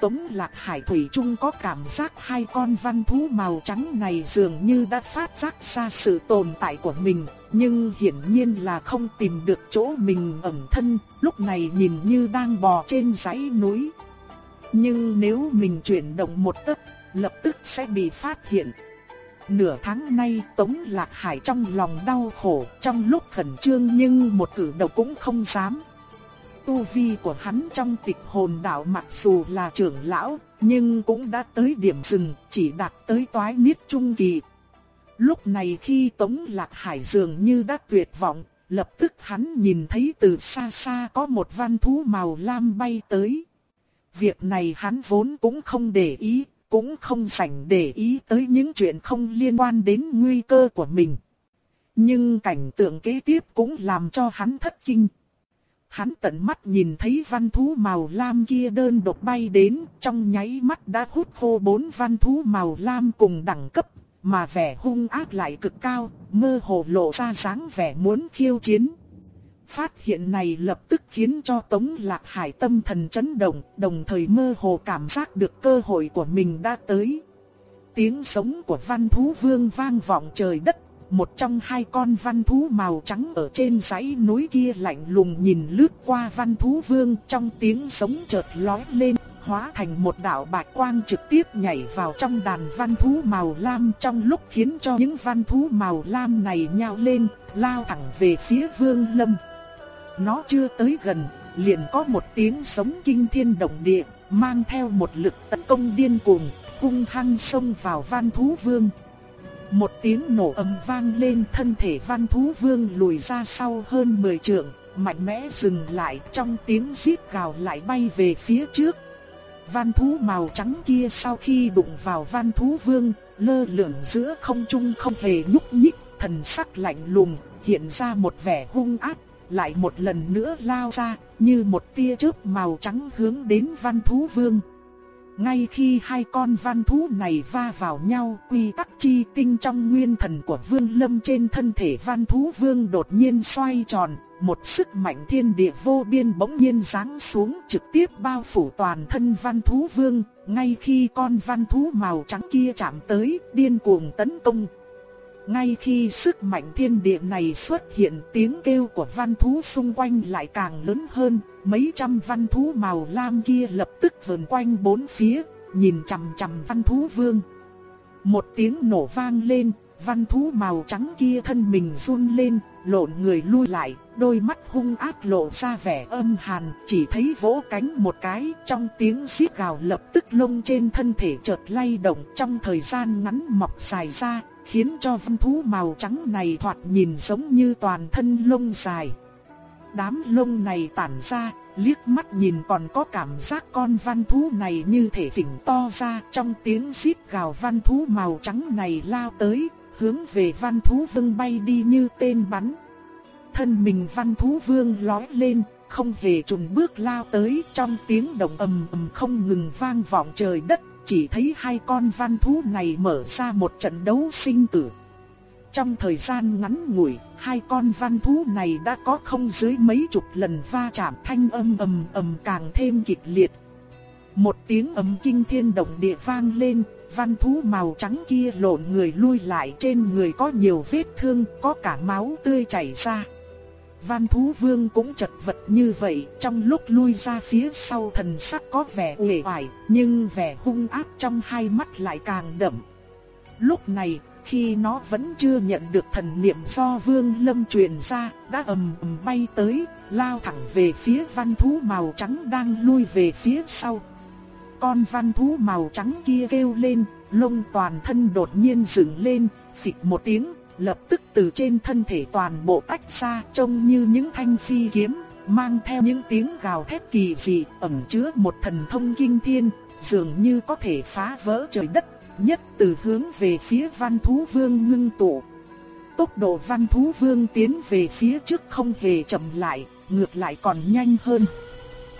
Tống Lạc Hải Thủy Trung có cảm giác hai con văn thú màu trắng này dường như đã phát giác ra sự tồn tại của mình, nhưng hiển nhiên là không tìm được chỗ mình ẩn thân, lúc này nhìn như đang bò trên dãy núi. Nhưng nếu mình chuyển động một tấc, lập tức sẽ bị phát hiện nửa tháng nay Tống Lạc Hải trong lòng đau khổ, trong lúc khẩn trương nhưng một cử động cũng không dám. Tu vi của hắn trong tịch hồn đạo mặc dù là trưởng lão, nhưng cũng đã tới điểm dừng, chỉ đạt tới toái niết trung kỳ. Lúc này khi Tống Lạc Hải dường như đã tuyệt vọng, lập tức hắn nhìn thấy từ xa xa có một văn thú màu lam bay tới. Việc này hắn vốn cũng không để ý, cũng không sảnh để ý tới những chuyện không liên quan đến nguy cơ của mình. Nhưng cảnh tượng kế tiếp cũng làm cho hắn thất kinh. Hắn tận mắt nhìn thấy văn thú màu lam kia đơn độc bay đến, trong nháy mắt đã hút khô bốn văn thú màu lam cùng đẳng cấp, mà vẻ hung ác lại cực cao, mơ hồ lộ ra dáng vẻ muốn khiêu chiến. Phát hiện này lập tức khiến cho Tống Lạc Hải tâm thần chấn động, đồng thời mơ hồ cảm giác được cơ hội của mình đã tới. Tiếng sống của văn thú vương vang vọng trời đất, một trong hai con văn thú màu trắng ở trên dãy núi kia lạnh lùng nhìn lướt qua văn thú vương trong tiếng sống chợt lói lên, hóa thành một đạo bạch quang trực tiếp nhảy vào trong đàn văn thú màu lam trong lúc khiến cho những văn thú màu lam này nhao lên, lao thẳng về phía vương lâm. Nó chưa tới gần, liền có một tiếng sống kinh thiên động địa, mang theo một lực tấn công điên cuồng, hung hăng xông vào văn thú vương. Một tiếng nổ ầm vang lên thân thể văn thú vương lùi ra sau hơn 10 trượng, mạnh mẽ dừng lại trong tiếng rít gào lại bay về phía trước. Văn thú màu trắng kia sau khi đụng vào văn thú vương, lơ lửng giữa không trung không hề nhúc nhích, thần sắc lạnh lùng, hiện ra một vẻ hung ác, lại một lần nữa lao ra, như một tia chớp màu trắng hướng đến văn thú vương. Ngay khi hai con văn thú này va vào nhau, quy tắc chi tinh trong nguyên thần của vương lâm trên thân thể văn thú vương đột nhiên xoay tròn, một sức mạnh thiên địa vô biên bỗng nhiên giáng xuống trực tiếp bao phủ toàn thân văn thú vương, ngay khi con văn thú màu trắng kia chạm tới, điên cuồng tấn công. Ngay khi sức mạnh thiên địa này xuất hiện tiếng kêu của văn thú xung quanh lại càng lớn hơn, mấy trăm văn thú màu lam kia lập tức vờn quanh bốn phía, nhìn chằm chằm văn thú vương. Một tiếng nổ vang lên, văn thú màu trắng kia thân mình run lên, lộn người lui lại, đôi mắt hung ác lộ ra vẻ âm hàn, chỉ thấy vỗ cánh một cái, trong tiếng xít gào lập tức lông trên thân thể chợt lay động trong thời gian ngắn mọc dài ra, khiến cho văn thú màu trắng này thoạt nhìn giống như toàn thân lông dài. Đám lông này tản ra, liếc mắt nhìn còn có cảm giác con văn thú này như thể phỉnh to ra trong tiếng xít gào văn thú màu trắng này lao tới, hướng về văn thú vương bay đi như tên bắn. Thân mình văn thú vương lói lên, không hề chùn bước lao tới trong tiếng động ầm ầm không ngừng vang vọng trời đất chỉ thấy hai con văn thú này mở ra một trận đấu sinh tử. Trong thời gian ngắn ngủi, hai con văn thú này đã có không dưới mấy chục lần va chạm thanh âm ầm ầm càng thêm kịch liệt. Một tiếng ầm kinh thiên động địa vang lên, văn thú màu trắng kia lộn người lui lại trên người có nhiều vết thương, có cả máu tươi chảy ra. Văn thú vương cũng chật vật như vậy, trong lúc lui ra phía sau thần sắc có vẻ uể oải, nhưng vẻ hung ác trong hai mắt lại càng đậm. Lúc này, khi nó vẫn chưa nhận được thần niệm do vương lâm truyền ra, đã ầm ầm bay tới, lao thẳng về phía văn thú màu trắng đang lui về phía sau. Con văn thú màu trắng kia kêu lên, lông toàn thân đột nhiên dựng lên, phịch một tiếng, lập tức từ trên thân thể toàn bộ tách ra trông như những thanh phi kiếm, mang theo những tiếng gào thét kỳ dị ẩn chứa một thần thông kinh thiên, dường như có thể phá vỡ trời đất, nhất từ hướng về phía văn thú vương ngưng tụ. Tốc độ văn thú vương tiến về phía trước không hề chậm lại, ngược lại còn nhanh hơn.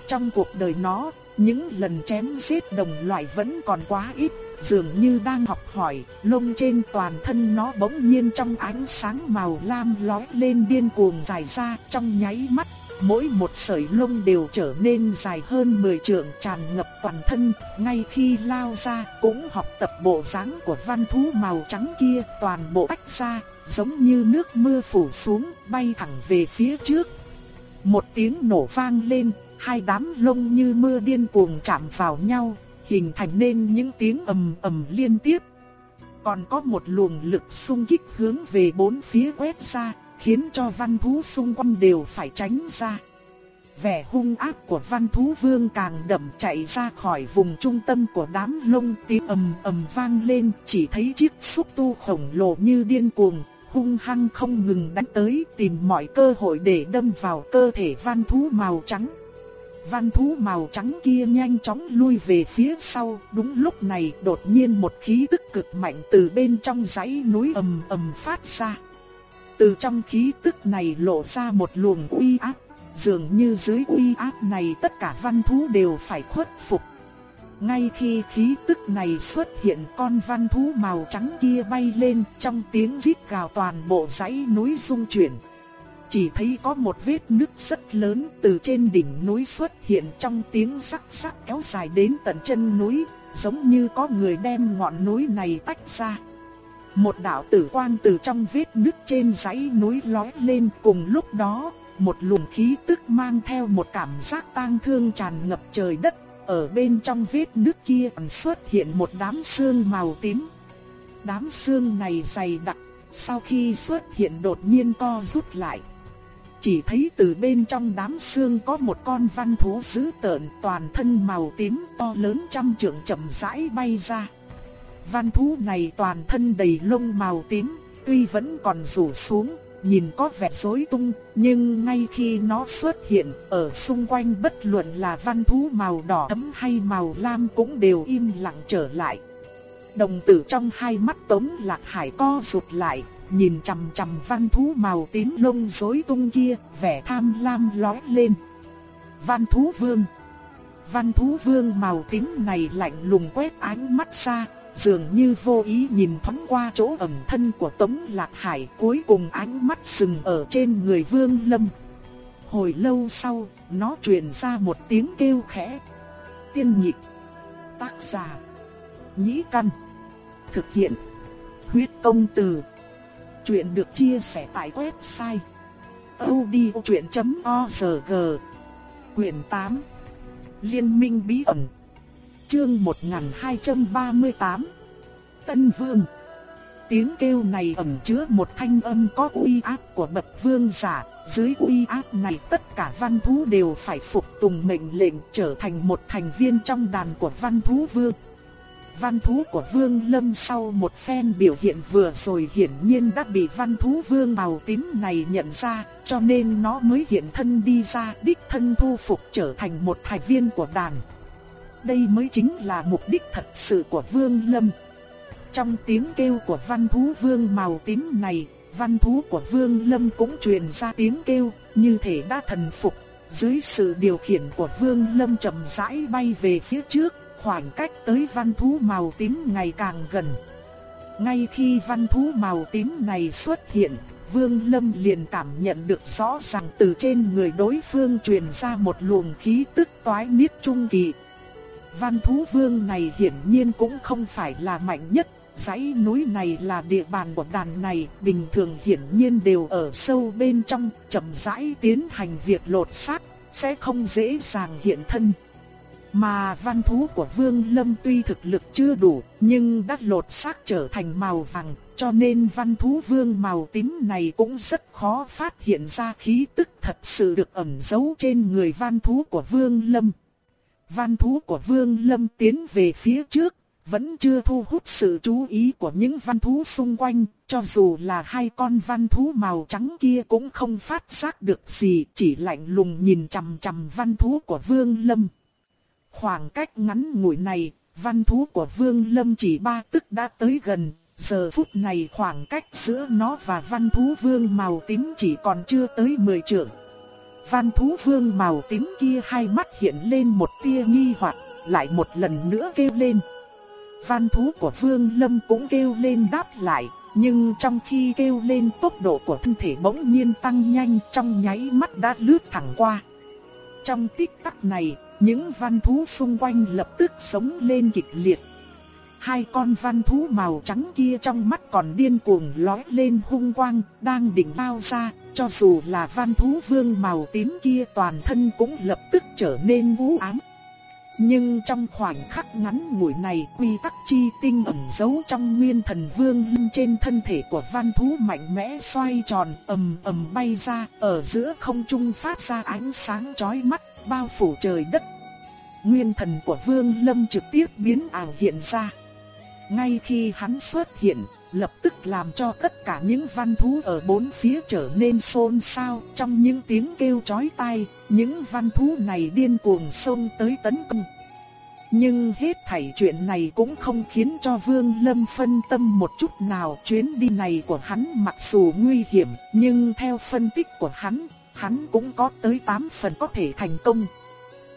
Trong cuộc đời nó, những lần chém giết đồng loại vẫn còn quá ít, dường như đang học hỏi, lông trên toàn thân nó bỗng nhiên trong ánh sáng màu lam lóe lên điên cuồng dài ra trong nháy mắt. Mỗi một sợi lông đều trở nên dài hơn 10 trượng tràn ngập toàn thân, ngay khi lao ra cũng học tập bộ dáng của văn thú màu trắng kia toàn bộ tách ra, giống như nước mưa phủ xuống, bay thẳng về phía trước. Một tiếng nổ vang lên, hai đám lông như mưa điên cuồng chạm vào nhau, hình thành nên những tiếng ầm ầm liên tiếp. còn có một luồng lực xung kích hướng về bốn phía quét ra, khiến cho văn thú xung quanh đều phải tránh ra. Vẻ hung ác của văn thú vương càng đậm chạy ra khỏi vùng trung tâm của đám lông tiếng ầm ầm vang lên, chỉ thấy chiếc xúc tu khổng lồ như điên cuồng, hung hăng không ngừng đánh tới tìm mọi cơ hội để đâm vào cơ thể văn thú màu trắng. Văn thú màu trắng kia nhanh chóng lui về phía sau, đúng lúc này đột nhiên một khí tức cực mạnh từ bên trong dãy núi ầm ầm phát ra. Từ trong khí tức này lộ ra một luồng uy áp, dường như dưới uy áp này tất cả văn thú đều phải khuất phục. Ngay khi khí tức này xuất hiện con văn thú màu trắng kia bay lên trong tiếng rít gào toàn bộ dãy núi rung chuyển. Chỉ thấy có một vết nứt rất lớn từ trên đỉnh núi xuất hiện trong tiếng sắc sắc kéo dài đến tận chân núi, giống như có người đem ngọn núi này tách ra. Một đạo tử quang từ trong vết nứt trên dãy núi lói lên cùng lúc đó, một luồng khí tức mang theo một cảm giác tang thương tràn ngập trời đất, ở bên trong vết nứt kia xuất hiện một đám xương màu tím. Đám xương này dày đặc, sau khi xuất hiện đột nhiên co rút lại. Chỉ thấy từ bên trong đám xương có một con văn thú dữ tợn toàn thân màu tím to lớn trăm trượng chậm rãi bay ra. Văn thú này toàn thân đầy lông màu tím, tuy vẫn còn rủ xuống, nhìn có vẻ rối tung, nhưng ngay khi nó xuất hiện, ở xung quanh bất luận là văn thú màu đỏ thẫm hay màu lam cũng đều im lặng trở lại. Đồng tử trong hai mắt Tống Lạc Hải co rụt lại, nhìn chằm chằm văn thú màu tím lông rối tung kia, vẻ tham lam lóe lên. Văn thú vương Văn thú vương màu tím này lạnh lùng quét ánh mắt ra, dường như vô ý nhìn thoáng qua chỗ ẩn thân của Tống Lạc Hải cuối cùng ánh mắt sừng ở trên người Vương Lâm. Hồi lâu sau, nó truyền ra một tiếng kêu khẽ. Tiên nhịp. Tác giả. Nhĩ căn. Thực hiện. Huyết công từ. Chuyện được chia sẻ tại website. odchuyện.org Quyền 8 Liên minh bí ẩn. Chương 1238 Tân Vương. Tiếng kêu này ẩn chứa một thanh âm có uy áp của bậc vương giả, dưới uy áp này tất cả văn thú đều phải phục tùng mệnh lệnh trở thành một thành viên trong đàn của văn thú vương. Văn thú của vương lâm sau một phen biểu hiện vừa rồi hiển nhiên đã bị văn thú vương màu tím này nhận ra, cho nên nó mới hiện thân đi ra đích thân thu phục trở thành một thành viên của đàn đây mới chính là mục đích thật sự của Vương Lâm. Trong tiếng kêu của văn thú vương màu tím này, văn thú của Vương Lâm cũng truyền ra tiếng kêu, như thể đã thần phục. Dưới sự điều khiển của Vương Lâm chậm rãi bay về phía trước, khoảng cách tới văn thú màu tím ngày càng gần. Ngay khi văn thú màu tím này xuất hiện, Vương Lâm liền cảm nhận được rõ ràng từ trên người đối phương truyền ra một luồng khí tức toái niết trung kỳ. Văn thú vương này hiển nhiên cũng không phải là mạnh nhất, dãy núi này là địa bàn của đàn này, bình thường hiển nhiên đều ở sâu bên trong, chậm rãi tiến hành việc lột xác, sẽ không dễ dàng hiện thân. Mà văn thú của Vương Lâm tuy thực lực chưa đủ, nhưng đã lột xác trở thành màu vàng, cho nên văn thú vương màu tím này cũng rất khó phát hiện ra khí tức thật sự được ẩn giấu trên người văn thú của Vương Lâm. Văn thú của Vương Lâm tiến về phía trước, vẫn chưa thu hút sự chú ý của những văn thú xung quanh, cho dù là hai con văn thú màu trắng kia cũng không phát giác được gì, chỉ lạnh lùng nhìn chằm chằm văn thú của Vương Lâm. Khoảng cách ngắn ngủi này, văn thú của Vương Lâm chỉ ba tức đã tới gần, giờ phút này khoảng cách giữa nó và văn thú vương màu tím chỉ còn chưa tới 10 trượng. Văn thú vương màu tím kia hai mắt hiện lên một tia nghi hoặc, lại một lần nữa kêu lên. Văn thú của vương lâm cũng kêu lên đáp lại, nhưng trong khi kêu lên tốc độ của thân thể bỗng nhiên tăng nhanh trong nháy mắt đã lướt thẳng qua. Trong tích tắc này, những văn thú xung quanh lập tức sống lên kịch liệt, Hai con văn thú màu trắng kia trong mắt còn điên cuồng lói lên hung quang, đang định bao ra, cho dù là văn thú vương màu tím kia toàn thân cũng lập tức trở nên vũ ám. Nhưng trong khoảnh khắc ngắn ngủi này quy tắc chi tinh ẩn giấu trong nguyên thần vương lâm trên thân thể của văn thú mạnh mẽ xoay tròn ầm ầm bay ra ở giữa không trung phát ra ánh sáng chói mắt bao phủ trời đất. Nguyên thần của vương lâm trực tiếp biến ảo hiện ra. Ngay khi hắn xuất hiện, lập tức làm cho tất cả những văn thú ở bốn phía trở nên xôn xao trong những tiếng kêu chói tai, những văn thú này điên cuồng xông tới tấn công. Nhưng hết thảy chuyện này cũng không khiến cho Vương Lâm phân tâm một chút nào. Chuyến đi này của hắn mặc dù nguy hiểm, nhưng theo phân tích của hắn, hắn cũng có tới 8 phần có thể thành công.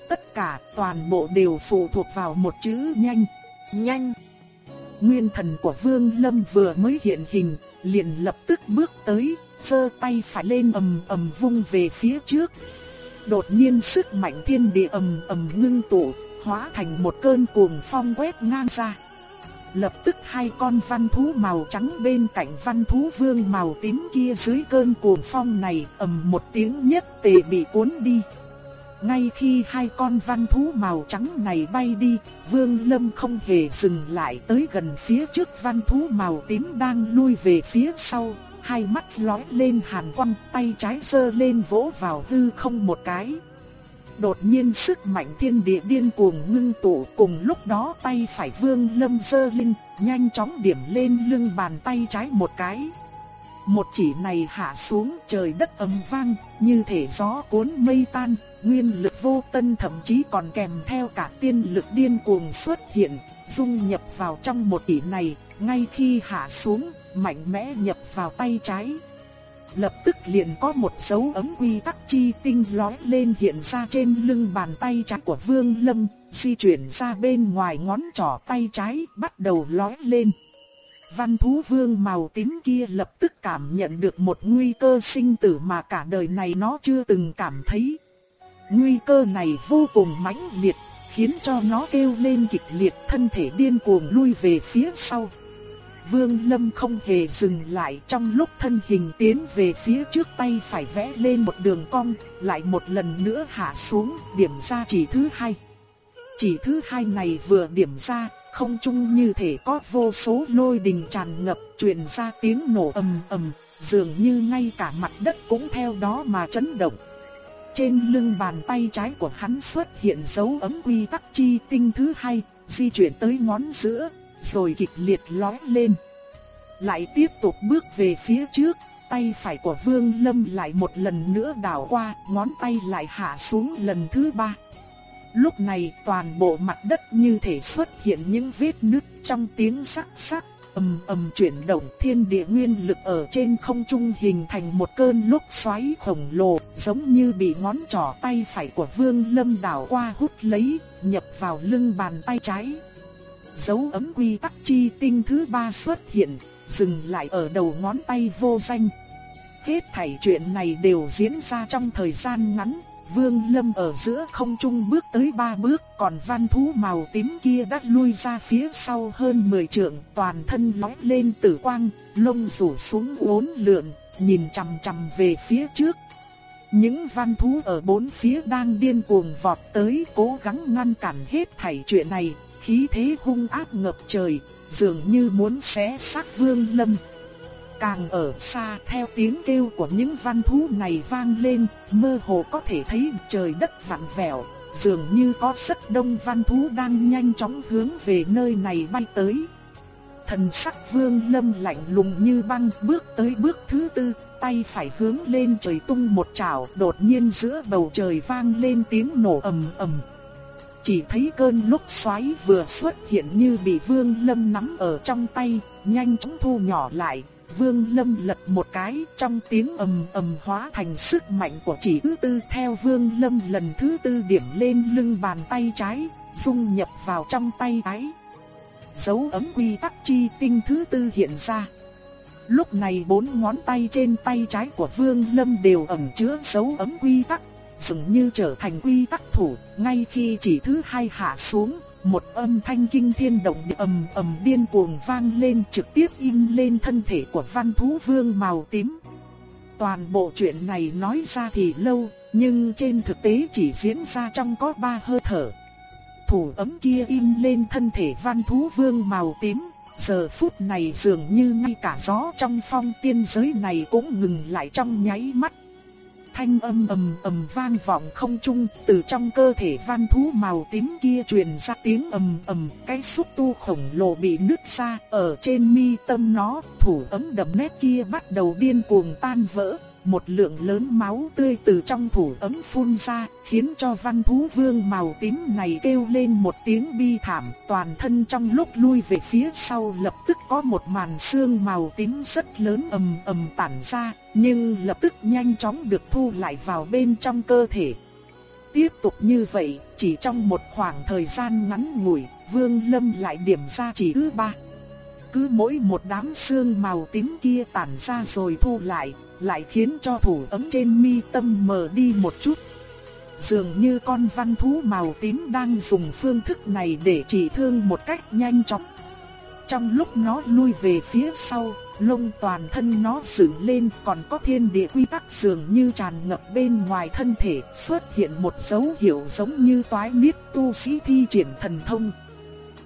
Tất cả toàn bộ đều phụ thuộc vào một chữ nhanh. Nhanh! Nguyên thần của Vương Lâm vừa mới hiện hình, liền lập tức bước tới, giơ tay phải lên ầm ầm vung về phía trước. Đột nhiên sức mạnh thiên địa ầm ầm ngưng tụ, hóa thành một cơn cuồng phong quét ngang ra. Lập tức hai con văn thú màu trắng bên cạnh văn thú vương màu tím kia dưới cơn cuồng phong này ầm một tiếng nhất tề bị cuốn đi. Ngay khi hai con văn thú màu trắng này bay đi, Vương Lâm không hề dừng lại tới gần phía trước văn thú màu tím đang lui về phía sau, hai mắt lóe lên hàn quang, tay trái giơ lên vỗ vào hư không một cái. Đột nhiên sức mạnh thiên địa điên cuồng ngưng tụ cùng lúc đó tay phải Vương Lâm giơ lên, nhanh chóng điểm lên lưng bàn tay trái một cái. Một chỉ này hạ xuống trời đất ầm vang, như thể gió cuốn mây tan, nguyên lực vô tân thậm chí còn kèm theo cả tiên lực điên cuồng xuất hiện, dung nhập vào trong một tỷ này, ngay khi hạ xuống, mạnh mẽ nhập vào tay trái. Lập tức liền có một dấu ấm quy tắc chi tinh lói lên hiện ra trên lưng bàn tay trái của Vương Lâm, di chuyển ra bên ngoài ngón trỏ tay trái bắt đầu lói lên. Văn thú vương màu tím kia lập tức cảm nhận được một nguy cơ sinh tử mà cả đời này nó chưa từng cảm thấy. Nguy cơ này vô cùng mãnh liệt, khiến cho nó kêu lên kịch liệt thân thể điên cuồng lui về phía sau. Vương Lâm không hề dừng lại trong lúc thân hình tiến về phía trước tay phải vẽ lên một đường cong, lại một lần nữa hạ xuống, điểm ra chỉ thứ hai. Chỉ thứ hai này vừa điểm ra, không trung như thể có vô số lôi đình tràn ngập, truyền ra tiếng nổ ầm ầm, dường như ngay cả mặt đất cũng theo đó mà chấn động. Trên lưng bàn tay trái của hắn xuất hiện dấu ấm quy tắc chi tinh thứ hai, di chuyển tới ngón giữa, rồi kịch liệt lói lên. Lại tiếp tục bước về phía trước, tay phải của Vương Lâm lại một lần nữa đảo qua, ngón tay lại hạ xuống lần thứ ba. Lúc này toàn bộ mặt đất như thể xuất hiện những vết nứt trong tiếng sắc sắc, ầm ầm chuyển động thiên địa nguyên lực ở trên không trung hình thành một cơn lốc xoáy khổng lồ, giống như bị ngón trỏ tay phải của Vương Lâm đảo qua hút lấy, nhập vào lưng bàn tay trái. Dấu ấm quy tắc chi tinh thứ ba xuất hiện, dừng lại ở đầu ngón tay vô danh. Hết thảy chuyện này đều diễn ra trong thời gian ngắn, Vương Lâm ở giữa không trung bước tới ba bước, còn văn thú màu tím kia đã lui ra phía sau hơn 10 trượng, toàn thân lói lên tử quang, lông rủ xuống uốn lượn, nhìn chằm chằm về phía trước. Những văn thú ở bốn phía đang điên cuồng vọt tới cố gắng ngăn cản hết thảy chuyện này, khí thế hung ác ngập trời, dường như muốn xé xác Vương Lâm. Càng ở xa theo tiếng kêu của những văn thú này vang lên, mơ hồ có thể thấy trời đất vặn vẹo, dường như có rất đông văn thú đang nhanh chóng hướng về nơi này bay tới. Thần sắc vương lâm lạnh lùng như băng bước tới bước thứ tư, tay phải hướng lên trời tung một chảo, đột nhiên giữa bầu trời vang lên tiếng nổ ầm ầm. Chỉ thấy cơn lúc xoáy vừa xuất hiện như bị vương lâm nắm ở trong tay, nhanh chóng thu nhỏ lại, Vương Lâm lật một cái trong tiếng ầm ầm hóa thành sức mạnh của chỉ thứ tư theo Vương Lâm lần thứ tư điểm lên lưng bàn tay trái, dung nhập vào trong tay trái. Dấu ấm quy tắc chi tinh thứ tư hiện ra. Lúc này bốn ngón tay trên tay trái của Vương Lâm đều ẩn chứa dấu ấm quy tắc, dường như trở thành quy tắc thủ, ngay khi chỉ thứ hai hạ xuống, một âm thanh kinh thiên động địa ầm ầm điên cuồng vang lên trực tiếp im lên thân thể của văn thú vương màu tím. Toàn bộ chuyện này nói ra thì lâu, nhưng trên thực tế chỉ diễn ra trong có ba hơi thở. thủ ấm kia im lên thân thể văn thú vương màu tím, giờ phút này dường như ngay cả gió trong phong tiên giới này cũng ngừng lại trong nháy mắt. Thanh âm ầm ầm vang vọng không trung, từ trong cơ thể văn thú màu tím kia truyền ra tiếng ầm ầm, cái xúc tu khổng lồ bị nứt ra, ở trên mi tâm nó, thủ ấm đậm nét kia bắt đầu điên cuồng tan vỡ, một lượng lớn máu tươi từ trong thủ ấm phun ra, khiến cho văn thú vương màu tím này kêu lên một tiếng bi thảm, toàn thân trong lúc lui về phía sau lập tức có một màn xương màu tím rất lớn ầm ầm tản ra, nhưng lập tức nhanh chóng được thu lại vào bên trong cơ thể. Tiếp tục như vậy, chỉ trong một khoảng thời gian ngắn ngủi, Vương Lâm lại điểm ra chỉ thứ ba. Cứ mỗi một đám xương màu tím kia tản ra rồi thu lại, lại khiến cho thủ ấm trên mi tâm mờ đi một chút. Dường như con văn thú màu tím đang dùng phương thức này để trị thương một cách nhanh chóng. Trong lúc nó lui về phía sau, lông toàn thân nó dựng lên còn có thiên địa quy tắc dường như tràn ngập bên ngoài thân thể xuất hiện một dấu hiệu giống như toái miết tu sĩ thi triển thần thông.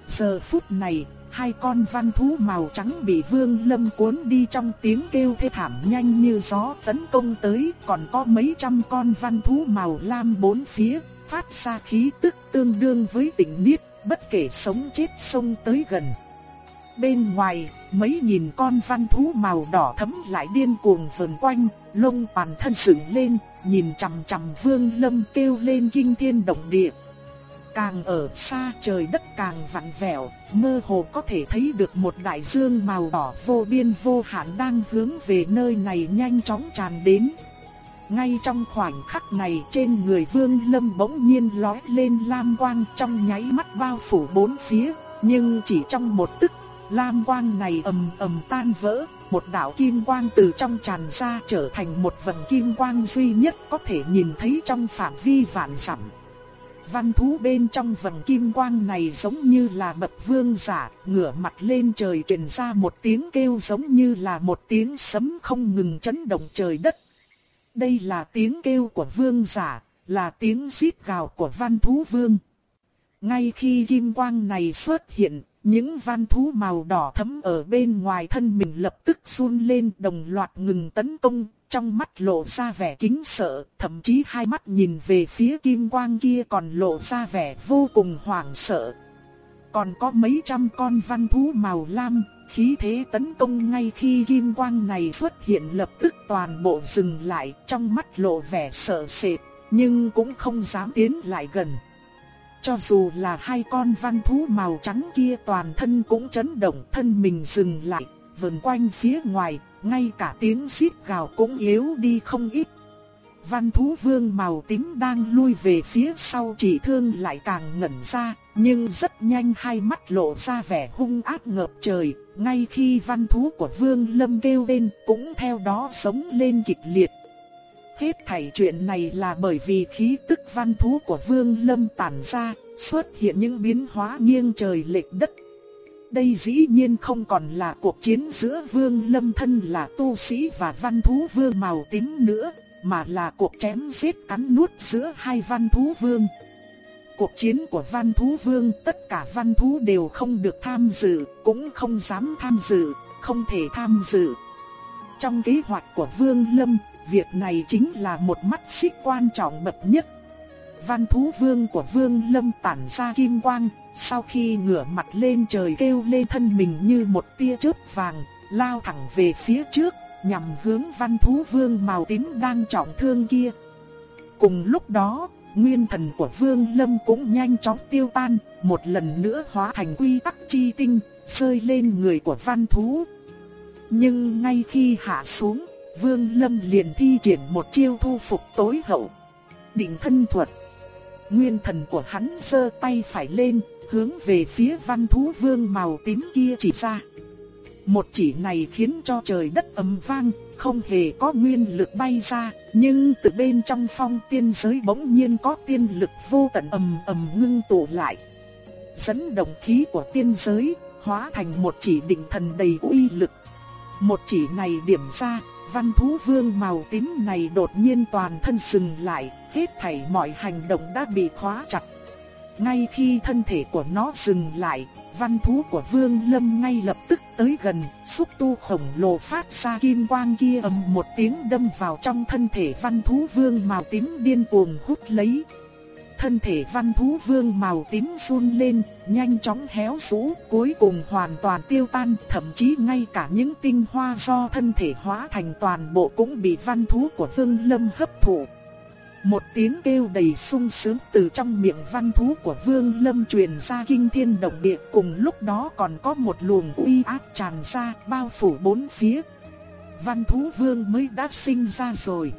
Giờ phút này, hai con văn thú màu trắng bị Vương Lâm cuốn đi trong tiếng kêu thê thảm nhanh như gió tấn công tới, còn có mấy trăm con văn thú màu lam bốn phía, phát ra khí tức tương đương với tỉnh niết, bất kể sống chết xông tới gần. Bên ngoài, mấy nghìn con văn thú màu đỏ thẫm lại điên cuồng vần quanh, lông bàn thân sửng lên, nhìn chằm chằm Vương Lâm kêu lên kinh thiên động địa. Càng ở xa trời đất càng vặn vẹo, mơ hồ có thể thấy được một đại dương màu đỏ vô biên vô hạn đang hướng về nơi này nhanh chóng tràn đến. Ngay trong khoảnh khắc này trên người vương lâm bỗng nhiên lói lên lam quang trong nháy mắt bao phủ bốn phía, nhưng chỉ trong một tức, lam quang này ầm ầm tan vỡ, một đạo kim quang từ trong tràn ra trở thành một vầng kim quang duy nhất có thể nhìn thấy trong phạm vi vạn dặm. Văn thú bên trong vầng kim quang này giống như là bậc vương giả, ngửa mặt lên trời truyền ra một tiếng kêu giống như là một tiếng sấm không ngừng chấn động trời đất. Đây là tiếng kêu của vương giả, là tiếng xít gào của văn thú vương. Ngay khi kim quang này xuất hiện, những văn thú màu đỏ thẫm ở bên ngoài thân mình lập tức run lên đồng loạt ngừng tấn công, trong mắt lộ ra vẻ kính sợ, thậm chí hai mắt nhìn về phía kim quang kia còn lộ ra vẻ vô cùng hoảng sợ. Còn có mấy trăm con văn thú màu lam, khí thế tấn công ngay khi kim quang này xuất hiện lập tức toàn bộ dừng lại, trong mắt lộ vẻ sợ sệt, nhưng cũng không dám tiến lại gần. Cho dù là hai con văn thú màu trắng kia toàn thân cũng chấn động thân mình dừng lại, vần quanh phía ngoài, ngay cả tiếng xít gào cũng yếu đi không ít. Văn thú vương màu tím đang lui về phía sau chỉ thương lại càng ngẩn ra, nhưng rất nhanh hai mắt lộ ra vẻ hung ác ngập trời, ngay khi văn thú của vương lâm kêu lên cũng theo đó sống lên kịch liệt. Hết thảy chuyện này là bởi vì khí tức văn thú của vương lâm tản ra, xuất hiện những biến hóa nghiêng trời lệch đất đây dĩ nhiên không còn là cuộc chiến giữa vương lâm thân là tu sĩ và văn thú vương màu tím nữa, mà là cuộc chém giết cắn nuốt giữa hai văn thú vương. Cuộc chiến của văn thú vương tất cả văn thú đều không được tham dự, cũng không dám tham dự, không thể tham dự. Trong kế hoạch của vương lâm, việc này chính là một mắt xích quan trọng bậc nhất. Văn thú vương của vương lâm tản ra kim quang, sau khi ngửa mặt lên trời kêu lên thân mình như một tia chớp vàng, lao thẳng về phía trước, nhằm hướng văn thú vương màu tím đang trọng thương kia. Cùng lúc đó, nguyên thần của vương lâm cũng nhanh chóng tiêu tan, một lần nữa hóa thành quy tắc chi tinh, rơi lên người của văn thú. Nhưng ngay khi hạ xuống, vương lâm liền thi triển một chiêu thu phục tối hậu. Định thân thuật. Nguyên thần của hắn giơ tay phải lên, hướng về phía văn thú vương màu tím kia chỉ ra. Một chỉ này khiến cho trời đất ầm vang, không hề có nguyên lực bay ra, nhưng từ bên trong phong tiên giới bỗng nhiên có tiên lực vô tận ầm ầm ngưng tụ lại. Dẫn động khí của tiên giới, hóa thành một chỉ định thần đầy uy lực. Một chỉ này điểm ra, văn thú vương màu tím này đột nhiên toàn thân sừng lại, hết thảy mọi hành động đã bị khóa chặt ngay khi thân thể của nó dừng lại, văn thú của Vương Lâm ngay lập tức tới gần, xúc tu khổng lồ phát ra kim quang kia ầm một tiếng đâm vào trong thân thể văn thú Vương màu tím điên cuồng hút lấy. Thân thể văn thú Vương màu tím run lên, nhanh chóng héo rũ, cuối cùng hoàn toàn tiêu tan, thậm chí ngay cả những tinh hoa do thân thể hóa thành toàn bộ cũng bị văn thú của Vương Lâm hấp thụ. Một tiếng kêu đầy sung sướng từ trong miệng văn thú của Vương Lâm truyền ra kinh thiên động địa cùng lúc đó còn có một luồng uy áp tràn ra bao phủ bốn phía. Văn thú Vương mới đã sinh ra rồi.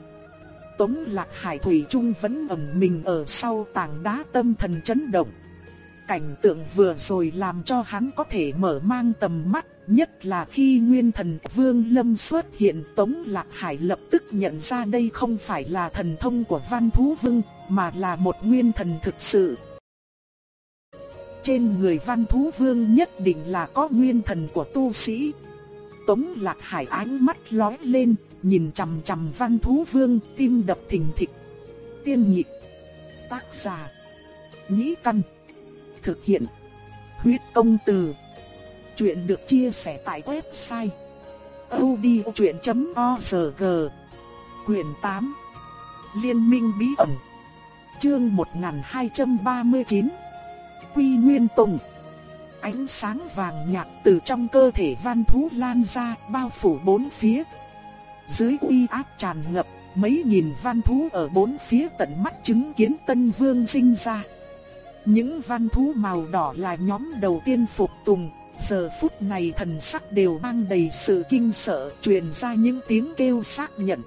Tống lạc hải thủy trung vẫn ẩn mình ở sau tảng đá tâm thần chấn động. Cảnh tượng vừa rồi làm cho hắn có thể mở mang tầm mắt, nhất là khi nguyên thần Vương Lâm xuất hiện Tống Lạc Hải lập tức nhận ra đây không phải là thần thông của Văn Thú Vương, mà là một nguyên thần thực sự. Trên người Văn Thú Vương nhất định là có nguyên thần của tu sĩ. Tống Lạc Hải ánh mắt lóe lên, nhìn chằm chằm Văn Thú Vương, tim đập thình thịch. Tiên nhịp, tác giả, nhĩ căn Thực hiện. Huyết công từ. Chuyện được chia sẻ tại website. odchuyện.org Quyền 8 Liên minh bí ẩn Chương 1239 Quy Nguyên Tùng Ánh sáng vàng nhạt từ trong cơ thể văn thú lan ra bao phủ bốn phía. Dưới uy áp tràn ngập, mấy nghìn văn thú ở bốn phía tận mắt chứng kiến Tân Vương sinh ra. Những văn thú màu đỏ là nhóm đầu tiên phục tùng, giờ phút này thần sắc đều mang đầy sự kinh sợ, truyền ra những tiếng kêu xác nhận.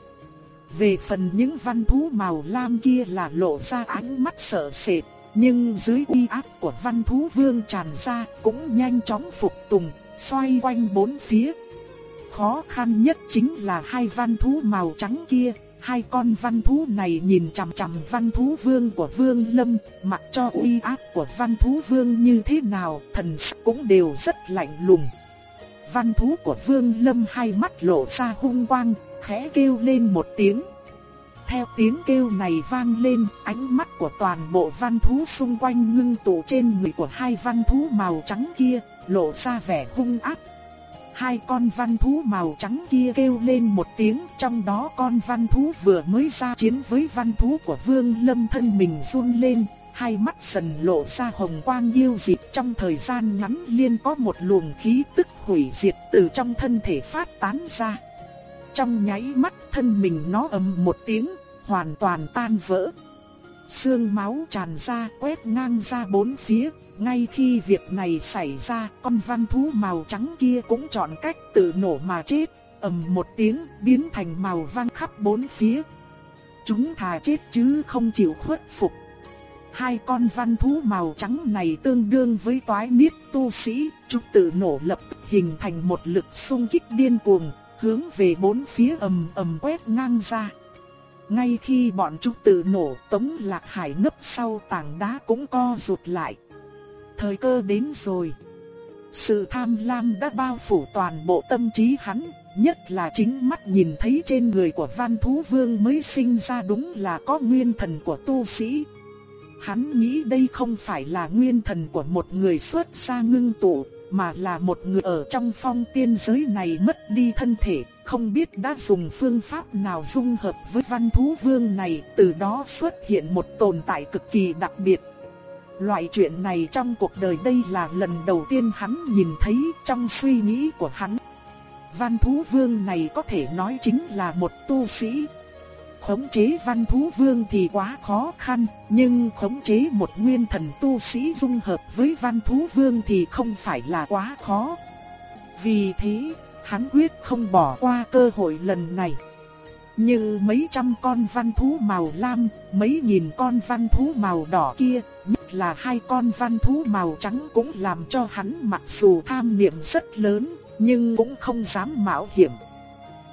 Về phần những văn thú màu lam kia là lộ ra ánh mắt sợ sệt, nhưng dưới uy áp của văn thú vương tràn ra cũng nhanh chóng phục tùng, xoay quanh bốn phía. Khó khăn nhất chính là hai văn thú màu trắng kia, Hai con văn thú này nhìn chằm chằm văn thú vương của vương lâm, mặc cho uy áp của văn thú vương như thế nào, thần sắc cũng đều rất lạnh lùng. Văn thú của vương lâm hai mắt lộ ra hung quang, khẽ kêu lên một tiếng. Theo tiếng kêu này vang lên, ánh mắt của toàn bộ văn thú xung quanh ngưng tụ trên người của hai văn thú màu trắng kia, lộ ra vẻ hung ác Hai con văn thú màu trắng kia kêu lên một tiếng, trong đó con văn thú vừa mới ra chiến với văn thú của Vương Lâm thân mình run lên, hai mắt dần lộ ra hồng quang yêu dị trong thời gian ngắn liên có một luồng khí tức hủy diệt từ trong thân thể phát tán ra. Trong nháy mắt thân mình nó ầm một tiếng, hoàn toàn tan vỡ. Xương máu tràn ra quét ngang ra bốn phía, ngay khi việc này xảy ra, con văn thú màu trắng kia cũng chọn cách tự nổ mà chết, ầm một tiếng biến thành màu vang khắp bốn phía. Chúng thà chết chứ không chịu khuất phục. Hai con văn thú màu trắng này tương đương với toái niết tu sĩ, chúng tự nổ lập hình thành một lực xung kích điên cuồng, hướng về bốn phía ầm ầm quét ngang ra. Ngay khi bọn chúng tự nổ, Tống Lạc Hải nấp sau tảng đá cũng co rụt lại. Thời cơ đến rồi. Sự tham lam đã bao phủ toàn bộ tâm trí hắn, nhất là chính mắt nhìn thấy trên người của Văn Thú Vương mới sinh ra đúng là có nguyên thần của tu sĩ. Hắn nghĩ đây không phải là nguyên thần của một người xuất gia ngưng tụ, mà là một người ở trong phong tiên giới này mất đi thân thể, không biết đã dùng phương pháp nào dung hợp với văn thú vương này, từ đó xuất hiện một tồn tại cực kỳ đặc biệt. Loại chuyện này trong cuộc đời đây là lần đầu tiên hắn nhìn thấy trong suy nghĩ của hắn. Văn thú vương này có thể nói chính là một tu sĩ. Khống chế văn thú vương thì quá khó khăn, nhưng khống chế một nguyên thần tu sĩ dung hợp với văn thú vương thì không phải là quá khó. Vì thế, hắn quyết không bỏ qua cơ hội lần này. Như mấy trăm con văn thú màu lam, mấy nghìn con văn thú màu đỏ kia, nhất là hai con văn thú màu trắng cũng làm cho hắn mặc dù tham niệm rất lớn, nhưng cũng không dám mạo hiểm.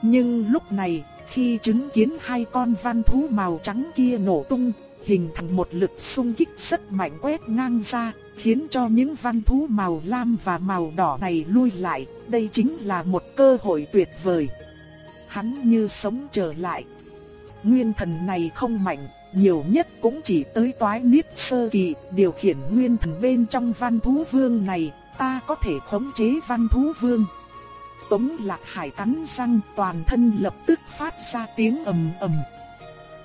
Nhưng lúc này, khi chứng kiến hai con văn thú màu trắng kia nổ tung, hình thành một lực xung kích rất mạnh quét ngang ra, khiến cho những văn thú màu lam và màu đỏ này lui lại, đây chính là một cơ hội tuyệt vời. Hắn như sống trở lại. Nguyên thần này không mạnh, nhiều nhất cũng chỉ tới toái niết sơ kỳ, điều khiển nguyên thần bên trong văn thú vương này, ta có thể khống chế văn thú vương. Tống lạc hải cắn răng toàn thân lập tức phát ra tiếng ầm ầm.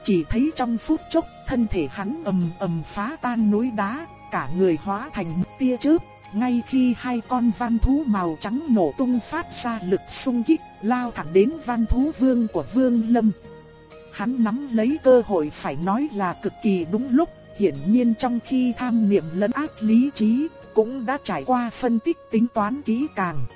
Chỉ thấy trong phút chốc thân thể hắn ầm ầm phá tan núi đá, cả người hóa thành một tia chớp. Ngay khi hai con văn thú màu trắng nổ tung phát ra lực xung kích, lao thẳng đến văn thú vương của vương lâm. Hắn nắm lấy cơ hội phải nói là cực kỳ đúng lúc, hiển nhiên trong khi tham niệm lẫn ác lý trí, cũng đã trải qua phân tích tính toán kỹ càng.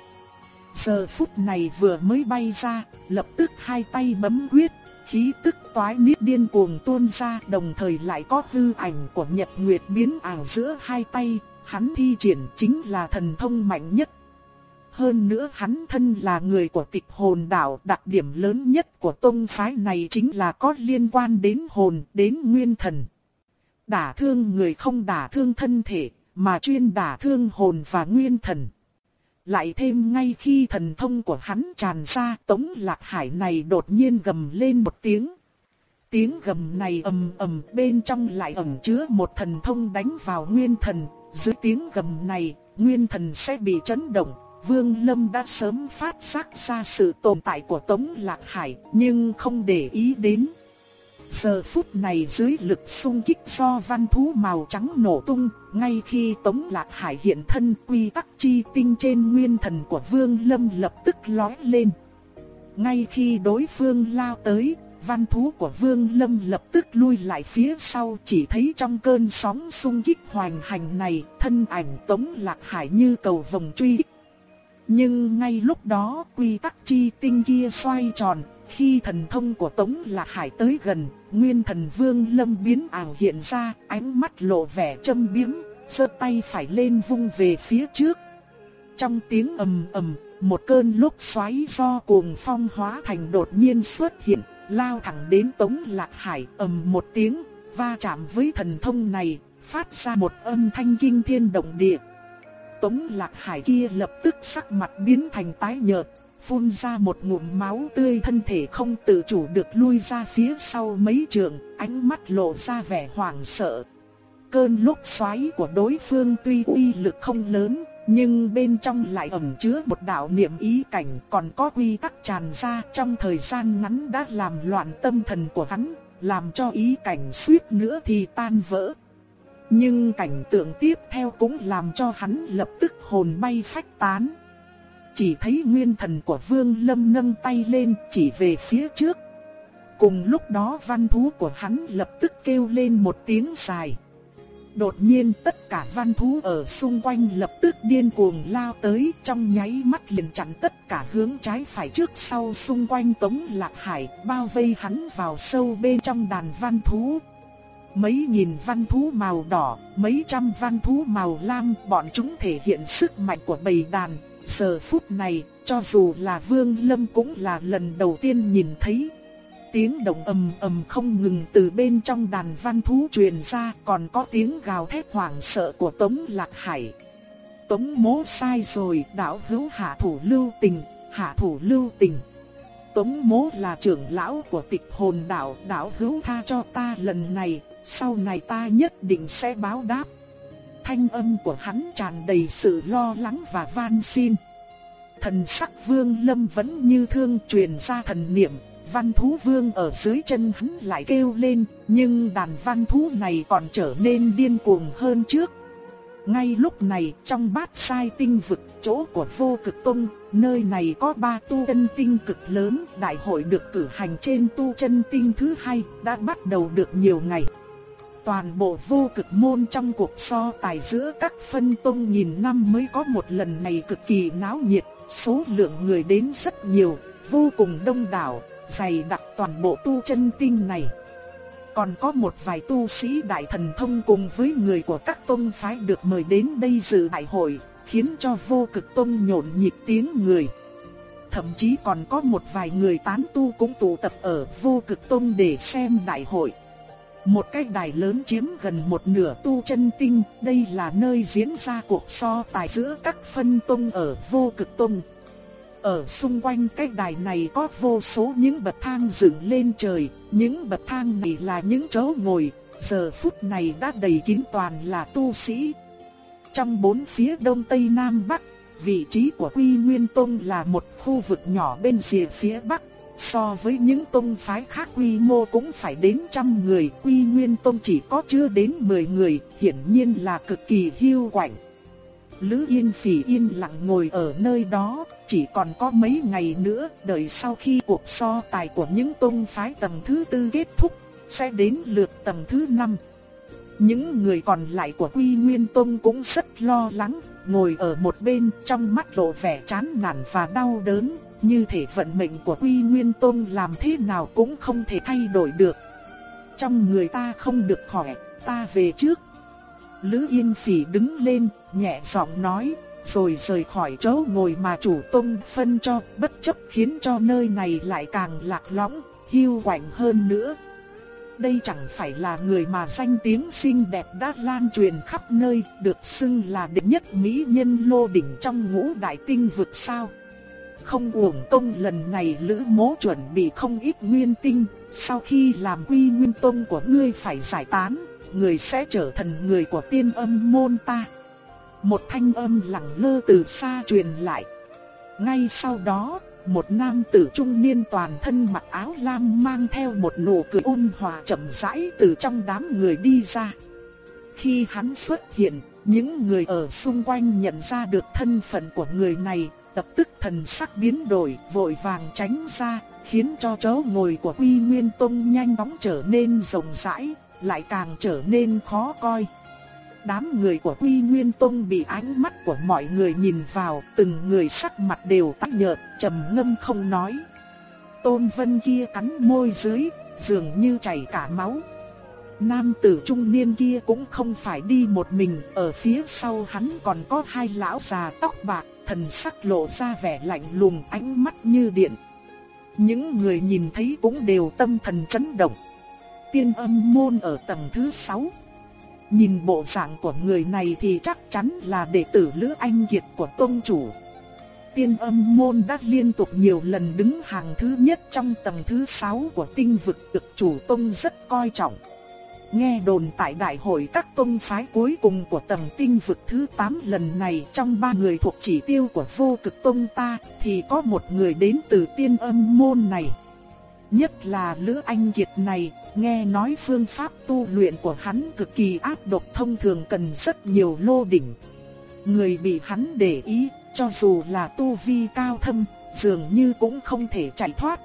Giờ phút này vừa mới bay ra, lập tức hai tay bấm quyết, khí tức toái niết điên cuồng tuôn ra, đồng thời lại có hư ảnh của Nhật Nguyệt biến ảo giữa hai tay, hắn thi triển chính là thần thông mạnh nhất. Hơn nữa hắn thân là người của tịch hồn đạo, đặc điểm lớn nhất của tông phái này chính là có liên quan đến hồn, đến nguyên thần. Đả thương người không đả thương thân thể, mà chuyên đả thương hồn và nguyên thần. Lại thêm ngay khi thần thông của hắn tràn ra, tống lạc hải này đột nhiên gầm lên một tiếng. Tiếng gầm này ầm ầm bên trong lại ẩn chứa một thần thông đánh vào nguyên thần, dưới tiếng gầm này, nguyên thần sẽ bị chấn động. Vương Lâm đã sớm phát giác ra sự tồn tại của Tống Lạc Hải, nhưng không để ý đến. Giờ phút này dưới lực xung kích do văn thú màu trắng nổ tung, ngay khi Tống Lạc Hải hiện thân quy tắc chi tinh trên nguyên thần của Vương Lâm lập tức lói lên. Ngay khi đối phương lao tới, văn thú của Vương Lâm lập tức lui lại phía sau chỉ thấy trong cơn sóng xung kích hoành hành này, thân ảnh Tống Lạc Hải như cầu vòng truy Nhưng ngay lúc đó quy tắc chi tinh kia xoay tròn, khi thần thông của Tống Lạc Hải tới gần, Nguyên Thần Vương Lâm biến ảo hiện ra, ánh mắt lộ vẻ châm biếm, giơ tay phải lên vung về phía trước. Trong tiếng ầm ầm, một cơn lốc xoáy do cuồng phong hóa thành đột nhiên xuất hiện, lao thẳng đến Tống Lạc Hải, ầm một tiếng, va chạm với thần thông này, phát ra một âm thanh kinh thiên động địa. Tống Lạc Hải kia lập tức sắc mặt biến thành tái nhợt, phun ra một ngụm máu tươi thân thể không tự chủ được lui ra phía sau mấy trường, ánh mắt lộ ra vẻ hoảng sợ. Cơn lúc xoáy của đối phương tuy uy lực không lớn, nhưng bên trong lại ẩn chứa một đạo niệm ý cảnh còn có quy tắc tràn ra trong thời gian ngắn đã làm loạn tâm thần của hắn, làm cho ý cảnh suýt nữa thì tan vỡ. Nhưng cảnh tượng tiếp theo cũng làm cho hắn lập tức hồn bay phách tán chỉ thấy nguyên thần của Vương Lâm nâng tay lên chỉ về phía trước. Cùng lúc đó văn thú của hắn lập tức kêu lên một tiếng dài. Đột nhiên tất cả văn thú ở xung quanh lập tức điên cuồng lao tới trong nháy mắt liền chặn tất cả hướng trái phải trước sau xung quanh Tống Lạc Hải bao vây hắn vào sâu bên trong đàn văn thú. Mấy nghìn văn thú màu đỏ, mấy trăm văn thú màu lam bọn chúng thể hiện sức mạnh của bầy đàn, Giờ phút này, cho dù là Vương Lâm cũng là lần đầu tiên nhìn thấy. Tiếng động ầm ầm không ngừng từ bên trong đàn văn thú truyền ra, còn có tiếng gào thét hoảng sợ của Tống Lạc Hải. Tống mố sai rồi, đạo hữu hạ thủ lưu tình, hạ thủ lưu tình. Tống mố là trưởng lão của tịch hồn đạo, đạo hữu tha cho ta lần này, sau này ta nhất định sẽ báo đáp thanh âm của hắn tràn đầy sự lo lắng và van xin. Thần sắc vương lâm vẫn như thương truyền ra thần niệm, văn thú vương ở dưới chân hắn lại kêu lên, nhưng đàn văn thú này còn trở nên điên cuồng hơn trước. Ngay lúc này trong bát sai tinh vực chỗ của vô cực tông, nơi này có ba tu chân tinh cực lớn, đại hội được cử hành trên tu chân tinh thứ hai, đã bắt đầu được nhiều ngày toàn bộ vô cực môn trong cuộc so tài giữa các phân tông nghìn năm mới có một lần này cực kỳ náo nhiệt, số lượng người đến rất nhiều, vô cùng đông đảo, dày đặc toàn bộ tu chân tinh này. Còn có một vài tu sĩ đại thần thông cùng với người của các tông phái được mời đến đây dự đại hội, khiến cho vô cực tông nhộn nhịp tiếng người. Thậm chí còn có một vài người tán tu cũng tụ tập ở vô cực tông để xem đại hội. Một cái đài lớn chiếm gần một nửa tu chân tinh, đây là nơi diễn ra cuộc so tài giữa các phân tông ở vô cực tông. Ở xung quanh cái đài này có vô số những bậc thang dựng lên trời, những bậc thang này là những chỗ ngồi, giờ phút này đã đầy kín toàn là tu sĩ. Trong bốn phía đông tây nam bắc, vị trí của Quy Nguyên Tông là một khu vực nhỏ bên rìa phía bắc, so với những tông phái khác quy mô cũng phải đến trăm người, Quy Nguyên Tông chỉ có chưa đến 10 người, hiển nhiên là cực kỳ hiu quạnh. Lữ Yên Phỉ yên lặng ngồi ở nơi đó, chỉ còn có mấy ngày nữa, đợi sau khi cuộc so tài của những tông phái tầng thứ tư kết thúc, sẽ đến lượt tầng thứ năm. Những người còn lại của Quy Nguyên Tông cũng rất lo lắng, ngồi ở một bên trong mắt lộ vẻ chán nản và đau đớn, như thể vận mệnh của Quy Nguyên tôn làm thế nào cũng không thể thay đổi được. Trong người ta không được khỏe, ta về trước. Lữ Yên Phỉ đứng lên, nhẹ giọng nói, rồi rời khỏi chỗ ngồi mà chủ tôn phân cho, bất chấp khiến cho nơi này lại càng lạc lõng, hiu quạnh hơn nữa. Đây chẳng phải là người mà danh tiếng xinh đẹp đã lan truyền khắp nơi, được xưng là đệ nhất mỹ nhân lô đỉnh trong ngũ đại tinh vực sao. Không uổng công lần này Lữ Mố chuẩn bị không ít nguyên tinh, sau khi làm quy nguyên tông của ngươi phải giải tán, người sẽ trở thành người của tiên âm môn ta. Một thanh âm lặng lơ từ xa truyền lại. Ngay sau đó, một nam tử trung niên toàn thân mặc áo lam mang theo một nụ cười ôn hòa chậm rãi từ trong đám người đi ra. Khi hắn xuất hiện, những người ở xung quanh nhận ra được thân phận của người này, lập tức thần sắc biến đổi, vội vàng tránh ra, khiến cho chỗ ngồi của Quy Nguyên Tông nhanh chóng trở nên rộng rãi, lại càng trở nên khó coi. Đám người của Quy Nguyên Tông bị ánh mắt của mọi người nhìn vào, từng người sắc mặt đều tái nhợt, trầm ngâm không nói. Tôn Vân kia cắn môi dưới, dường như chảy cả máu. Nam tử trung niên kia cũng không phải đi một mình, ở phía sau hắn còn có hai lão già tóc bạc, thần sắc lộ ra vẻ lạnh lùng ánh mắt như điện. Những người nhìn thấy cũng đều tâm thần chấn động. Tiên âm môn ở tầng thứ 6. Nhìn bộ dạng của người này thì chắc chắn là đệ tử Lữ Anh Kiệt của tôn chủ. Tiên âm môn đã liên tục nhiều lần đứng hàng thứ nhất trong tầng thứ 6 của tinh vực được chủ tông rất coi trọng. Nghe đồn tại đại hội các tông phái cuối cùng của tầng tinh vực thứ 8 lần này trong ba người thuộc chỉ tiêu của vô cực tông ta thì có một người đến từ tiên âm môn này. Nhất là Lữ Anh Kiệt này, nghe nói phương pháp tu luyện của hắn cực kỳ áp độc thông thường cần rất nhiều lô đỉnh. Người bị hắn để ý, cho dù là tu vi cao thâm, dường như cũng không thể chạy thoát.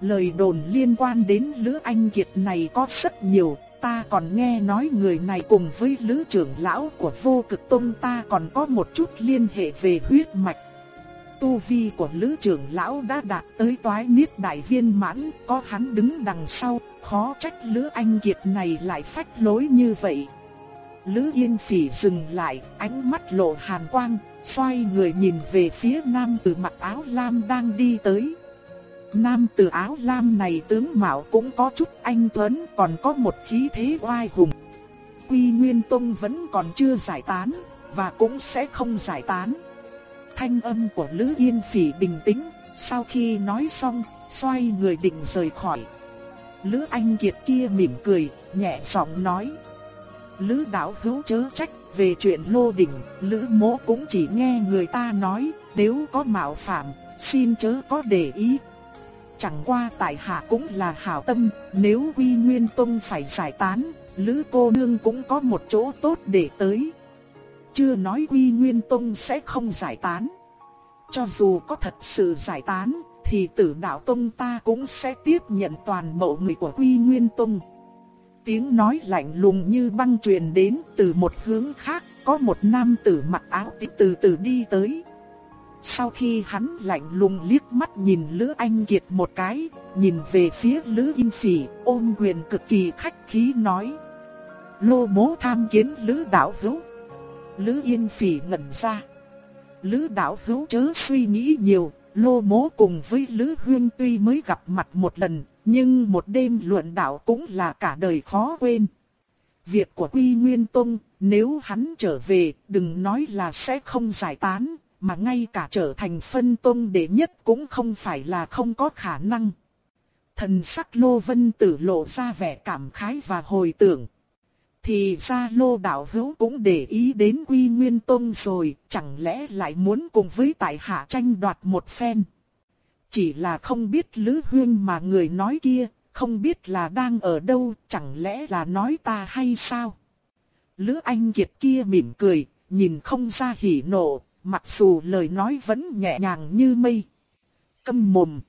Lời đồn liên quan đến Lữ Anh Kiệt này có rất nhiều, ta còn nghe nói người này cùng với Lữ trưởng lão của vô cực tông ta còn có một chút liên hệ về huyết mạch tu vi của Lữ trưởng lão đã đạt tới toái niết đại viên mãn, có hắn đứng đằng sau, khó trách Lữ Anh Kiệt này lại phách lối như vậy. Lữ Yên Phỉ dừng lại, ánh mắt lộ hàn quang, xoay người nhìn về phía nam tử mặc áo lam đang đi tới. Nam tử áo lam này tướng mạo cũng có chút anh tuấn, còn có một khí thế oai hùng. Quy Nguyên Tông vẫn còn chưa giải tán, và cũng sẽ không giải tán. Thanh âm của Lữ Yên Phỉ bình tĩnh, sau khi nói xong, xoay người định rời khỏi. Lữ Anh Kiệt kia mỉm cười, nhẹ giọng nói. Lữ đạo hữu chớ trách về chuyện lô đỉnh, Lữ mỗ cũng chỉ nghe người ta nói, nếu có mạo phạm, xin chớ có để ý. Chẳng qua tại hạ cũng là hảo tâm, nếu Quy Nguyên Tông phải giải tán, Lữ cô nương cũng có một chỗ tốt để tới. Chưa nói Quy Nguyên Tông sẽ không giải tán. Cho dù có thật sự giải tán, thì tử đạo Tông ta cũng sẽ tiếp nhận toàn bộ người của Quy Nguyên Tông. Tiếng nói lạnh lùng như băng truyền đến từ một hướng khác, có một nam tử mặc áo tím từ từ đi tới. Sau khi hắn lạnh lùng liếc mắt nhìn Lữ Anh Kiệt một cái, nhìn về phía Lữ Yên Phỉ, ôm quyền cực kỳ khách khí nói. Lô Mỗ tham kiến Lữ đạo hữu. Lữ Yên Phỉ ngẩn ra. Lữ đạo hữu chớ suy nghĩ nhiều, lô Mỗ cùng với Lữ Huyên tuy mới gặp mặt một lần, nhưng một đêm luận đạo cũng là cả đời khó quên. Việc của Quy Nguyên Tông, nếu hắn trở về, đừng nói là sẽ không giải tán, mà ngay cả trở thành phân tôn đệ nhất cũng không phải là không có khả năng. Thần sắc Lô Vân Tử lộ ra vẻ cảm khái và hồi tưởng. Thì ra Lô Đạo Hữu cũng để ý đến Quy Nguyên Tông rồi, chẳng lẽ lại muốn cùng với tại hạ tranh đoạt một phen. Chỉ là không biết Lữ Huyên mà người nói kia, không biết là đang ở đâu, chẳng lẽ là nói ta hay sao? Lữ Anh Kiệt kia mỉm cười, nhìn không ra hỉ nộ, mặc dù lời nói vẫn nhẹ nhàng như mây. Câm mồm.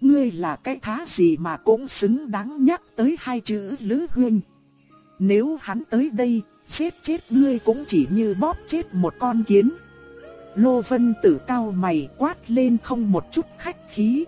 Ngươi là cái thá gì mà cũng xứng đáng nhắc tới hai chữ Lữ Huyên. Nếu hắn tới đây, giết chết ngươi cũng chỉ như bóp chết một con kiến. Lô Vân tử cao mày quát lên không một chút khách khí,